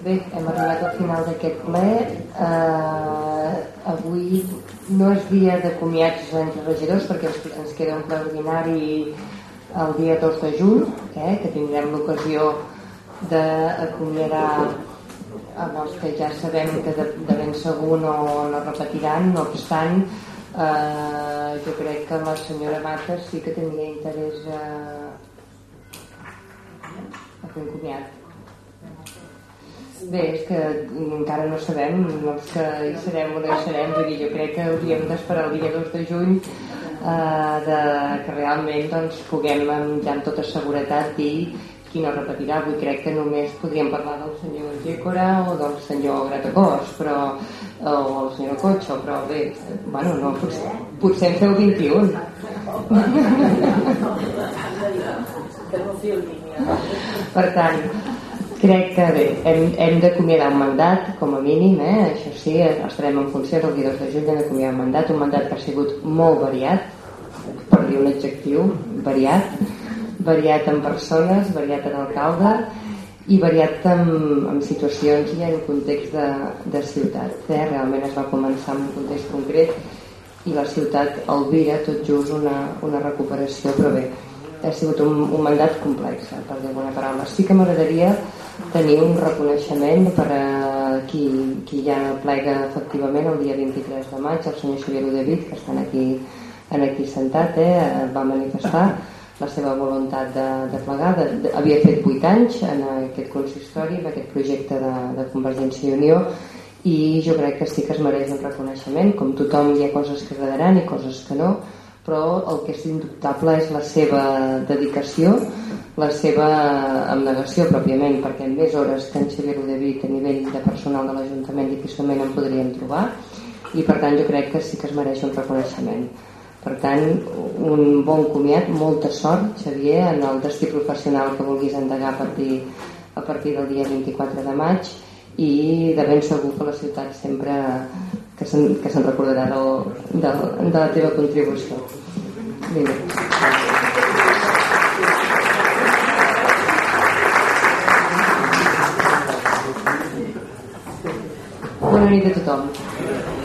Bé, hem arribat al final d'aquest ple. Eh, avui no és dia de comiats entre regidors perquè ens, ens queda un ple ordinari el dia 2 de juny, eh, que tindrem l'ocasió d'acomiadar amb els que ja sabem que de, de ben segur no, no repetiran, no obstant eh, jo crec que la senyora Mates sí que tenia interès a, a fer un comiat Bé, és que encara no sabem no és que hi serem o serem vull dir, jo crec que hauríem d'esperar el dia 2 de juny eh, de, que realment doncs, puguem ja amb tota seguretat dir qui no repetirà, avui crec que només podríem parlar del senyor Gécora o del senyor Gratacós però, o el senyor Cotxo però bé, bueno, no, potser, potser en feu 21 per tant Crec que bé, hem, hem d'acomiadar un mandat, com a mínim, eh? això sí, estarem en funció del dia 2 de juny, hem d'acomiadar un mandat, un mandat que ha sigut molt variat, per dir un adjectiu, variat, variat en persones, variat en alcalde, i variat amb, amb situacions i en context de, de ciutat. Eh? Realment es va començar en un context concret i la ciutat albira tot just una, una recuperació, però bé, ha sigut un, un mandat complex, eh, per dir alguna paraula. Sí que m'agradaria tenir un reconeixement per a qui, qui ja plega efectivament el dia 23 de maig, el senyor Xavier Udevit, que estan aquí, en aquí sentat, eh, va manifestar la seva voluntat de, de plegar. De, de, havia fet 8 anys en aquest consistori, en aquest projecte de, de Convergència i Unió, i jo crec que sí que es mereix un reconeixement. Com tothom hi ha coses que agradaran i coses que no, però el que és indubtable és la seva dedicació, la seva abnegació pròpiament, perquè més hores que en Xavier Udevit a nivell de personal de l'Ajuntament difícilment en podríem trobar, i per tant jo crec que sí que es mereix un reconeixement. Per tant, un bon comiat, molta sort, Xavier, en el destí professional que vulguis endegar a partir, a partir del dia 24 de maig i de ben segur que la ciutat sempre que se'n se recordarà del, del, de la teva contribució. Vinga. Bona nit a tothom.